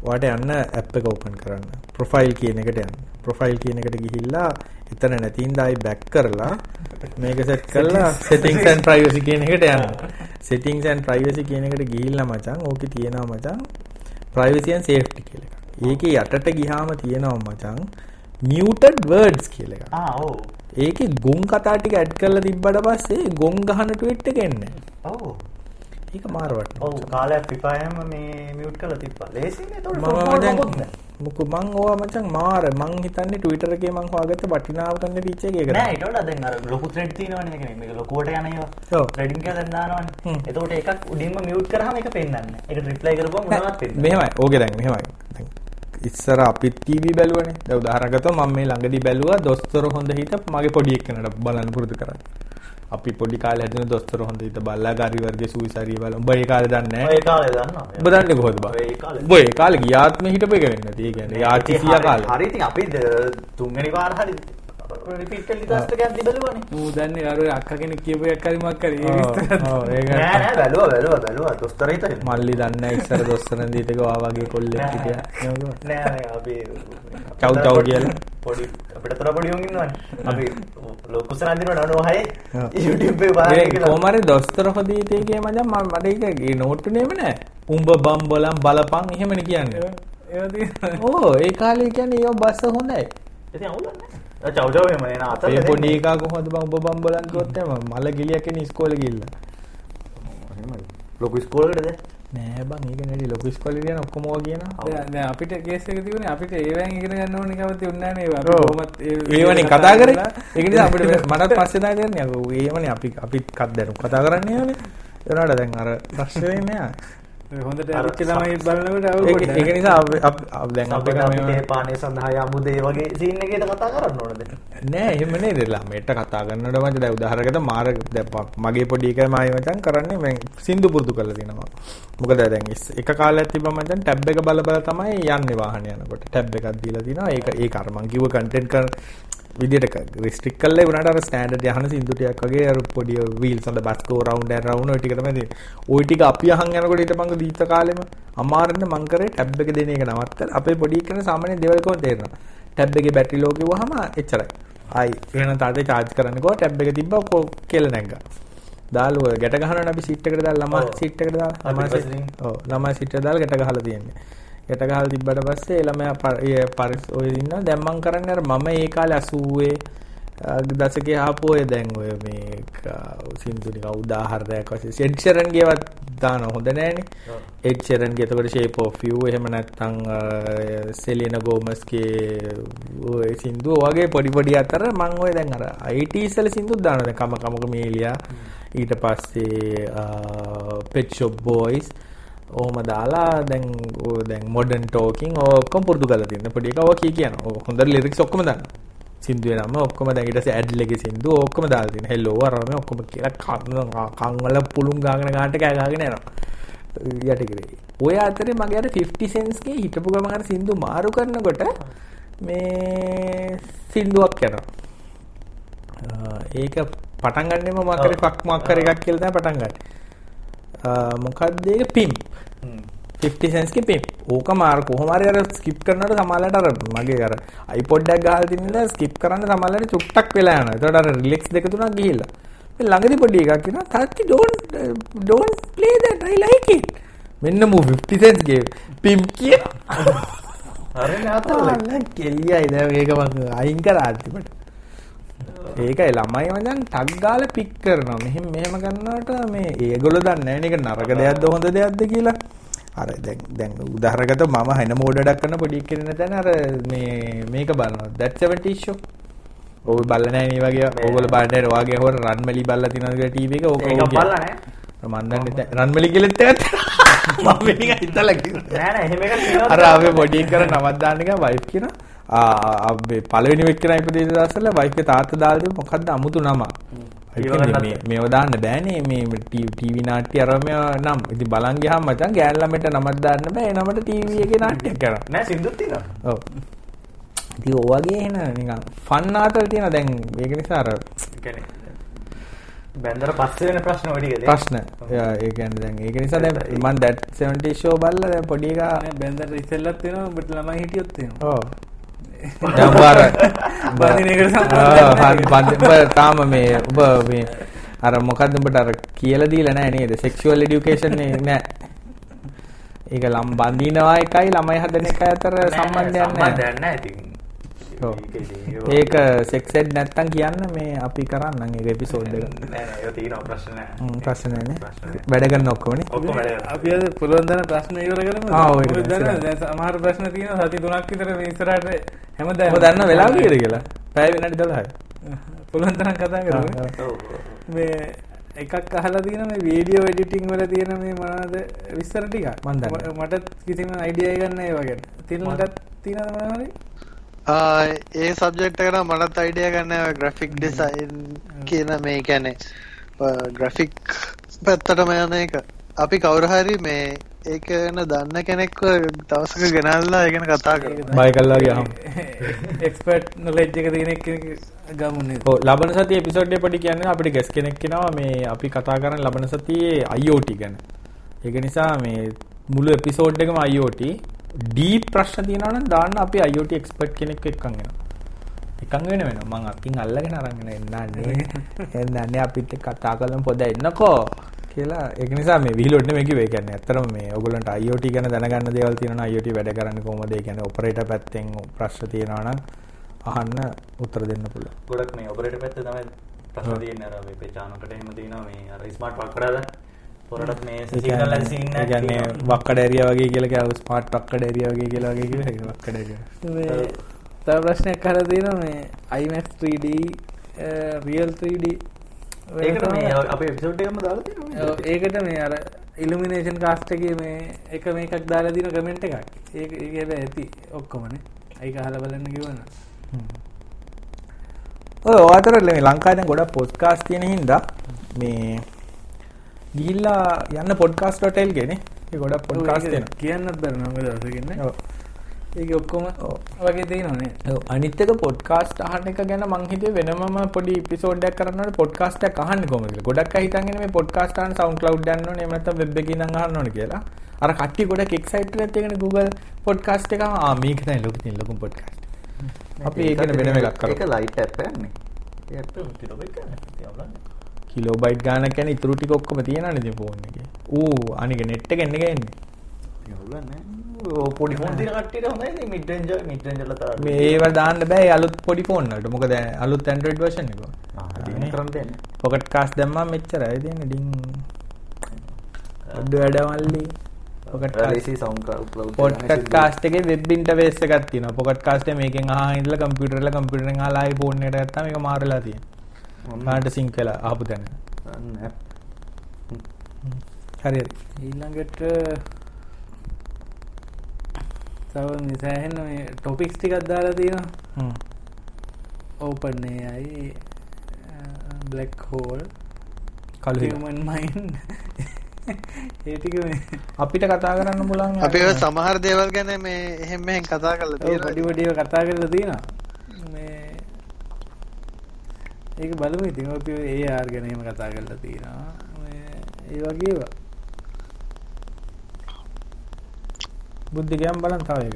ඔයාට යන්න ඇප් එක ඕපන් කරන්න. ප්‍රොෆයිල් කියන එකට යන්න. ප්‍රොෆයිල් කියන එකට ගිහිල්ලා එතන නැතිනම් ආයි බෑක් කරලා මේක සෙට් කරලා settings and privacy කියන එකට යන්න settings and privacy කියන එකට ගිහිල්ලා මචං ඕකේ තියෙනවා මචං privacy and safety කියලා එකක්. ඒකේ යටට ගියාම තියෙනවා මචං muted words කියලා එකක්. ආ ඔව් ඒකේ ගොන් කතා ටික ඇඩ් කරලා තිබ්බට පස්සේ ගොන් ගහන ට්වීට් එක එන්නේ. ඔව් ඒක මාර වටනවා. ඔව් කාලයක් හැම මේ මියුට් කරලා තිබ්බා ලේසියිනේ ඒතකොට මම ෆොටෝ දැන් මොකොත් නැහැ. මොකෝ මං ඕවා මචං මාර මං හිතන්නේ Twitter එකේ මං හොයාගත්ත වටිනාම කන්න ෆීචර් එක ඒක නෑ. ඊට වඩා දැන් අර ලොකු ත්‍රෙඩ් තියෙනවනේ මේක මේක ලොකුවට යන ඒවා ඔව්. ත්‍රෙඩින් කියලා දැන් දානවනේ. එතකොට එකක් උඩින්ම මියුට් කරාම ඒක පෙන්වන්නේ නැහැ. ඒකට රිප්ලයි කරපුවම මොනවත් පෙන්වන්නේ මෙහෙමයි. ඕකේ දැන් මෙහෙමයි. දැන් ඉස්සර අපිත් ටීවී බැලුවනේ. දැන් උදාහරණයක් ගත්තොත් මම මේ ළඟදී බැලුවා දොස්තර හොඳ හිත මගේ පොඩි එක්කනට බලන්න පුරුදු කරා. අපි පොඩි කාලේ හැදෙන දොස්තර හොඳ හිත බල්ලා ගාරි වර්ගයේ සුවිසාරිය බලමු. උඹ ඒ කාලේ දන්නේ ඔය නැහැ. කාලේ දන්නවා. උඹ දන්නේ කොහොමද බා? ඔය කාලේ. උඹ ඒ කාලේ ගියාත්ම හිටපු එක වෙන්නේ නැති. ඒ කියන්නේ ආර්ටිසියා කාලේ. හරි ඉතින් අපි තුන්වෙනි වාර හරි දන්නේ අර ඔය අක්කා කෙනෙක් කියපු එකක් හරි මොකක් හරි ඒ ඔව්, විස්තර ඔව්, ඒක නෑ නෑ බැලුවා බැලුවා බැලුවා දොස්තර හිටියේ. මල්ලි දන්නේ ඉස්සර දොස්තර දීතක වා වගේ කොල්ලෙක් හිටියා. නේද? නෑ නෑ අපි චව් චව් කියලා. පොඩි අපිට තර පොඩි උන් ඉන්නවනේ. අපි ලොකු සරන්දිනව නෝනෝ හයි ඔව්. YouTube එකේ බලන්න ඒ කියලා. කොහමරි දොස්තර හොදීතේගේ මචං මම මට ඒක ඒ නෝට්ටු නේම නෑ. උඹ බම් බලම් බලපන් එහෙමනේ කියන්නේ. ඕ ඒ කාලේ කියන්නේ ඒව බස හොඳයි. ඉතින් අවුලක් නෑ. චව් චව් එහෙම එන අතල ඒ පොඩි එකා කොහොමද බං උඹ බම් බලන් කිව්වොත් එහෙම මල ගිලියක් එන ඉස්කෝලේ ගිහිල්ලා. එහෙමයි. ලොකු ඉස්කෝලේකටද? නෑ බං ඒක නෙඩි ලොකු ඉස්කෝලේ යන ඔක්කොම කියනවා. දැන් දැන් අපිට කේස් එක තිබුණේ අපිට ඒවෙන් ඉගෙන ගන්න ඕනේ කවද උන්නේ නැහැ නේ ඔව්. කොහොමත් ඒ ඒවනේ කතා කරේ. ඒක නිසා අපිට මටත් පස්සේ දා කරන්නේ. අර ඒවනේ අපි අපිත් කත් දැනු කතා කරන්නේ ඒවනේ. ඒනට දැන් අර ප්‍රශ්නේ නෑ. හොඳට අරිච්ච ළමයි බලනකොට අවු ඒක ඒක නිසා අපි දැන් අපි අපේ පානේ සඳහා යමුදේ වගේ සීන් එකේද කතා කරන්න ඕනද? නෑ එහෙම නේද? ළමයට කතා කරනකොට මචං. දැන් උදාහරණයකට මාර මගේ පොඩි එකයි මායි මචං කරන්නේ. මම සින්දු පුරුදු කරලා තිනවා මොකද දැන් එක කාලයක් තිබ්බා මචං ටැබ් එක බල බල තමයි යන්නේ වාහනේ යනකොට. ටැබ් එකක් දීලා තිනවා. ඒක ඒක අර මං කිව්ව කන්ටෙන්ට් කර විදිහට රිස්ට්‍රික් කරලා වුණාට අර ස්ටෑන්ඩඩ් යහන සින්දු ටිකක් වගේ අර පොඩි wheels on the bus go round and round ඔය ටික තමයි තියෙන්නේ. ওই ටික අපි අහන් යනකොට ඊට පංග දීත කාලෙම අමාරුන්න මං කරේ ටැබ් එක දෙන එක නවත්තලා අපේ පොඩි එකන සාමාන්‍ය දේවල් කොහොමද තේරෙනවා. ටැබ් එකේ බැටරි ලෝ කිව්වහම එච්චරයි. ආයි එහෙනම් තාත්තේ charge කරන්නකෝ ටැබ් එක තිබ්බා කො- කෙල නැග්ගා. දාලා ඔය ගැට ගහනවනේ අපි සීට් එකට දාලා ළමා ඔව්. සීට් එකට දාලා අපි ළමා ඊපස්සේ සීට් ඔව් ළමා සීට් එක දාලා ගැට ගහලා තියෙන්නේ. ගැට ගහලා තිබ්බට පස්සේ ඒ ළමයා පරිස් ඔය ඉන්නවා. දැන් මං කරන්නේ අර මම ඒ කාලේ 80 දශකයේ ආපු ඔය දැන් ඔය මේ සින්දු නිකන් උදාහරණයක් වශයෙන්. එඩ් ෂෙරන් ගේවත් දාන හොඳ නෑනේ. එඩ් ෂෙරන් ගේ එතකොට shape of you එහෙම නැත්නම් සෙලිනා ගෝමස්ගේ ඔය සින්දු වගේ පොඩි පොඩි අතර මං ඔය දැන් අර 80s වල සින්දුත් දානවා. දැන් කම කමක මේලියා ඊට පස්සේ පෙට් ෂොප් බොයිස් ඕම දාලා දැන් දැන් මොඩර්න් ටෝකින් ඔක්කොම පුරුදු කරලා තියෙන පොඩි එක ඔය කී කියන හොඳට ලිරික්ස් ඔක්කොම දාන්න සින්දුවේ නම ඔක්කොම දැන් ඊට පස්සේ ඇඩ් එකේ සින්දු ඔක්කොම දාලා තියෙන හෙලෝ අරම ඔක්කොම කියලා කන් කන් වල පුළුන් ගාගෙන ගාට කෑ ගාගෙන යනවා. යට කරේ ඔය අතරේ මගේ අර 50 cents ගේ හිටපු ගමන් අර සින්දු මාරු කරනකොට මේ සින්දුවක් යනවා. ඒක පටන් ගන්නෙම මකරේ ෆක් මක්කර එකක් කියලා තමයි පටන් ගන්නේ. අ, මොකක්ද ඒක පිම් හ්ම්. 50 cents ගේ පිම්. ඕක මාර කොහොම හරි අර ස්කිප් කරනකොට සමහරවිට අර මගේ අර iPod එකක් ගහලා තින්න ඉඳලා ස්කිප් කරන්න සමහරවිට චුට්ටක් වෙලා යනවා. ඒතකොට අර රිලෙක්ස් දෙක තුනක් ගිහිල්ලා. මේ ළඟදී පොඩි එකක් කියනවා තාත්ති don't don't play that I like it. මෙන්න මූ 50 cents ගේ පිම් කියන. හරි නෑතල කෙලියයි දැන් මේක මම අයින් කරා අන්තිමට. ඒකයි ළමයි මචං ටක් ගාලා පික් කරනවා. මෙහෙම මෙහෙම කරනකොට මේ ඒගොල්ලෝ දන්නේ නැහැ නරක දෙයක්ද හොඳ දෙයක්ද කියලා. අර දැන් දැන් උදාහරණකට මම හැන මෝඩයක් කරන පොඩි කෙනෙක් නැතන අර මේ මේක බලනවා. that 70 show. ඔය බලලා නැහැ නේ වගේ. ඕගොල්ලෝ බලන්නේ ඔයගේ හොර රන්මලි බලලා තියෙනවද කියලා ටීවී එක ඕක ඕක බලලා නෑ මම දන්නේ නැහැ. රන්මලි කියලාත් ඇත්ත. මම නිකන් හිතලා කිව්වා. නෑ නෑ එහෙම එකක් තියෙනවා අර පොඩි එක කර නමක් දාන්න එක වයිෆ් කියන අපේ පළවෙනි වෙච්ච කෙනා ඉපදෙන දවස්වල වයිෆ් එක තාත්තා දාලා තිබ්බ මොකද්ද? අමුතු නම මේව දාන්න බෑනේ. මේ ටීවී නාට්‍ය අරම නම්. ඉතින් බලන් ගියාම මචං ගෑන් ළමයට නමක් දාන්න බෑ. ඒ නමට ටීවී එකේ නාට්‍යයක් කරනවා නෑ සින්දුත් තියෙනවා. ඔව්. ඉතින් ඔය වගේ එන නිකන් ෆන් ආතල් තියෙන දැන් ඒක නිසා අර ඒ කියන්නේ බැන්දර පස්සේ වෙන ප්‍රශ්න ඔය ටිකද ප්‍රශ්න. ඒ කියන්නේ දැන් ඒක නිසා දැන් මම that 70 show බලලා දැන් පොඩි එකා බැන්දට ඉස්සෙල්ලත් තියෙනවා. ඔබට ළමයි හිටියොත් තියෙනවා. ඔව් දැන් බාර බඳින එකට සම්බන්ධ ඔබ තාම මේ ඔබ මේ අර මොකද්ද උඹට අර කියලා දීලා නැහැ නේද? Sexual education නේ ඒක ලම් බඳිනවා එකයි ළමයි හදන එකයි අතර සම්බන්ධයක් නැහැ සම්බන්ධයක් නැහැ ඉතින්. ඒක ed නැත්තම් කියන්න මේ අපි කරන්නම් ඒක එපිසෝඩ් එක නෑ නෑ ඒක තියෙනවා ප්‍රශ්න නෑ හ්ම්, ප්‍රශ්න නේ නැහැ. වැඩ කරන ඔක්කොමනේ ඔක්කොම වැඩ. අපි අද පුළුවන් තරම් ප්‍රශ්න ඉවර කරමු. ආ, ඔය? දැන් සමහර ප්‍රශ්න තියෙනවා සති තුනක් විතර මේ ඉස්සරහට හැමදාම. ඔබ දන්න වෙලාව කීයද කියලා පැය විනාඩි 12යි පුළුවන් තරම් කතා කරමු. මේ එකක් අහලා තියෙන මේ වීඩියෝ එඩිටිං වල තියෙන මේ මොනවද විස්තර ටික. මන් දන්නේ. මට කිසිම අයිඩියා එකක් නැහැ ඒවා ගැන. තිරලටත් තියෙනවද මොනවා හරි? ආ, ඒ සබ්ජෙක්ට් එක නම් මටත් අයිඩියා ගන්න ඔය ග්‍රැෆික් ඩිසයින් කියන මේ කියන්නේ. ග්‍රැෆික් පැත්තටම යන එක. අපි කවුරු හරි මේ ඒක ගැන දන්න කෙනෙක්ව දවසක ගෙනල්ලා ඒ ගැන කතා කරමු බයි කල්ලා ගියාම එක්ස්පර්ට් නොලෙජ් එක තියෙන කෙනෙක් ගමු නේද? ඔව් ලබන සතියේ එපිසෝඩ් එක පොඩි කියන්නේ අපිට ගෙස් කෙනෙක් කෙනවා මේ අපි කතා කරන ලබන සතියේ IoT ගැන. ඒක නිසා මේ මුළු එපිසෝඩ් එකම IoT ඩීප් ප්‍රශ්න තියෙනවා නම් දාන්න අපි IoT එක්ස්පර්ට් කෙනෙක් එක්කන් එනවා. එකන් වෙන වෙනවා මං අතින් අල්ලගෙන අරන් එන්නන්නේ. එන්නන්නේ අපිත් එක්ක කතා කරලා පොඩ එන්නකෝ කියලා ඒක නිසා මේ විහිළුවට නෙමෙයි කිව්වේ. ඒ කියන්නේ ඇත්තටම මේ ඔයගොල්ලන්ට IoT ගැන දැනගන්න දේවල් තියෙනවා නම් IoT වැඩ කරන්නේ කොහොමද? ඒ කියන්නේ ඔපරේටර් පැත්තෙන් ප්‍රශ්න තියෙනවා නම් අහන්න උත්තර දෙන්න පුළුවන්. ගොඩක් මේ ඔපරේටර් පැත්තේ තමයි ප්‍රශ්න තියෙන්නේ අර මේ පේචානකට එහෙම තියෙනවා මේ අර ස්මාර්ට් ෆෝන් කරලා පොරටත් මේ සිගනල් ඇන් සීන් ඒ කියන්නේ වක්කඩ ඇරියා වගේ කියලා කියව ස්මාර්ට් වක්කඩ ඇරියා වගේ කියලා වගේ කියලා ඒක වක්කඩ ඇරියා. මේ තව ප්‍රශ්නයක් අහලා තියෙනවා මේ IMAX 3D රියල් 3D ඒකට මේ අපේ එපිසෝඩ් එකම දාලා තියෙනවා ඔව්, ඒකට මේ අර ඉලුමිනේෂන් කාස්ට් එකේ මේ එක මේකක් දාලා දින කමෙන්ට් එකක්. ඒක ඒක හැබැයි ඇති ඔක්කොමනේ. ඒක අහලා බලන්න කිව්වනම්. ඔය ඔය අතර ල- ලංකාවේ දැන් ගොඩක් පොඩ්කාස්ට් තියෙන හින්දා මේ ගිහිල්ලා යන්න podcast.lk නේ. ඒ ගොඩක් තියෙනවා. කියන්නත් බැරි නම් දවසකින් නේ. ඔව්. ඒක ඔක්කොම වගේ තියෙනනේ ඔව්, අනිත් එක පොඩ්කාස්ට් අහන එක ගැන මං හිතුවේ වෙනමම පොඩි එපිසෝඩ් එකක් කරනකොට පොඩ්කාස්ට් එකක් අහන්නේ කොහොමද කියලා. ගොඩක් අය හිතන්නේ මේ පොඩ්කාස්ට් අහන්න SoundCloud යන්න ඕනේ එහෙම නැත්නම් වෙබ් එකේ ඉඳන් අහන්න ඕනේ කියලා. අර කට්ටිය ගොඩක් එක්සයිටඩ් වෙත් ඒකනේ Google පොඩ්කාස්ට් එක ආ මේක තමයි ලොකු තියෙන ලොකුම පොඩ්කාස්ට්. අපි ඒක ගැන වෙනම එකක් ඒක කරමු. Light app එකක්නේ. කිලෝබයිට් ගානක් කියන්නේ ඉතුරු ටික ඔක්කොම තියෙනවනේ ඉතින් ෆෝන් එකේ. ඌ අනික නෙට් එක එන්න ගන්නේ. පොඩි ෆෝන් තියෙන කට්ටියට හොඳයි ඉතින් මිඩ් රේන්ජ් මිඩ් රේන්ජ් වල තරම්. මේ ඒව දාන්න බෑ අලුත් පොඩි ෆෝන් වලට. මොකද අලුත් Android version එක. ආ ඒක කරන්න දෙන්නේ. පොකට් කාස්ට් දැම්මම මෙච්චරයි දෙන්නේ ඩින්. අඩු SoundCloud Pocket Casts web interface එකක් තියෙනවා. පොකට් කාස්ට් එක මේකෙන් අහගෙන ඉඳලා කම්පියුටර් වල කම්පියුටරෙන් අහලා ෆෝන් එකට ගත්තාම මේක මාරලා තියෙනවා. කාන්ට සිංක් වෙලා ආපු තැන. හරි හරි. ඊළඟට තව නිසාහෙන්න මේ ටොපික්ස් ටිකක් දාලා තියෙනවා හ්ම්. ඕපන් AI බ්ලක් හෝල් කළු හිල. මන් මයින් ඒටික මේ අපිට කතා කරන්න පුළුවන් අපි සමහර දේවල් ගැන මේ එහෙම මෙහෙම කතා කරලා ඔව්, තියෙනවා. පඩි පඩිව කතා කරලා තියෙනවා මේ ඒක බලමු ඉතින් අපි ඒ ආර් ගැන එහෙම කතා කරලා තියෙනවා මේ ඒ වගේ ඒවා බුද්ධිකයන් බලන් තව එක.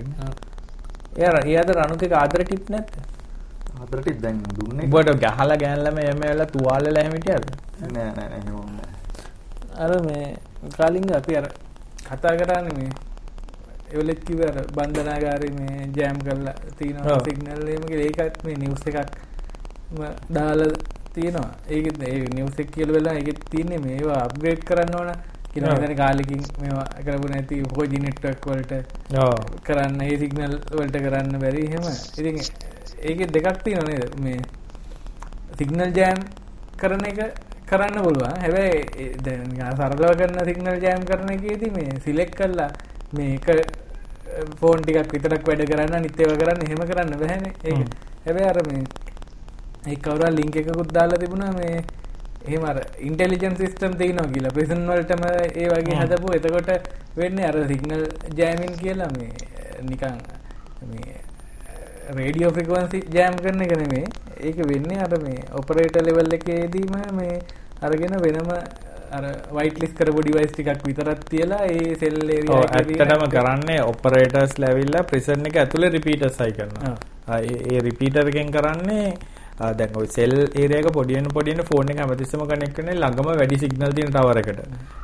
එයා එයාද රණුකේ ආදර ටිප් නැද්ද? හතරට දැන් දුන්නේ උඹට ගහලා ගෑනලම එම වෙලා තුවාල වෙලා එහෙම හිටියද? නෑ නෑ නෑ එහෙම නෑ. අර මේ කාලින්ග අපි අර කතා කරන්නේ මේ එවලෙත් කිව්ව අර බන්ධනාගාරේ මේ ජෑම් කරලා තියෙනවා. සිග්නල් එහෙම කියලා ඒකත් මේ නිවුස් එකක් දාලා තියෙනවා ඒකෙත් ඒ නිවුස් එක කියලා වෙලා ඒකෙත් තියෙන්නේ මේවා අප්ග්‍රේඩ් කරන්න ඕන. හිතන්නේ කාලෙකින් මේවා කරපු නැති 4G network වලට. කරන්න ඒ සිග්නල් වලට කරන්න බැරි එහෙම ඉතින් ඒකේ දෙකක් තියෙනවා නේද මේ සිග්නල් ජෑම් කරන එක කරන්න පුළුවන් හැබැයි ඒ සරලව කරන සිග්නල් ජෑම් කරන එකේදී මේ සිලෙක්ට් කරලා මේක ෆෝන් ටිකක් විතරක් වැඩ කරන්න අනිත් ඒවා කරන්න එහෙම කරන්න බැහැනේ ඒක හ්ම්. හැබැයි අර මේ ඒ කවුරුහරි ලින්ක් එකකුත් දාලා තිබුණා මේ එහෙම අර ඉන්ටෙලිජන්ස් සිස්ටම් තියෙනවා කියලා ප්‍රිසන් වලටම ඒ වගේ. හදපු එතකොට වෙන්නේ අර සිග්නල් ජෑමින් කියලා මේ නිකන් මේ රේඩියෝ ෆ්‍රීකවන්සි ජෑම් කරන එක නෙමෙයි ඒක වෙන්නේ අර මේ ඔපරේටර් ලෙවල් එකේදීම මේ අරගෙන වෙනම අර වයිට් ලිස්ට් කරපු ඩිවයිස් ටිකක් විතරක් තියලා ඒ සෙල් ඒරියා ඇත්තටම කරන්නේ ඔපරේටර්ස් ලැවිල්ලා ප්‍රිසන් එක ඇතුලේ රිපීටර්ස් හයි කරනවා. ඒ රිපීටර් එකෙන් කරන්නේ දැන් ওই සෙල් ඒරියා එක පොඩි වෙන පොඩි වෙන ෆෝන් එක හැමතිස්සෙම කනෙක්ට් කරන්නේ ළඟම වැඩි සිග්නල් තියෙන ටවර් එකට.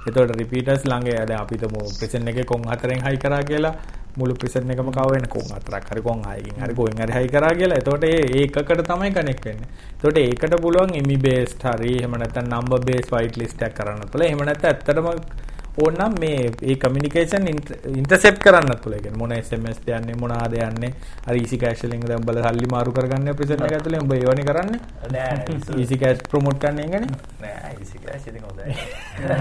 එතකොට රිපීටර්ස් ළඟ දැන් අපි හිතමු ප්‍රිසන් එකේ කොන් හතරෙන් හයි කරා කියලා මුළු ප්‍රිසන් එකම කව වෙන කොන් හතරක් හරි කොන් හයකින් හරි කොහෙන් හරි හයි කරා කියලා. එතකොට ඒ ඒකකට තමයි කනෙක්ට් වෙන්නේ. එතකොට ඒකට පුළුවන් ඉමි බේස්ඩ් හරි එහෙම නැත්නම් නම්බර් බේස් වයිට් ලිස්ට් එකක් කරන්න පුළුවන්. එහෙම නැත්නම් ඇත්තටම ඕනම් මේ ඒ කමියුනිකේෂන් ඉන්ටර්සෙප්ට් කරන්නත් පුළුවන්. ඒ කියන්නේ මොන SMS ද යන්නේ මොනවාද යන්නේ. අර easy cache වලින් දැන් බල සල්ලි මාරු කරගන්න ප්‍රිසන් එක ඇතුලේ උඹ ඒවනේ කරන්නේ. නෑ easy cache ප්‍රොමෝට් කරන්න එකනේ. නෑ ඉසි කෑෂ් ඉතින් හොඳයි.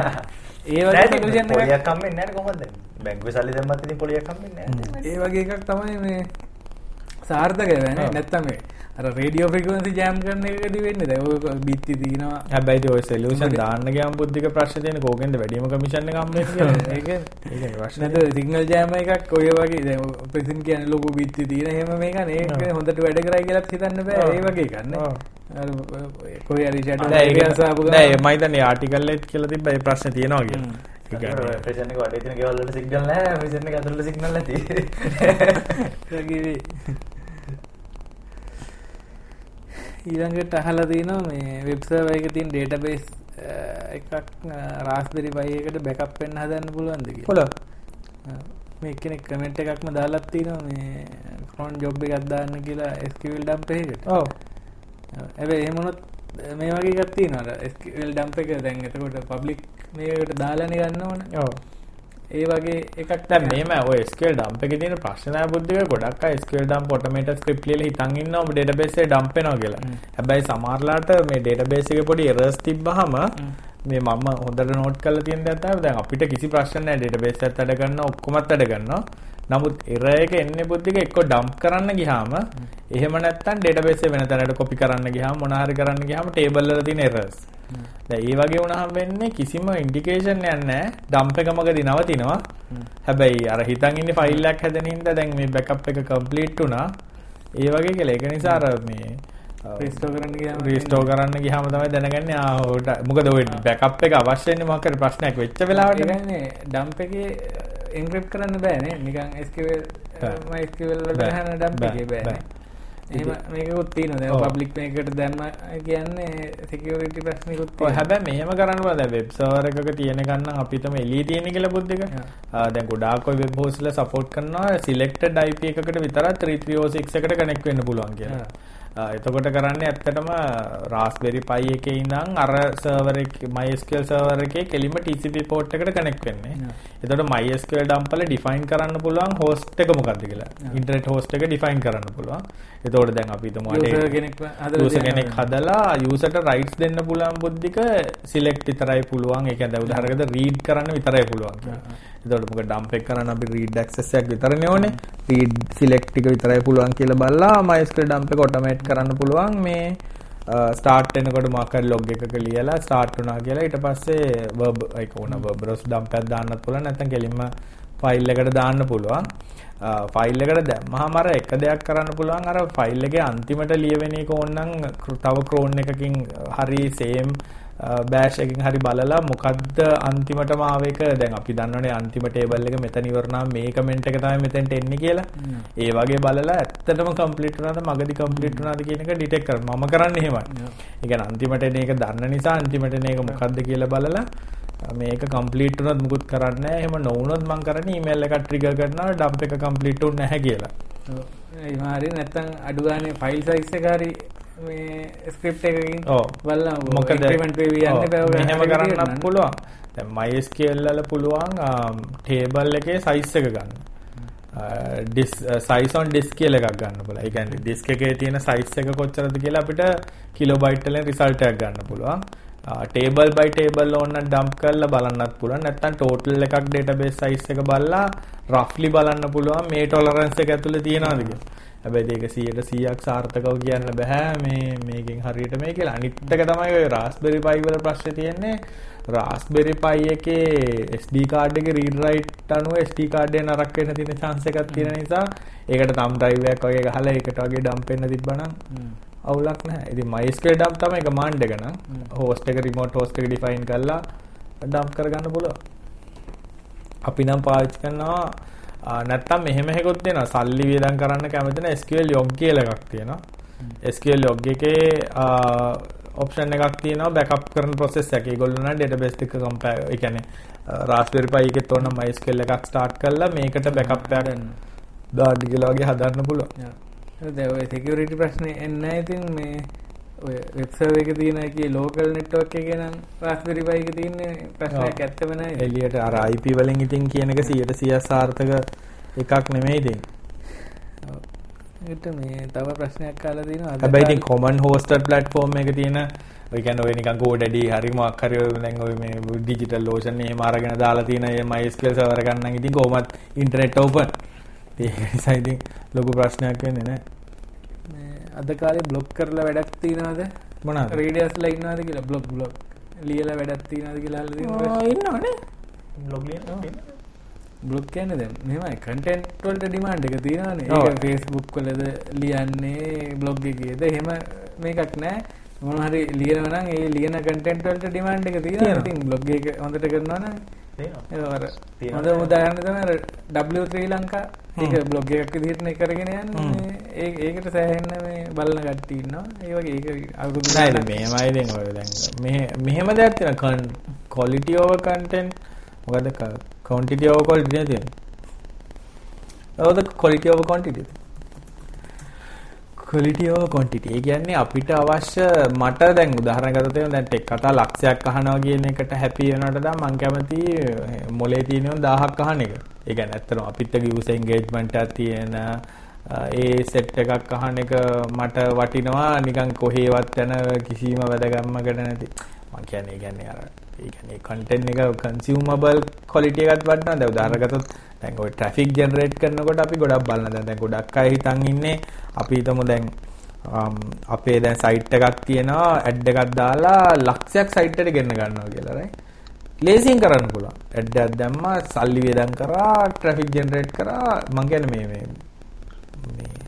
ඒ වගේ solution එකක්- පොලියක් හම්බෙන්නේ නැහැ කොහොමද? බැංකුවේ සල්ලි දැම්මත් ඉතින් පොලියක් හම්බෙන්නේ නැහැ. ඒ වගේ එකක් තමයි මේ සාර්ථකය වෙන්නේ. නැත්තම් මේ රේඩියෝ ෆ්‍රීකවන්සි ජෑම් කරන එකදී වෙන්නේ දැන් ඔය බිත්ති තියෙනවා හැබැයි ඔය සොලියුෂන් දාන්න ගියාම බුද්ධික ප්‍රශ්න තියෙන කෝකෙන්ද වැඩිම කමිෂන් එක හම්බෙන්නේ කියලා. ඒක ඒකනේ ප්‍රශ්නේ. නැත සිගනල් ජෑම එකක් ඔය වගේ දැන් ප්‍රසින් කියන ලොකු බිත්ති තියෙන එහෙම මේක ඒක. හොඳට වැඩ කරයි කියලාත් හිතන්න බෑ. ඒ වගේ ගන්න. කොයි හරි ෂැඩෝ නෑ ඒක එක සාපු නෑ මම හිතන්නේ ආටිකල් එකත් කියලා තිබ්බ ඒ ප්‍රශ්නේ තියෙනවා කියලා. හ්ම්. ඒ කියන්නේ ප්‍රෙෂන් එක වටේ තියෙන ගෙවල් වලට සිග්නල් නැහැ. ප්‍රෙෂන් එක ඇතුළට සිග්නල් නැති. ඊළඟට අහලා තියෙනවා මේ වෙබ් සර්වර් එකේ තියෙන ඩේටාබේස් එකක් රාස්බෙරි පයි එකට බෑකප් වෙන්න හදන්න පුළුවන්ද කියලා. පොළ මේ කෙනෙක් කමෙන්ට් එකක්ම දාලා තියෙනවා මේ ක්‍රෝන් ජොබ් එකක් දාන්න කියලා SQL ඩම්ප් එකකට. ඔව් හැබැයි එහෙම වුණොත් මේ වගේ එකක් තියෙනවා SQL ඩම්ප් එක දැන් එතකොට පබ්ලික් මේකට දාලානේ ගන්න ඕන. ඔව් ඒ වගේ එකක් දැන් මේම ඔය SQL dump එකේ තියෙන ප්‍රශ්න නෑ බුද්ධික ගොඩක් අය SQL dump automated script ලියලා හිතන් ඉන්නවා ඔබ database එකේ dump වෙනවා කියලා. හැබැයි සමහරලාට මේ database එකේ පොඩි errors තිබ්බහම හ්ම්. මේ මම හොඳට නෝට් කරලා තියෙන දේ තමයි දැන් අපිට කිසි ප්‍රශ්න නෑ database එකත් වැඩ කරනවා ඔක්කොමත් වැඩ කරනවා. නමුත් error එක එන්නේ බුද්ධික එක්ක dump කරන්න ගියාම එහෙම නැත්නම් database එක වෙන තැනකට copy කරන්න ගියාම මොන හරි කරන්න ගියාම table වල තියෙන errors. දැන් ඒ වගේ වුණාම වෙන්නේ කිසිම ඉන්ඩිකේෂන් එකක් නැහැ. dump එක මගදී නවතිනවා. හැබැයි අර හිතන් ඉන්නේ ෆයිල් එකක් හැදෙන හින්දා දැන් මේ බෑකප් එක කම්ප්ලීට් වුණා. ඒ වගේ කියලා. ඒක නිසා අර මේ රිස්ටෝ කරන්න ගියාම රීස්ටෝර් කරන්න ගියාම තමයි දැනගන්නේ ආ ඔයට මොකද ඔය බෑකප් එක අවශ්‍ය වෙන්නේ මොකක් හරි ප්‍රශ්නයක් වෙච්ච වෙලාවට ඒකන්නේ ඩම්ප එකේ එන්ක්‍රිප්ට් කරන්න බෑනේ නිකන් වලට බෑ. හන ඩම්ප එකේ බෑ. බෑනේ එහෙම මේකකුත් තියෙනවා දැන් ඔව්. පබ්ලික් මේකට දැම්ම කියන්නේ සිකියුරිටි ප්‍රශ්නිකුත් ඔය තියෙනවා. හැබැයි මෙහෙම කරන්න බෑ දැන් වෙබ් සර්වර් එකක තියෙන කියලා බුද්ධික. දැන් ගොඩාක් ඔය වෙබ් හෝස්ට් වල සපෝට් කරනවා සිලෙක්ටඩ් IP එකකට විතරක් 3306 එකට කනෙක්ට් වෙන්න පුළුවන් කියලා. එතකොට කරන්නේ ඇත්තටම Raspberry Pi එකේ ඉඳන් අර සර්වර් එක MySQL සර්වර් එකේ කෙලින්ම TCP port එකට කනෙක්ට් වෙන්නේ. එතකොට MySQL dump වල define කරන්න පුළුවන් host එක මොකක්ද කියලා. Internet host එක define කරන්න පුළුවන්. එතකොට දැන් අපි හිතමු අර User කෙනෙක් හදලා user යූසර්ට රයිට්ස් දෙන්න පුළුවන් බුද්ධික සිලෙක්ට් විතරයි පුළුවන්. ඒ කියන්නේ උදාහරණයකට read කරන්න විතරයි පුළුවන්. කියලා. එතකොට මොකද dump එක කරන්න අපි read access එකක් විතරනේ ඕනේ. read select එක විතරයි පුළුවන් කියලා බලලා MySQL dump එක automate කරන්න පුළුවන්. මේ ස්ටාර්ට් වෙනකොට මොකක් හරි log එකක ලියලා ස්ටාර්ට් වුණා කියලා. ඊට පස්සේ verb ඒක ඕන verb rows dump එකක් දාන්නත් පුළුවන්. නැත්නම් කෙලින්ම ෆයිල් එකට දාන්න පුළුවන්. ෆයිල් එකට දැම්මහම අර එක දෙයක් කරන්න පුළුවන්. අර ෆයිල් එකේ අන්තිමට ලියවෙන එක ඕනනම් තව ක්‍රෝන් එකකින් හරි සේම් බෑෂ් එකකින් හරි බලලා මොකද්ද අන්තිමටම ආව එක දැන් අපි දන්නවනේ අන්තිම ටේබල් එක මෙතන ඉවරනා මේ කමෙන්ට් එක තමයි මෙතෙන්ට එන්නේ කියලා. ඒ වගේ බලලා ඇත්තටම කම්ප්ලීට් වුණාද මගදී කම්ප්ලීට් වුණාද කියන එක ඩිටෙක්ට් කරනවා. මම කරන්නේ එහෙමයි. ඒ කියන්නේ අන්තිමට එන එක දන්න නිසා අන්තිමට එන එක මොකද්ද කියලා බලලා මේක කම්ප්ලීට් වුණොත් මුකුත් කරන්නේ නැහැ. එහෙම නොවුනොත් මම කරන්නේ ඊමේල් එකක් ට්‍රිගර් කරනවා ඩම්ප් එක කම්ප්ලීට් වුනේ නැහැ කියලා. ඒ මාරි නැත්තම් අඩු ගානේ ෆයිල් සයිස් එක හරි මේ ස්ක්‍රිප්ට් එකකින් ඔව්. බලලා මොකද මෙහෙම කරන්න. පුළුවන්. දැන් MySQL වල පුළුවන් ටේබල් එකේ size එක ගන්න. ඩිස් on disk කියලා එකක් ගන්න. ඒ කියන්නේ disk එකේ තියෙන size එක කොච්චරද කියලා අපිට කිලෝබයිට් වලින් result එකක් ගන්න පුළුවන්. ටේබල් බයි ටේබල් ඕන ඩම්ප් කරලා බලන්නත් පුළුවන්. නැත්නම් total එකක් database size එක බලලා roughly බලන්න පුළුවන් මේ tolerance එක ඇතුලේ තියනවාද කියලා. හැබැයි ඒක 100%ක් සාර්ථකව කියන්න බෑ මේ මේකෙන් හරියට මේ කියලා. අනිත් එක තමයි ඔය Raspberry Pi වල ප්‍රශ්නේ තියෙන්නේ. Raspberry Pi එකේ SD card එකේ read write අනුව SD card එක නරක වෙන්න තියෙන chance එකක් තියෙන නිසා ඒකට thumb drive එකක් වගේ ගහලා ඒකට වගේ dump වෙන්න තිබ්බනම් හ්ම්. අවුලක් නැහැ. ඉතින් MySQL dump තමයි command එක නම් host එක remote host එක define කරලා dump කරගන්න පුළුවන්. අපි නම් පාවිච්චි කරනවා නැත්තම් මෙහෙම එකකුත් තියෙනවා සල්ලි වියදම් කරන්න කැමති නැ SQL log කියලා එකක් තියෙනවා SQL log එකේ ඔප්ෂන් එකක් තියෙනවා බෑකප් කරන process එක. ඒගොල්ලෝ නම් database එක compare ඒ කියන්නේ Raspberry Pi එකෙත් ඕන MySQL එකක් start කරලා මේකට backup එකක්. දාන්න කියලා වගේ හදන්න පුළුවන්. යා. දැන් ඔය සිකියුරිටි ප්‍රශ්නේ එන්නේ ඉතින් මේ ඔය වෙබ් සර්වර් එකේ තියෙන එකේ ලෝකල් නෙට්වර්ක් එකේ නම් Raspberry Pi එකේ තියෙන ප්‍රශ්නයක් නැහැ. එළියට අර IP වලින් ඉතින් කියන එක 100% සාර්ථක එකක් නෙමෙයි ඉතින්. ඒකට මේ තව ප්‍රශ්නයක් අහලා තියෙනවා හැබැයි ඉතින් කාලේ- common hosted platform එක තියෙන ඔය කියන්නේ ඔය නිකන් GoDaddy හරි මොකක් හරි ඔය දැන් ඔය මේ digital ocean එහෙම අරගෙන දාලා තියෙන MySQL server එකක් නම් ඉතින් කොහොමත් internet open. ඒක නිසා ඉතින් ලොකු ප්‍රශ්නයක් වෙන්නේ නැහැ. මේ අද කාලේ බ්ලොග් කරලා වැඩක් තියනවද? මොනවාද? රේඩියස්ලා ඉන්නවද කියලා බ්ලොග් බ්ලොග් ලියලා වැඩක් තියනවද කියලා අහලා තියෙනවා. ආ, ඉන්නවනේ. බ්ලොග් ලියන බ්ලොග් කියන්නේ දැන් මෙහෙමයි කන්ටෙන්ට් වලට ඩිමාන්ඩ් එක තියෙනවානේ. ඔව්. ඒක Facebook වලද ලියන්නේ බ්ලොග් එකේද එහෙම මේකක් නැහැ. මොනවා හරි ලියනවා නම් ඒ ලියන කන්ටෙන්ට් වලට ඩිමාන්ඩ් එක තියෙනවා. තියෙනවා. ඉතින් බ්ලොග් එක හොඳට කරනවා නම් තියෙනවා. හොඳ තමයි අර W3 ලංකා ඒක. බ්ලොග් එකක් විදිහට නේ කරගෙන යන්නේ. ඒ- ඒකට සෑහෙන්න මේ බලන කට්ටිය ඉන්නවා. ඒ වගේ ඒක ඔය දැන් මෙහෙ මෙහෙම දෙයක් තියෙනවා quality over content මොකද ක- quantity over quality නේ තියෙන්නේ. ඔව්ද quality over quantity. Quality over quantity. ඒ කියන්නේ අපිට අවශ්‍ය මට දැන් උදාහරණ ගත්තොත් එහෙනම් දැන් ටෙක් කතා ලක්ෂයක් අහනවා කියන එකට හැපි වෙනවට වඩා මම කැමති මොලේ තියෙනවා 1000ක් අහන එක. ඒ කියන්නේ ඇත්තටම අපිට user engagement එකක් තියෙන අ, ඒ සෙට් එකක් අහන එක මට වටිනවා නිකන් කොහේවත් යන කිසිම වැදගැම්මකට නැති. මම කියන්නේ ඒ කියන්නේ අර ඒ කියන්නේ content එක consumable quality එකත් වටිනවා. දැන් උදාහරණ ගත්තොත් දැන් ඔය traffic generate කරනකොට අපි ගොඩක් බලන දැන් දැන් ගොඩක් අය හිතන් ඉන්නේ අපි හිතමු දැන් um, අපේ දැන් සයිට් එකක් තියෙනවා ඇඩ් එකක් දාලා ලක්ෂයක් සයිට් එකට ගෙන්න ගන්නවා කියලා right ලේසියෙන් කරන්න පුළුවන්. ඇඩ් එකක් දැම්මා සල්ලි වේදම් කරා ට්‍රැෆික් ජෙනරේට් කරා මං කියන්නේ මේ මේ මේ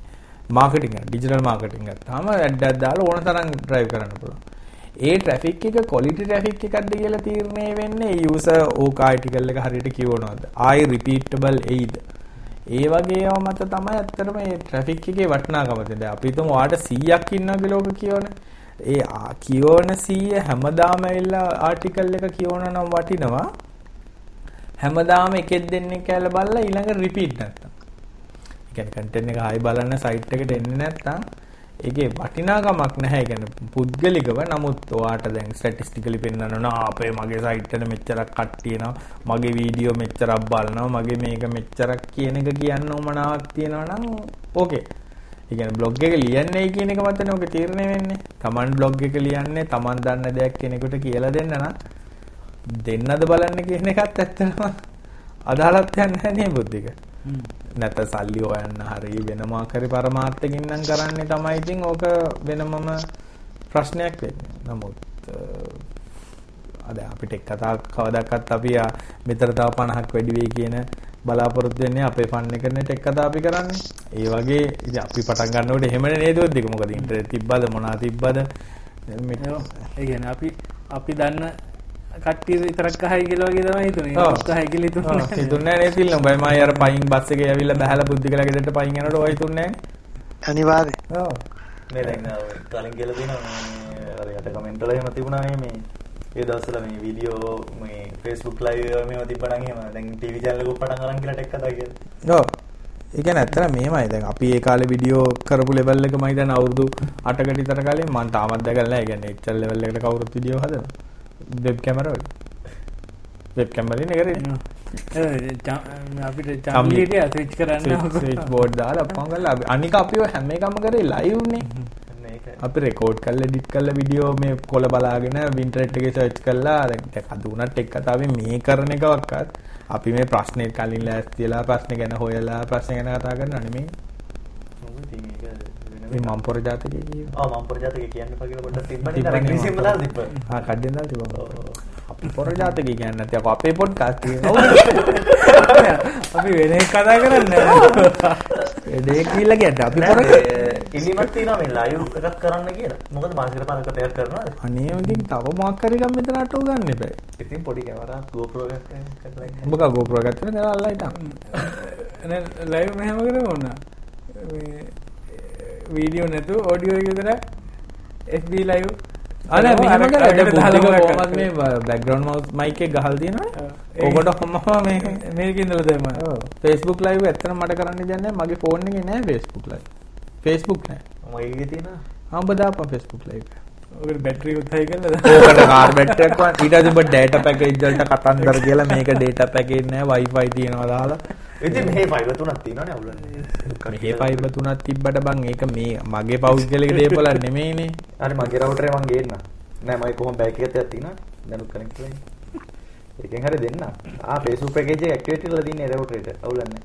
මාකටිං ඩිජිටල් මාකටිං ගත්තාම ඇඩ් එකක් දාලා ඕන තරම් ඩ්‍රයිව් කරන්න පුළුවන්. ඒ ට්‍රැෆික් එක ක්වොලිටි ට්‍රැෆික් එකක්ද කියලා තීරණය වෙන්නේ යූසර් ඕක ආටිකල් එක හරියට කියවනවද ආයි රිපීටබල් එයිද ඒ වගේ ඒවා මත තමයි ඇත්තටම මේ ට්‍රැෆික් එකේ වටිනාකම තියෙන්නේ. අපි හිතමු ඔයාට 100ක් ඉන්නවා කියලා ඔක කියවන. ඒ ආ- කියවන 100 හැමදාම ඇවිල්ලා ආටිකල් එක කියවන නම් වටිනවා. හැමදාම එකෙක් දෙන්නෙක් කියලා බලලා ඊළඟ රිපීට් නැත්තම්. ඒ කියන්නේ කන්ටෙන්ට් එක ආයි බලන්න සයිට් එකට එන්නේ නැත්තම් ඒකේ වටිනාකමක් නැහැ. ඒ කියන්නේ පුද්ගලිකව නමුත් ඔයාට දැන් ස්ටැටිස්ටිකලි පෙන්වන්න ඕන "ආ, අපේ මගේ සයිට් එකට මෙච්චරක් කට්ටිය එනවා. මගේ වීඩියෝ මෙච්චරක් බලනවා. මගේ මේක මෙච්චරක් කියන එක කියන්න උවමනාවක් තියෙනවා නම් ඕකේ. ඒ කියන්නේ බ්ලොග් එක ලියන්නේ කියන එක මතනේ ඔක තීරණය වෙන්නේ. Taman බ්ලොග් එක ලියන්නේ Taman දන්න දෙයක් කෙනෙකුට කියලා දෙන්න නම් දෙන්නද බලන්න කියන එකත් ඇත්තටම අදාළත් යන්නේ නැහැ නේ බුද්ධික. නැත සල්ලි හොයන්න හරි වෙනම හරි පරමාර්ථකින් නම් කරන්නේ තමයි ඉතින් ඕක වෙනමම ප්‍රශ්නයක් වෙන්නේ. නමුත් අ, අද අපිට එක් කතා කවදාකවත් අපි ආ මෙතර තව 50ක් වැඩි වෙයි කියන බලාපොරොත්තු වෙන්නේ අපේ ෆන් එක නෙට එක් කතා අපි කරන්නේ. ඒ වගේ ඉතින් අපි පටන් ගන්නකොට එහෙමනේ නේද ඔද්දික මොකද ඉන්ටර්නෙට් තිබ්බද මොනවා තිබ්බද මෙ- ඒ කියන්නේ අපි අපි දන්න කට්ටිය විතරක් අහයි කියලා වගේ තමයි හිතුනේ. ඔව්. අහයි කියලා හිතුනේ. හිතුන්නේ නැහැ තිල්න උඹයි මම අර පයින් බස් එකේ ඇවිල්ලා බහැලා බුද්ධිකලා ගෙදරට පයින් යනකොට ඔය හිතුන්නේ නැහැ. ඔව්. මේ දැන් කලින් කියලා මේ අර යට කමෙන්ට් වල එහෙම තිබුණා නේ මේ ඒ දවස්වල මේ වීඩියෝ මේ Facebook live මේවා තිබ්බනම් එහෙම දැන් TV channel එකක් පටන් අරන් කියලා ටෙක් කතා කියලා. ඔව්. ඒ කියන්නේ ඇත්තට මෙහෙමයි දැන් අපි ඒ කාලේ වීඩියෝ කරපු ලෙවල් එක මම හිතන්නේ අවුරුදු 8කට විතර කලින් මම තාමත් දැකලා නැහැ. ඒ කියන්නේ එච්චර ලෙවල් එකට කවුරුත් වීඩියෝ හදනවා. Web camera. වෙබ් කැමරේ නේ කරේ. ඒ ච- අපිට චම්ලි. චම්ලියට ස්විච් කරන්න බෝඩ් දාලා අපි- අනික අපි ඔය හැම එකම කරේ ලයිව් නේ. අන්න ඒකයි. අපි රෙකෝඩ් කරලා එඩිට් කරලා වීඩියෝ මේ කොල බලාගෙන දැන් දැන් අද උනත් එක් කතාවේ මේ කරන එකවත් අපි මේ ප්‍රශ්නේ කලින් ලෑස්තිලා ප්‍රශ්න ගැන හොයලා ප්‍රශ්න ගැන කතා කරනවා නෙමෙයි. මම. බලලා තිබ්බ. ආ කඩෙන් දාලා තිබුණා. ඔව්. අපි පොර ජාතකයේ කියන්නේ නැති අප අපේ පොඩ්කාස්ට් එක. අපි වෙන එක කතා කරන්නේ කියලා කියන්නේ අපි පොර මේ ලයිව් එකක් කරන්න කියලා. මොකද මාසිකට පරක පැයක් කරනවාද? අනේ ඉතින් තව මොකක් හරි ගම් මෙතන අටෝ ගන්න එපා. ඉතින් පොඩි කැමරාවක් GoPro එකක් කරලා ඉන්න. උඹ කා GoPro ගත්තේ නේද අල්ලා හිටන්. ලයිව් මෙහෙම කරමු ඕන වීඩියෝ නැතු ඔඩියෝ විතර FB ලයිව් අනේ මෙහෙම කරලා බුද්ධික කොහමද මේ බෑග්ග්‍රවුන්ඩ් මවුස් මයික් එක ගහලා තියෙනවනේ. ඒ- ඔබට කොහමම මේ මේක ඉඳලා ඔව් Facebook live ඇත්තටම මට කරන්න දෙන්නේ නැහැ. මගේ ෆෝන් එකේ නෑ Facebook live. Facebook නෑ. මම ඊයේ තියෙනවා. ආ ඔබ දාපන් Facebook live. ඔකට බැටරි උත්සාහය කළාද ඕකට කාර්බෙට් එකක් වන් ඊට පස්සේ ඔබ data package වලට කතන්දර කියලා මේක data package නෑ Wi-Fi තියෙනවා දාලා. ඉතින් මෙහි ෆයිබර් තුනක් තියෙනවනේ අවුලන්නේ. මේ ෆයිබර් තුනක් තිබ්බට බං ඒක මේ මගේ පෞද්ගලික දේපල නෙමෙයිනේ. හරි මගේ රවුටරේ මං ගේන්න. නෑ මගේ කොහොම බෑක් එකක් තියෙනවා. දැනුත් කනෙක්ට් වෙලා ඉන්නේ. ඒකෙන් හරි දෙන්න. ආ Facebook පැකේජ් එක ඇක්ටිවේට් කරලා තින්නේ රවුටරේට. අවුලන්නේ.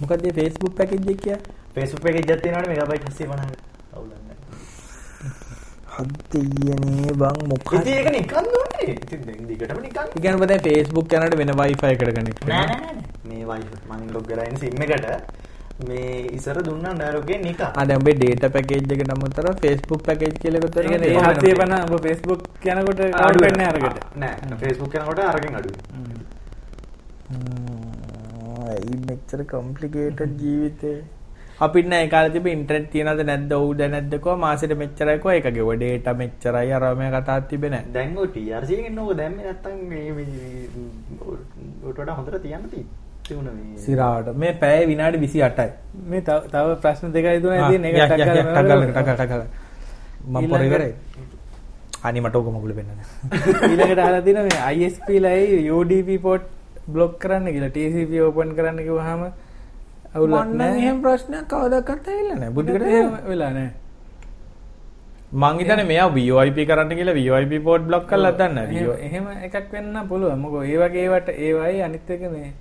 මොකද මේ Facebook package එක කියන්නේ? Facebook පැකේජ් එකක් තියෙනවනේ මෙගාබයිට් 750ක. අවුලන්නේ. හද්දියනේ බං මොකක්ද? ඉතින් ඒක නිකන් දුන්නේ. ඉතින් දැන් දිගටම නිකන්. කියන්නේ ඔබ දැන් Facebook යනකොට වෙන Wi-Fi එකට නෑ වෙනවා. නෑ නෑ. මේ Wi-Fi මම ලොග් ඉන්න SIM එකට. මේ ඉස්සර දුන්නා ඩයලොග්ගෙන් නිකන්. ආ දැන් ඔබේ data package එකට අමතරව Facebook package කියලා එකක් ඒ තියෙනවා. කියන්නේ ඒක ඒ 750 ඔබ Facebook යනකොට අඩු කවුන්ට් වෙන්නේ අරකට. නෑ. Facebook යනකොට අරගෙන ඇයි මෙච්චර complicated ජීවිතේ? අපිට නෑ ඒ කාලේ තිබ්බ ඉන්ටර්නෙට් තියනවද නැද්ද ඔව්ද නැද්ද කෝ මාසෙට මෙච්චරයි කෝ එක ගෙව data මෙච්චරයි. අර මේ කතාවක් තිබ්බේ නෑ. දැන් ඔය TRC එකෙන් ඕක දැම්මේ නැත්තම් මේ මේ ඔට වඩා හොඳට තියන්න තිබුණ මේ සිරාවට මේ පැය විනාඩි 28යි. මේ තව ප්‍රශ්න දෙකයි තුනයි තියෙන යක්, ටක් ගාලා, ටක් එක ගාලා, ටක් ගාලා. මම පොර ඉවරයි. අනේ මට ඕක මගුල පෙන්නන්න. ඊළඟට අහලා තියෙන මේ ISP ලයි UDP පෝට් බ්ලොක් කරන්න කියලා TCP ඕපන් කරන්න කිව්වහම අවුලක් නැහැ එහෙම ප්‍රශ්නයක් කවදාවත් ඇවිල්ලා නෑ. බුද්ධිකට වෙලා නැහැ මං හිතන්නේ මෙයා VoIP කරන්න කියලා VoIP පෝට් බ්ලොක් කරලා දන්න එහෙම එකක් වෙන්න පුළුවන් මොකෝ ඒ වගේ ඒවට ඒවයි අනිත් එක මේ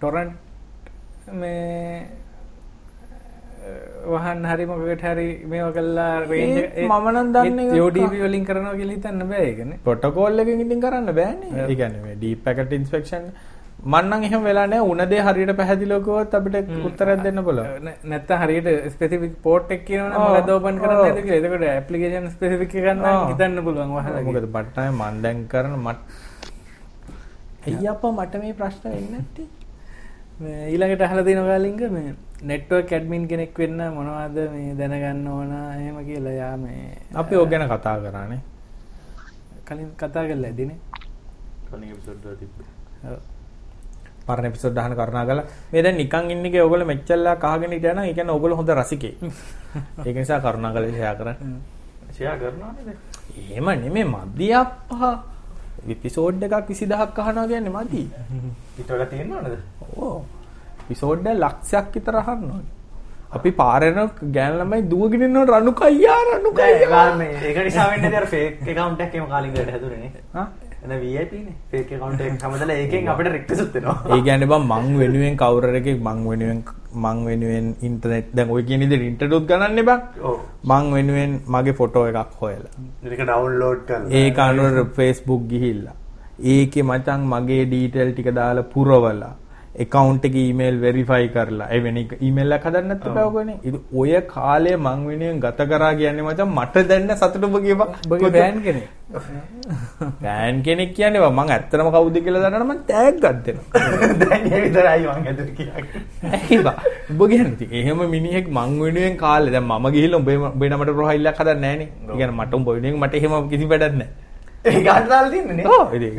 ටොරන්ට් මේ වහන් හරි මොකට හරි මේව කල්ලා රේන්ජ ඒත් මම නම් දන්නේ යෝඩීපි වලින් කරනවා කියලා හිතන්න බෑ ඒකන ප්‍රොටකෝල් එකකින් ඉතින් කරන්න බෑනේ. ඔව්. ඒ කියන්නේ මේ ඩීප් පැකට් ඉන්ස්පෙක්ෂන් මන් නම් එහෙම වෙලා නැහැ. උණ දේ හරියට පැහැදිලිව කිව්වොත් අපිට උත්තරයක් දෙන්න පුළුවන්. නැත්ත හරියට ස්පෙසිෆික් පෝට් එක් කරන්න ඔව්. නේද කියලා. එතකොට ඇප්ලිකේෂන් ස්පෙસિෆික් එක ගන්න ඔව්. හිතන්න පුළුවන් වහලා. මොකද මට තමයි මන් දැන් කරන මට අයියප්පා මට මේ ප්‍රශ්න වෙන්නේ නැත්තේ. මේ ඊළඟට අහලා තියෙන කාලින්ග මේ නෙට්වර්ක් ඇඩ්මින් කෙනෙක් වෙන්න මොනවද මේ දැනගන්න ඕන එහෙම කියලා යා මේ අපි ඕක ගැන කතා කරානේ. කලින් කතා කරලා ඇදිනේ. කලින් එපිසෝඩ් වල තිබ්බේ. ඔව්. පරණ එපිසෝඩ් අහන කරුණා කළා. මේ දැන් නිකන් ඉන්න එකේ ඔයගොල්ලෝ මෙච්චරලා කහගෙන හිටියා නම් ඒ කියන්නේ ඔයගොල්ලෝ හොඳ රසිකේ. ඒක නිසා කරුණා කළා ෂෙයා කරන්න. ෂෙයා කරනවානේ දැන්. එහෙම නෙමෙයි මදි අප්පා. එපිසෝඩ් එකක් 20000ක් අහනවා කියන්නේ මදි. ඊට වඩා තියෙනවද? ඕ. එපිසෝඩ් එක ලක්ෂයක් විතර අහන්න ඕනේ. අපි පාරේන ගෑන ළමයි දුවගෙන ඉන්නකොට රණුක අයියා රණුක අයියා. මේ ඒක නිසා වෙන්නේ අර ෆේක් account එකක් එම කාලින් වලට හැදුනේ නේ. හා? එන VIP නේ. ෆේක් account එකක් හැමදාම ඒකෙන් අපිට රික්වෙස්ට් වෙනවා. ඒ කියන්නේ බං මං වෙනුවෙන් කවුරු එකෙක් මං වෙනුවෙන් මං වෙනුවෙන් ඉන්ටර්නෙට් දැන් ඔය කියන විදිහට ඉන්ටර්නෙට් බං. ඔව්. මං වෙනුවෙන් මගේ ෆොටෝ එකක් හොයලා. ඒක ඩවුන්ලෝඩ් කරලා. ඒක අනුව Facebook ගිහිල්ලා. ඒකේ මචං මගේ ඩීටේල් ටික දාලා පුරවලා account එකේ email verify කරලා ඒ වෙන email එකක් හදන්න නැත්නම් බෑ ඔයගොනේ. ඉතින් ඔය කාලය මං වෙනුවෙන් ගත කරා කියන්නේ මචං මට දැන්න සතුට ඔබ කියපන්. ඔබගේ බෑන් කෙනෙක්. ෆෑන් කෙනෙක් කියන්නේ මං ඇත්තටම කවුද කියලා දන්නවනම් මං තෑග්ගක් දෙනවා. දැන් ඒ විතරයි මං හැදුනේ කියන්නේ. බා ඔබ කියන්නේ එහෙම මිනිහෙක් මං වෙනුවෙන් කාලේ දැන් මම ගිහිල්ලා උඹේ උඹේ නමට ප්‍රොෆයිල් එකක් හදන්නේ නැහනේ. ඒ කියන්නේ මට උඹ වෙනුවෙන් මට එහෙම කිසි වැඩක් නැහැ. ඒ ගන්න දාලා තියන්නේ නේ. ඔව් ඉතින්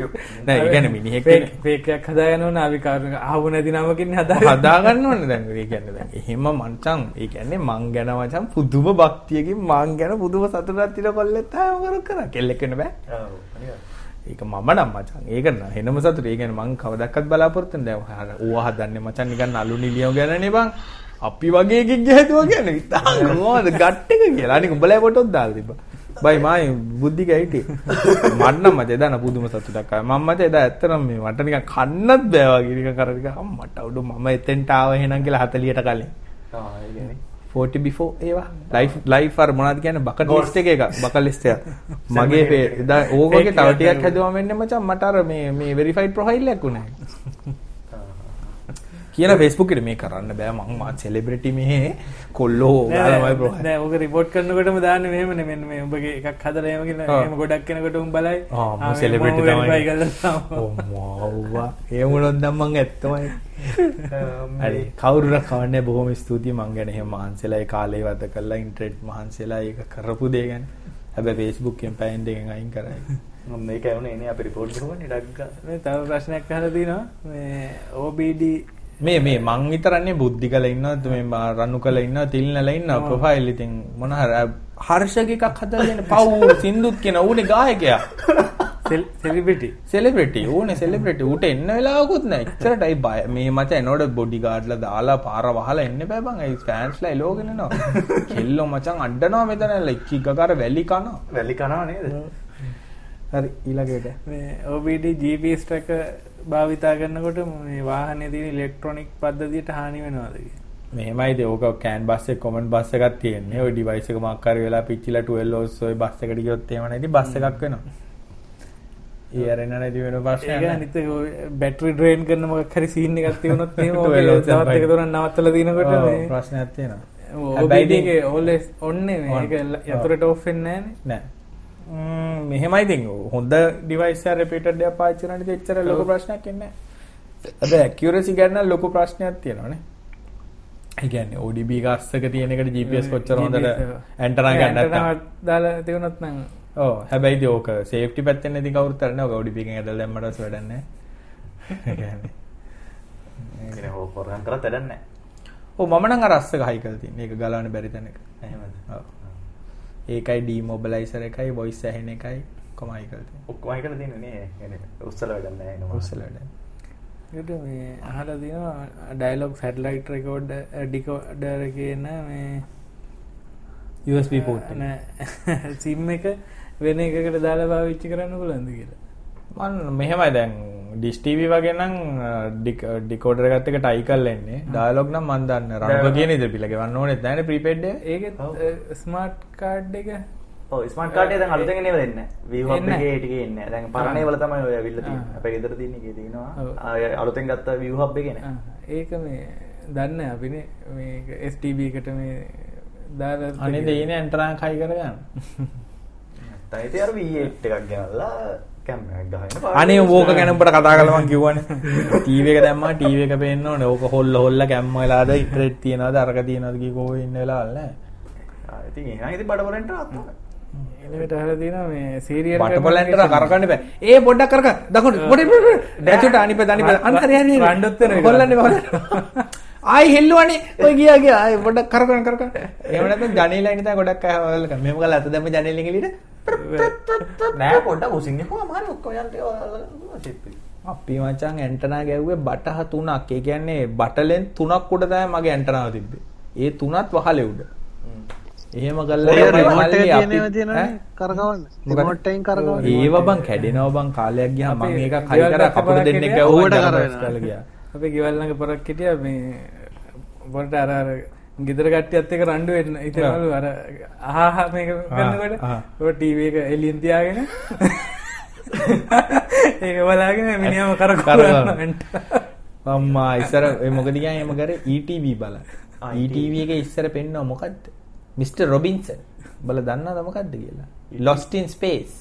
නෑ ඒ කියන්නේ මිනිහෙක් ෆේක් ෆේක් එකක් හදාගෙන ඕන අපි කාරණා ආව නැති නමකින් හදා ගන්න ඕනේ දැන් ඒ කියන්නේ දැන්. එහෙම මංචං ඒ කියන්නේ මං ගැන මචං පුදුම භක්තියකින් මං ගැන පුදුම සතුටක් තියලා කොල්ලෙත් ආව කර කර. කෙල්ලෙක් වෙන්න බෑ. ඒක මම නම් මචං ඒක න හෙනම සතුට. ඒ කියන්නේ මං කවදාවත් බලාපොරොත්තු වෙන්නේ දැන් ඌවා හදන්නේ මචං නිකන් නලු නිලියෝ ගැනනේ බං. අපි වගේ එකෙක් ගැහදුවා කියන්නේ. ඉතින් කොහොමද ගට් එක කියලා. අනික උඹලා ෆොටෝත් දාලා තිබ්බා බයි මායි බුද්ධික හිටියේ මට නම් මචං එදා පුදුම සතුටක් ආවා. මම මචං එදා ඇත්තටම මේ මට නිකන් කන්නත් බෑ වගේ නිකන් කර නිකන් අම්මට උඩ මම එතෙන්ට ආව එහෙනම් කියලා 40ට කලින්. ආ ඒ කියන්නේ. 40 before ඒවා? ලයිෆ් ලයිෆ් අර මොනවද කියන්නේ? බකට් ලිස්ට් එක එක බකට් ලිස්ට් එක මගේ එදා ඕකගේ තව ටිකක් හැදුවම වෙන්නේ මචං. මට අර මේ මේ වෙරිෆයිඩ් ප්‍රොෆයිල් එකක් උනේ කියලා Facebook එකේ මේ කරන්න බෑ. මං මා සෙලිබ්‍රිටි මේ කොල්ලෝ ගාලමයි ප්‍රොෆයිල් නෑ ඕක රිපෝට් කරනකොටම දාන්නේ මෙහෙමනේ. මෙන්න මේ උඹගේ එකක් හදලා එහෙම කියලා. එහෙම ගොඩක් කෙනෙකුට උඹ බලයි. ආ මම සෙලිබ්‍රිටි තමයි. මව්වා ඒ වුණොත් නම් මං ඇත්තමයි. හරි. කවුරුරක් කවන්නේ බොහොම ස්තුතියි. මං ගැන එහෙම මහන්සිලා ඒ කාලේ වද කරලා ඉන්ටර්නෙට් මහන්සිලා ඒක කරපු දේ ගැන. හැබැයි Facebook එකෙන් පෑන් දෙකෙන් අයින් කරයි. මේක ඇහුනේ නේ. අපි රිපෝට් කරුවානේ ඩග් ගා. මේ තව ප්‍රශ්නයක් අහලා තිනවා. මේ OBD මේ මේ මං විතරන්නේ බුද්ධි කළ ඉන්නවද මේ රණු කළ ඉන්නවද තිල්නල ඉන්නවද ප්‍රොෆයිල් ඉතින් මොන හරි හර්ෂක එකක් හදලා දෙන්න පව් සින්දුත් කියන ඌනේ ගායකයා. සෙලිබ්‍රිටි සෙලිබ්‍රිටි ඌනේ සෙලිබ්‍රිටි ඌට එන්න වෙලාවකුත් නැහැ ඉච්චරටයි බය මේ මචං එනකොට බොඩි ගාඩ්ලා දාලා පාර වහලා එන්න බෑ බං. ඒ ෆෑන්ස්ලා එලෝගෙන එනවා. කෙල්ලෝ මචං අඬනවා මෙතන ලෙක්කි ගගාර වැලි කනවා. වැලි කනවා නේද? හරි ඊළඟට. මේ OBD GPS tracker භාවිතා කරනකොට මේ වාහනේ තියෙන ඉලෙක්ට්‍රොනික පද්ධතියට හානි වෙනවද? මෙහෙමයිද ඕක කෑන් බස් එක කොමන්ට් බස් එකක් තියෙන්නේ ওই ඩිවයිස් එක මාක් කරේ වෙලා පිච්චිලා 12 ඔස් ඔය බස් එකට ගියොත් එහෙම නැති බස් එකක් වෙනවා. අරෙන්න නැති වෙන ප්‍රශ්නයක් ඒක නැහැ. අනිත් ඔය බැටරි ඩ්‍රේන් කරන මොකක් හරි සීන් එකක් තියුණොත් එහෙම ඔක 12 ඔස් තවත් එක තුනක් නවත්තලා දිනකොට මේ ප්‍රශ්නයක් තියෙනවා. හැබැයි ඉතින්- එකේ always on නේ On. මේක යතුරට off වෙන්නේ නැහනේ. නෑ. ම්ම් මෙහෙමයි ඉතින් හොඳ ඩිවයිස් එක රිපීටඩ් එකක් පාවිච්චි කරන ඉතින් එච්චර ලොකු. ප්‍රශ්නයක් එන්නේ නැහැ. හැබැයි ඇකියුරසි ගැන ලොකු ප්‍රශ්නයක් තියෙනවානේ. ඒ කියන්නේ ODB එක අස්සක තියෙන එකට GPS කොච්චර හොඳට ඇන්ටනා ගන්න නැත්නම්. දාලා තියුණොත් නම් ඔව් හැබැයි ඉතින් ඕක සේෆ්ටි පැත්තෙන් ඉතින් කවුරුත් කරන්නේ ඔක ODB එකෙන් ඇදලා දැම්මට වැඩක් නැහැ. ඒ කියන්නේ. ඉතින් හො හොරන් කරත් වැඩක් නැහැ. ඔව් මම නම් අර අස්සක හයි කරලා තියෙන්නේ. ඒක ගලවන්න බැරි තැනක. එහෙමද? ඔව්. ඒකයි ඩීමෝබලයිසර එකයි බොයිස් ඇහෙන එකයි කොමයිකල් ඔක්කොමයිකල තිනනේ උත්සල වැඩන්න උත්සල වැඩ මේ අහල දින ඩයිලොක් සැටලයිට් රෙකෝඩ් ඩිකෝඩර කියන්න මේ USB පෝට් සිම් එක. වෙන එකකට දාලා භාවිච්චි කරන්න පුළන්ද කියලා. මන් මෙහෙමයි දැන් ඩිස් ටීවී වගේ නම් ඩිකෝඩර් එකත් එක ටයි කරලා එන්නේ. ඩයලොග් නම් මන් දන්න. රංග කියන ඉතින් බිල ගෙවන්න ඕනෙත් නැහැ ප්‍රීපේඩ් එක? ඒකෙත් ස්මාර්ට් කාඩ් එක. ඔව් ස්මාර්ට් කාඩ් එක දැන් අලුතෙන් එන්නේ වෙන්නේ වීව්. එකේ ටිකේ එන්නේ දැන් පරණේ වල තමයි ඔය ඇවිල්ලා තියෙන්නේ. අපේ ගෙදර තියෙන එකේ තියෙනවා. අලුතෙන් ගත්ත වීව් හබ් එකේ නේ. ඒක මේ දන්න අපිනේ මේ STB එකට මේ දාලා අනේ දෙයින ඇන්ටනා කයි කරගන්න. නැත්නම් ඉතින් අර V8 එකක් ගෙනල්ලා අනේ ඕක ගැන උඹට කතා කරලා මං කිව්වනේ. ටීවී එක දැම්මා ටීවී එක පේන්න ඕනේ. ඕක හොල්ල හොල්ල කැම්ම වෙලාද ඉන්ටර්නෙට් තියනවාද අරක තියනවාද කී කෝ ඉන්න වෙලාවල් නෑ ආ, ඉතින් එහෙනම් ඉතින් බඩවලන්ට අත්තුන එලකට අහලා තියෙනවා මේ සීරියල් බටපොලන්ට කරකන්න බෑ. ඒ පොඩ්ඩක් කරක දකුණු පොඩි දැචුට අනිප දනිප අන්න හරි හරි රණ්ඩුත් වෙනවා. හොල්ලන්නේ හොල්ලන්නේ. ආයි හෙල්ලුවනේ. ඔය ගියා ගියා. ආයි කරකන එහෙම නැත්නම් ජනේලෙන් ඉඳන් ගොඩක් අය හොල්ලක මෙහෙම කරලා අත දැම්ම ජනේලෙන් එළියට නෑ පොඩ්ඩක් උසින් ගිහුවම හරි ඔක්කොම යන්ට ඔයාලා ෂිප් එක. අපි මචං ඇන්ටනා ගැව්වේ බටහ තුනක් ඒ කියන්නේ බටලෙන් තුනක් උඩ තමයි මගේ ඇන්ටනාව තිබ්බේ ඒ තුනත් වහලේ උඩ එහෙම තමයි රිමෝට් එක තියෙනව තියෙනවනේ? කරකවන්න? රිමෝට් එකෙන් කරකවන්න ඒව බං කැඩෙනවා බං කාලයක් ගියාම මම ගෙවල් කලි කරා පරක් දෙන්නෙක් හිටියා. ගැව්වා ඌට කර ජනපස් වෙනවා. කරලා ගියා අපේ ගෙවල් ළඟ පොරක් හිටියා මේ පොරට අර අර ගෙදර කට්ටියත් එක්ක රණ්ඩු වෙන්න. ඉතින්වලු අර අහහ මේක කරනකොට. ඔය ටීවී එක එළියෙන් තියාගෙන ඒක බලාගෙන මිනිහම කරකවනවා. අම්මා ඉස්සර ඒ මොකද කියන්නේ? එම කරේ ETV ආ, ETV එකේ ඉස්සර පෙන්නව මොකද්ද? මිස්ටර් රොබින්සන් බල දන්නවද මොකද්ද කියලා? Lost in Space.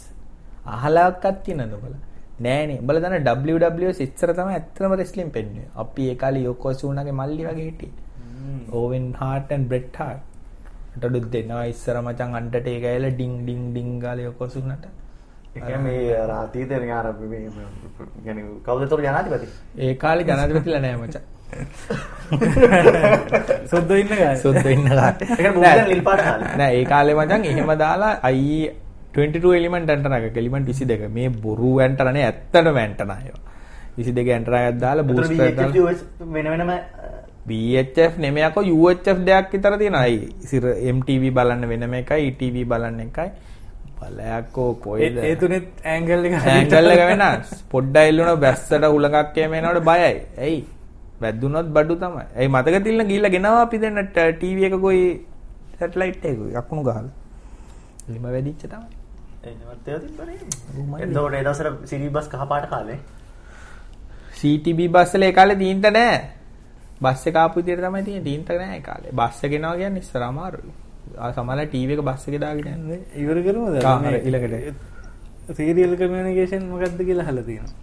අහලක්වත් තියෙනවද බල නෑනේ. බල දන්න WWS ඉස්සර තමයි ඇත්තම රෙස්ලින් පෙන්නුවේ අපි ඒ කාලේ යෝකෝසුනාගේ මල්ලි වගේ හිටියේ Owen Hart and Bret Hart ටඩුත් දෙනවා ඉස්සර මචං අන්ඩර්ටේකර් ඇවිල්ලා ඩිං ඩිං ඩිං ගාලා යෝකෝසුනාට ඒ කියන්නේ මේ අර අතීතේ නිකන් අර මේ මේ- කියන්නේ කවුද තොර ජනාධිපති? ඒ කාලේ ජනාධිපතිලා නෑ මචං. සුද්දෝ ඉන්න සුද්ද ඉන්න කාලේ. ඒ කියන්නේ බුද්ධ නිල් පාට කාලේ. නෑ ඒ කාලේ මචං එහෙම දාලා i 22 එලිමන්ට් ඇන්ටනා එක එලිමන්ට් 22 මේ බොරු ඇන්ටනා නේ ඇත්තටම ඇන්ටනා ඒවා. 22 ඇන්ටනා එකක් දාලා බූස්ටර් වෙන වෙනම VHF නෙමෙයි අකෝ UHF දෙයක් විතර තියෙනවා. අයි ඉතින් MTV බලන්න වෙනම එකයි ETV බලන්න එකයි. බලයක්කෝ කොයිද? ඒ තුනෙත් ඇංගල් එක ඇන්ගල් එක වෙනස්. පොඩ්ඩක් එල්ලුණා බැස්සට උලඟක් එහෙම එනකොට බයයි. ඇයි? වැද්දුනොත් බඩු තමයි. ඇයි මතක තිල්ල ගිහිල්ලා ගෙනවා අපි දෙන්න ටීවී එක කොයි සැටලයිට් එක යකුණු ගහලා. ලිම වැඩිච්ච තමයි. එන්නවත්. ඌමයි. එතකොට ඒ දවසට සිරි බස් කහපාට කාලේ. CTB බස් වල ඒ කාලේ තීන්ත නෑ. බස් එක ආපු විදියට තමයි තියෙන්නේ. තීන්ත නෑ ඒ කාලේ. බස් එක එනවා කියන්නේ ඉස්සර අමාරුයි. ආ සමහරවල් ටීවී එක බස් එකේ දාගෙන යන්නේ. ඉවර කරමුද ඊළඟට. සීරියල් කමියුනිකේෂන් මොකක්ද කියලා අහලා තියෙනවා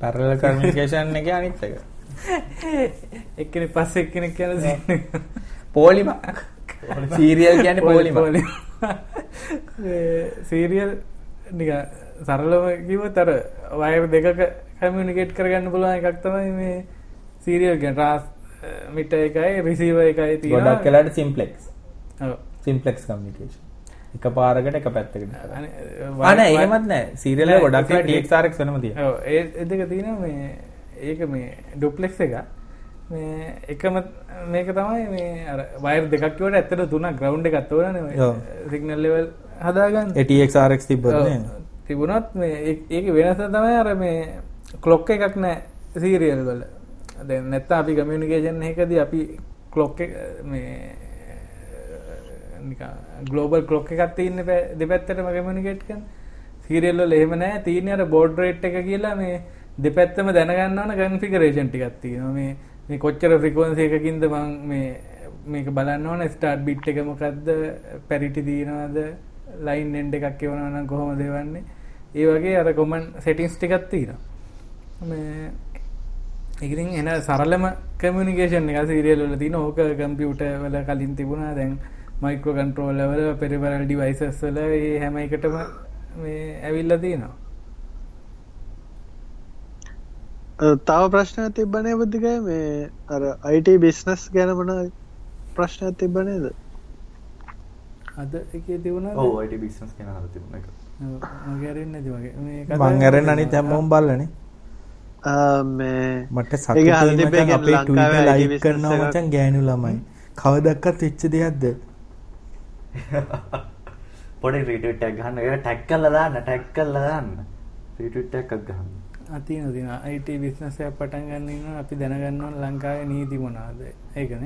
පැරලල් කමියුනිකේෂන් එකේ අනිත් එක. එක්කෙනෙක් පස්සේ එක්කෙනෙක් කියන සීන් පොලිම. සීරියල් කියන්නේ පොලිම. සීරියල් නික සරලව කිව්වොත් අර වයර් දෙකක කමියුනිකේට් කරගන්න පුළුවන් එකක් තමයි මේ සීරියල් කියන්නේ රාස් මිට එකයි රිසීවර් එකයි තියෙනවා ගොඩක් වෙලාට සිම්ප්ලෙක්ස්. ඔව්. Simplex communication. එක පාරකට එක පැත්තකට. අනේ, ආ නෑ වල ගොඩක් වෙලා ඒ- TXRX වෙනම තියෙනවා. ඔව් ඒ ඒ දෙක තියෙනවා මේ ඒක මේ ඩුප්ලෙක්ස් එක මේ එකම මේක තමයි මේ වයර් දෙකක් කිව්වට ඇත්තට තෝරන්නේ ඔව්. ඔය සිග්නල් ලෙවල් හදාගන්න ඔව්. නේද? තිබුණත් මේ ඒක වෙනස තමයි අර මේ ක්ලොක් එකක් නෑ සීරියල් වල දැන් නැත්තම් අපි කමියුනිකේෂන් එකකදී අපි ක්ලොක් එක මේ නිකන් ග්ලෝබල් ක්ලොක් එකක් තියෙන දෙපැත්තටම කමියුනිකේට් කරන සීරියල් වල එහෙම නෑ. තියෙන්නේ අර බෝඩ් රේට් එක කියලා මේ දෙපැත්තම දැනගන්න ඕන කන්ෆිගරේෂන් ටිකක් තියෙනවා. මේ මේ කොච්චර ෆ්‍රීකවන්සි එකකින්ද මම මේ මේක බලන්න ඕන. ස්ටාර්ට් බිට් එක මොකද්ද? පැරිටි තියෙනවද? ලයින් එන්ඩ් එකක් එවනවා නම් කොහොමද එවන්නේ? ඒ වගේ අර කොමන් සෙටින්ග්ස් ටිකක් තියෙනවා. මේ ඉතින් එන සරලම කමියුනිකේෂන් එක සීරියල් වල තියෙන ඕක කම්පියුටර් වල කලින් තිබුණා. දැන් මයික්‍රෝ කන්ට්‍රෝලර් වල පෙරිෆරල් ඩිවයිසස් වල මේ හැම එකටම මේ ඇවිල්ලා තියෙනවා. තව ප්‍රශ්නයක් තිබ්බනේ බුද්ධිකය මේ අර අයිට බිස්නස් ගැන මොන ප්‍රශ්නයක් තිබ්බ නේද? අද එකේ තිබුණාද? ඔව් IT බිස්නස් අර තිබුණ එක. මගේ අරින්න නැති වගේ මේ මං අරන් අනිත් හැමෝම බලලානේ. මේ මට සතුටුයි මචං අපේ IT ලයිව් කරනවා එකක්. මචං ගෑනු ළමයි. කවදක්වත් වෙච්ච දෙයක්ද? පොඩි රීට්වීට් එකක් ගන්න. ඒක ටැග් කරලා දාන්න, ටැග් කරලා දාන්න. රීට්විට් එකක් ගහන්න. අතින තින අයිට බිස්නසය පටන් ගන්න ඉන්න අපි දැනගන්නවන් ලංකාවේ නීති මොනාද ඒකන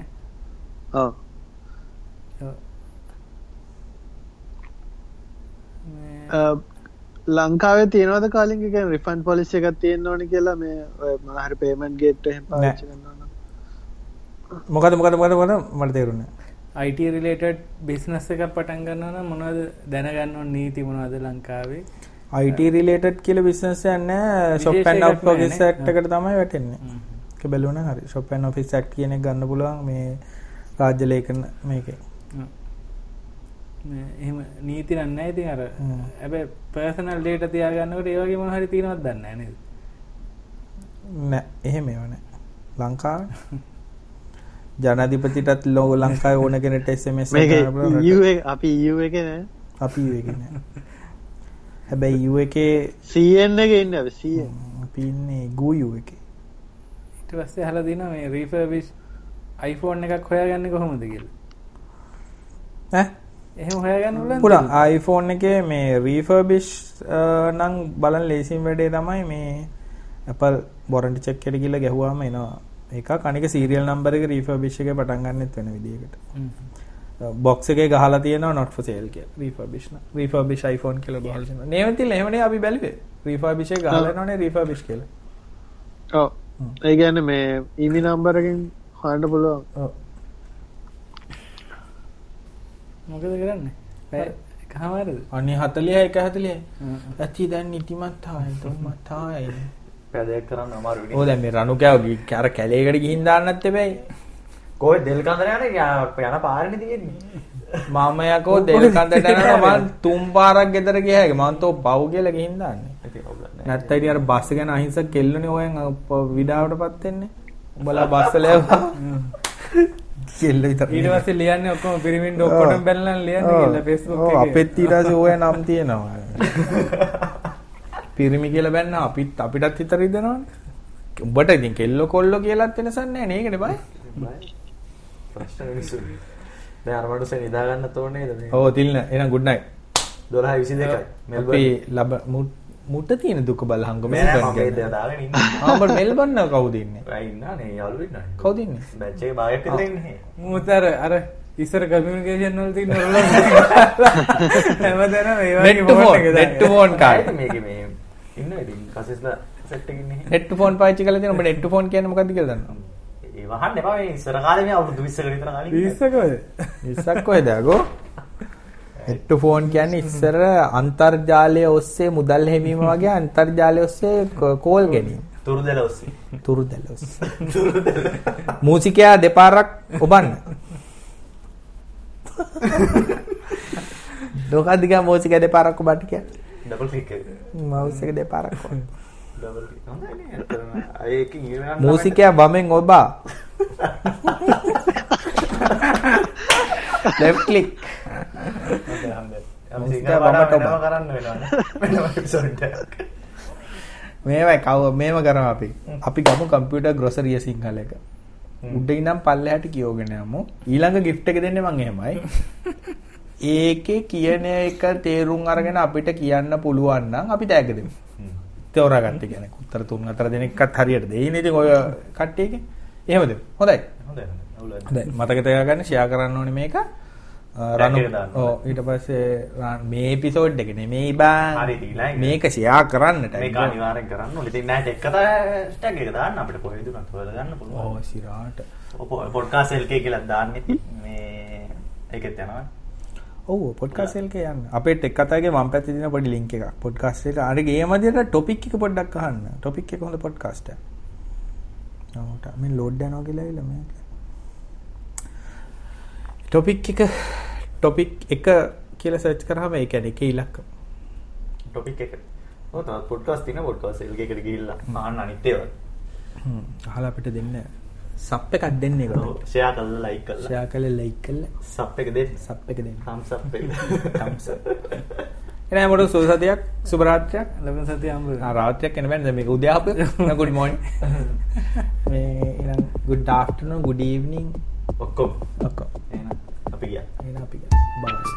ඔව් අ, ලංකාවේ තියෙනවද කාලින් එක රිෆන් පොලිසි එකක් තියෙන්න ඕන කියලා මේ ඔය මහර පේමන්ට් ගේට් එහෙම පාවිච්චි කරනවා නම්. මොකද මොකද මොකද මොකද? මට තේරුණේ අයිට රිලේටඩ් බිස්නස් එක පටන් ගන්නවන මොනවද දැනගන්න නීති මොනවද ලංකාවේ? IT related කියලා business එකක් නැහැ shop and office act එකට තමයි වැටෙන්නේ. ඒක බැලුවනම් හරි. shop and office act කියන එක ගන්න පුළුවන් මේ රාජ්‍ය ලේඛන මේකේ. එහෙම නීති නන්න ඉතින් අර. ඇබ පර්සනල් ඩේට තියාගන්නකට ඒවගේ මොහරි තියෙනවත් දන්න නද නෑ එහෙම ඒව නෑ. ලංකාවේ ජනාධිපතිටත් ලෝ ලංකාවේ ඕන EU රට. එක අපි EU එක නෑ අපි EU එකේ නෑ. හැබැයි EU එකේ CN එක ඉන්න අපි CN අපි ඉන්නේ ගූ EU එකේ. ඉට පස්සේ හල දින මේ රීෆර්විස් iPhoneෆෝන් එකක් හොයාගන්න කොහොමද කියල ඈ එහෙම හොයාගන්න පුලන් පුළුවන් iPhone එකේ මේ රීෆර්බිෂ් නම් බලන් ලේසිම් වැඩේ තමයි මේ Apple බොරන්ටි චෙක් එකට ගිහලා ගැහුවාම එනවා. ඒක කණික සීරියල් නම්බර් එක රීෆර්බිෂ් එකේ පටන් ගන්නෙත් වෙන විදිහකට. බොක්ස් එකේ ගහලා තියෙනවා not for sale කියලා රීෆර්බිෂ් න. රීෆර්බිෂ් iPhone කියලා ගහලා තියෙනවා. නේවතිල් එහෙමනේ අපි බැලුවේ. රීෆර්බිෂ් එක ගහලා එනවනේ රීෆර්බිෂ් කියලා. ඔව් ඒ කියන්නේ මේ ඊමි නම්බර් එකෙන් හොයන්න පුළුවන් ඔව්. මොකද කරන්න කහමාරද අනේ 40 140. ඇති දැන් නිදිමත් ආයි තුමත් ආයි. පැදයක් කරන්න අමාරු ඕ දැන් මේ රණු කෑව අර කැලේකට ගිහින් දාන්නත් එපැයි. කොයි දෙල් කන්දර යන යන පාරණ තියෙන්නේ මම යකෝ දෙල් කන්දට යනවා මං තුන් පාරක් ගෙදර ගියා හැක මං තෝ පව් කියලා ගිහින් දාන්නේ. ඉතින් ඔබලා නෑ. නැත්නම් ඉතින් අර බස් ගැන අහිංසක කෙල්ලනේ ඔයන් විඩාවටපත් වෙන්නේ. උඹලා බස් වල යවපන්. කෙල්ල විතර. ඊට පස්සේ ලියන්නේ ඔක්කොම පිරිමින්ඩ ඔක්කොටම බැලලා ලියන්නේ කියලා Facebook ඔව් එකේ. අපෙත් ඊට පස්සේ ඔය නම් තියෙනවා. පිරිමි කියලා බැන්න අපිත් අපිටත් හිතර ඉදනවනේ. උඹට ඉතින් කෙල්ල කොල්ල කියලාත් වෙනසක් නැහැ නේ ඒකනේ බයි. ප්‍රශ්න මිනිස්සු දැන් අර මනුස්සය නිදා ගන්න තෝරන්නේ නේද මේ ඔව් තිල්න එහෙනම් good night. 12:22යි අපි මෙල්බර්න් ලබ මුට්- මුට තියෙන දුක බලහංග මෙල්බන් ගැන. දාගෙන ඉන්නේ ආ උඹ මෙල්බන් නෝ කවුද ඉන්නේ? රයි ඉන්නානේ යාළුවෝ ඉන්නානේ කවුද ඉන්නේ? බැච් එකේ භාගයක් විතර ඉන්නේ මූතර අර ඉස්සර කමියුනිකේෂන් වල තියෙන ඔරලෝසු හැමදාම ඒ වගේ net to phone phone එක net to දාන්න. phone card. කායිද මේකේ මේ ඉන්න ඉතින් කසස්ලා සෙට් එකකින් ඉන්නේ net to phone පාවිච්චි කරලා තියෙන net to phone කියන්නේ මොකක්ද කියලා දන්නවද? ඒ වහන්න එපා මේ ඉස්සර කාලේ මේ අවුරුදු 20කට විතර විස්සකෝද 20ක් කොහෙද අගෝ? net to phone කියන්නේ ඉස්සර අන්තර්ජාලය ඔස්සේ මුදල් හැමීම වගේ අන්තර්ජාලය ඔස්සේ කෝල් ගැනීම. තුරුදෙල ඔස්සේ තුරුදැල ඔස්සේ. තුරුදෙල මූසිකයා දෙපාරක් ඔබන්න. මොකක්ද කිය මූසිකයා දෙපාරක් ඔබන්න කියන්නේ? ඩබල් ක්ලික් එක මවුස් එක දෙපාරක් ඔබන්න. ඩබල් ක්ලික් හොඳයි නේ මූසිකයා වමෙන් ඔබා. left click. මේවයි කව මේම කරමු අපි. අපි ගමු කම්පියුටර් ග්‍රොසරිය සිංහල එක. උඩ ඉඳන් පල්ලෙහාට කියෝගෙන යමු. ඊළඟ gift එක දෙන්නේ මං එහෙමයි. ඒකේ කියන එක තේරුම් අරගෙන අපිට කියන්න පුළුවන් නම් අපි තෑග්ග දෙමු. තෝරාගත්ත කියන්නේ උත්තර තුන් හතර දෙනෙක්වත් හරියට දෙයිනේ ඉතින් ඔය කට්ටියගේ. එහෙමද? හොඳයි හොඳයි. මතක තියාගන්න ෂෙයා කරන්න ඕනේ මේක. ඊට පස්සේ මේ එපිසෝඩ් එක නෙමෙයි බං. මේක ෂෙයා කරන්නට. මේක අනිවාර්යෙන් කරන්න ඕනේ. ඉතින් නෑ ටෙක් කතා ටැග් එක දාන්න අපිට කොහෙද උනත් හොයලා ගන්න පුළුවන්. ඔව් සිරාට. පොඩ්කාස්ට් LK කියලා දාන්න මේ ඒකෙත් යනවා. ඔව් පොඩ්කාස්ට් එකේ යන්න. අපේ ටෙක් කතාවේ වම් පැත්තේ තියෙන පොඩි ලින්ක් එකක්. පොඩ්කාස්ට් එක. අර ගේ මැදට ටොපික් එක පොඩ්ඩක් අහන්න. ටොපික් එක හොඳ පොඩ්කාස්ට් එකක්. ඔව් තා මේ ලෝඩ් යනවා කියලා ඇවිල්ලා මේක. ටොපික් එක ටොපික් එක කියලා සර්ච් කරාම ඒ කියන්නේ එකේ ඉලක්ක. ටොපික් එක. ඔව් තවත් පොඩ්කාස්ට් තියෙන පොඩ්කාස්ට් LK එකට ගිහිල්ලා අහන්න අනිත් ඒවා. හ්ම්. අහලා අපිට දෙන්න සප් එකක් දෙන්න. ඔව් ෂෙයා කරලා ලයික් කරලා ෂෙයා කරලා ලයික් කරලා සබ් එක දෙන්න. සප් එක up එක. thumbs up. එනෑ මොකද සුබ සතියක් සුබ රාත්‍රියක්. ලබන සතිය හම්බ වෙනවා. ආ රාත්‍රියක් එන බෑනේ දැන් මේක උදේ ආපු good morning. මේ ඊළඟ good afternoon good evening Oke, oke. Enak. Tapi ya. Enak tapi ya. Balas.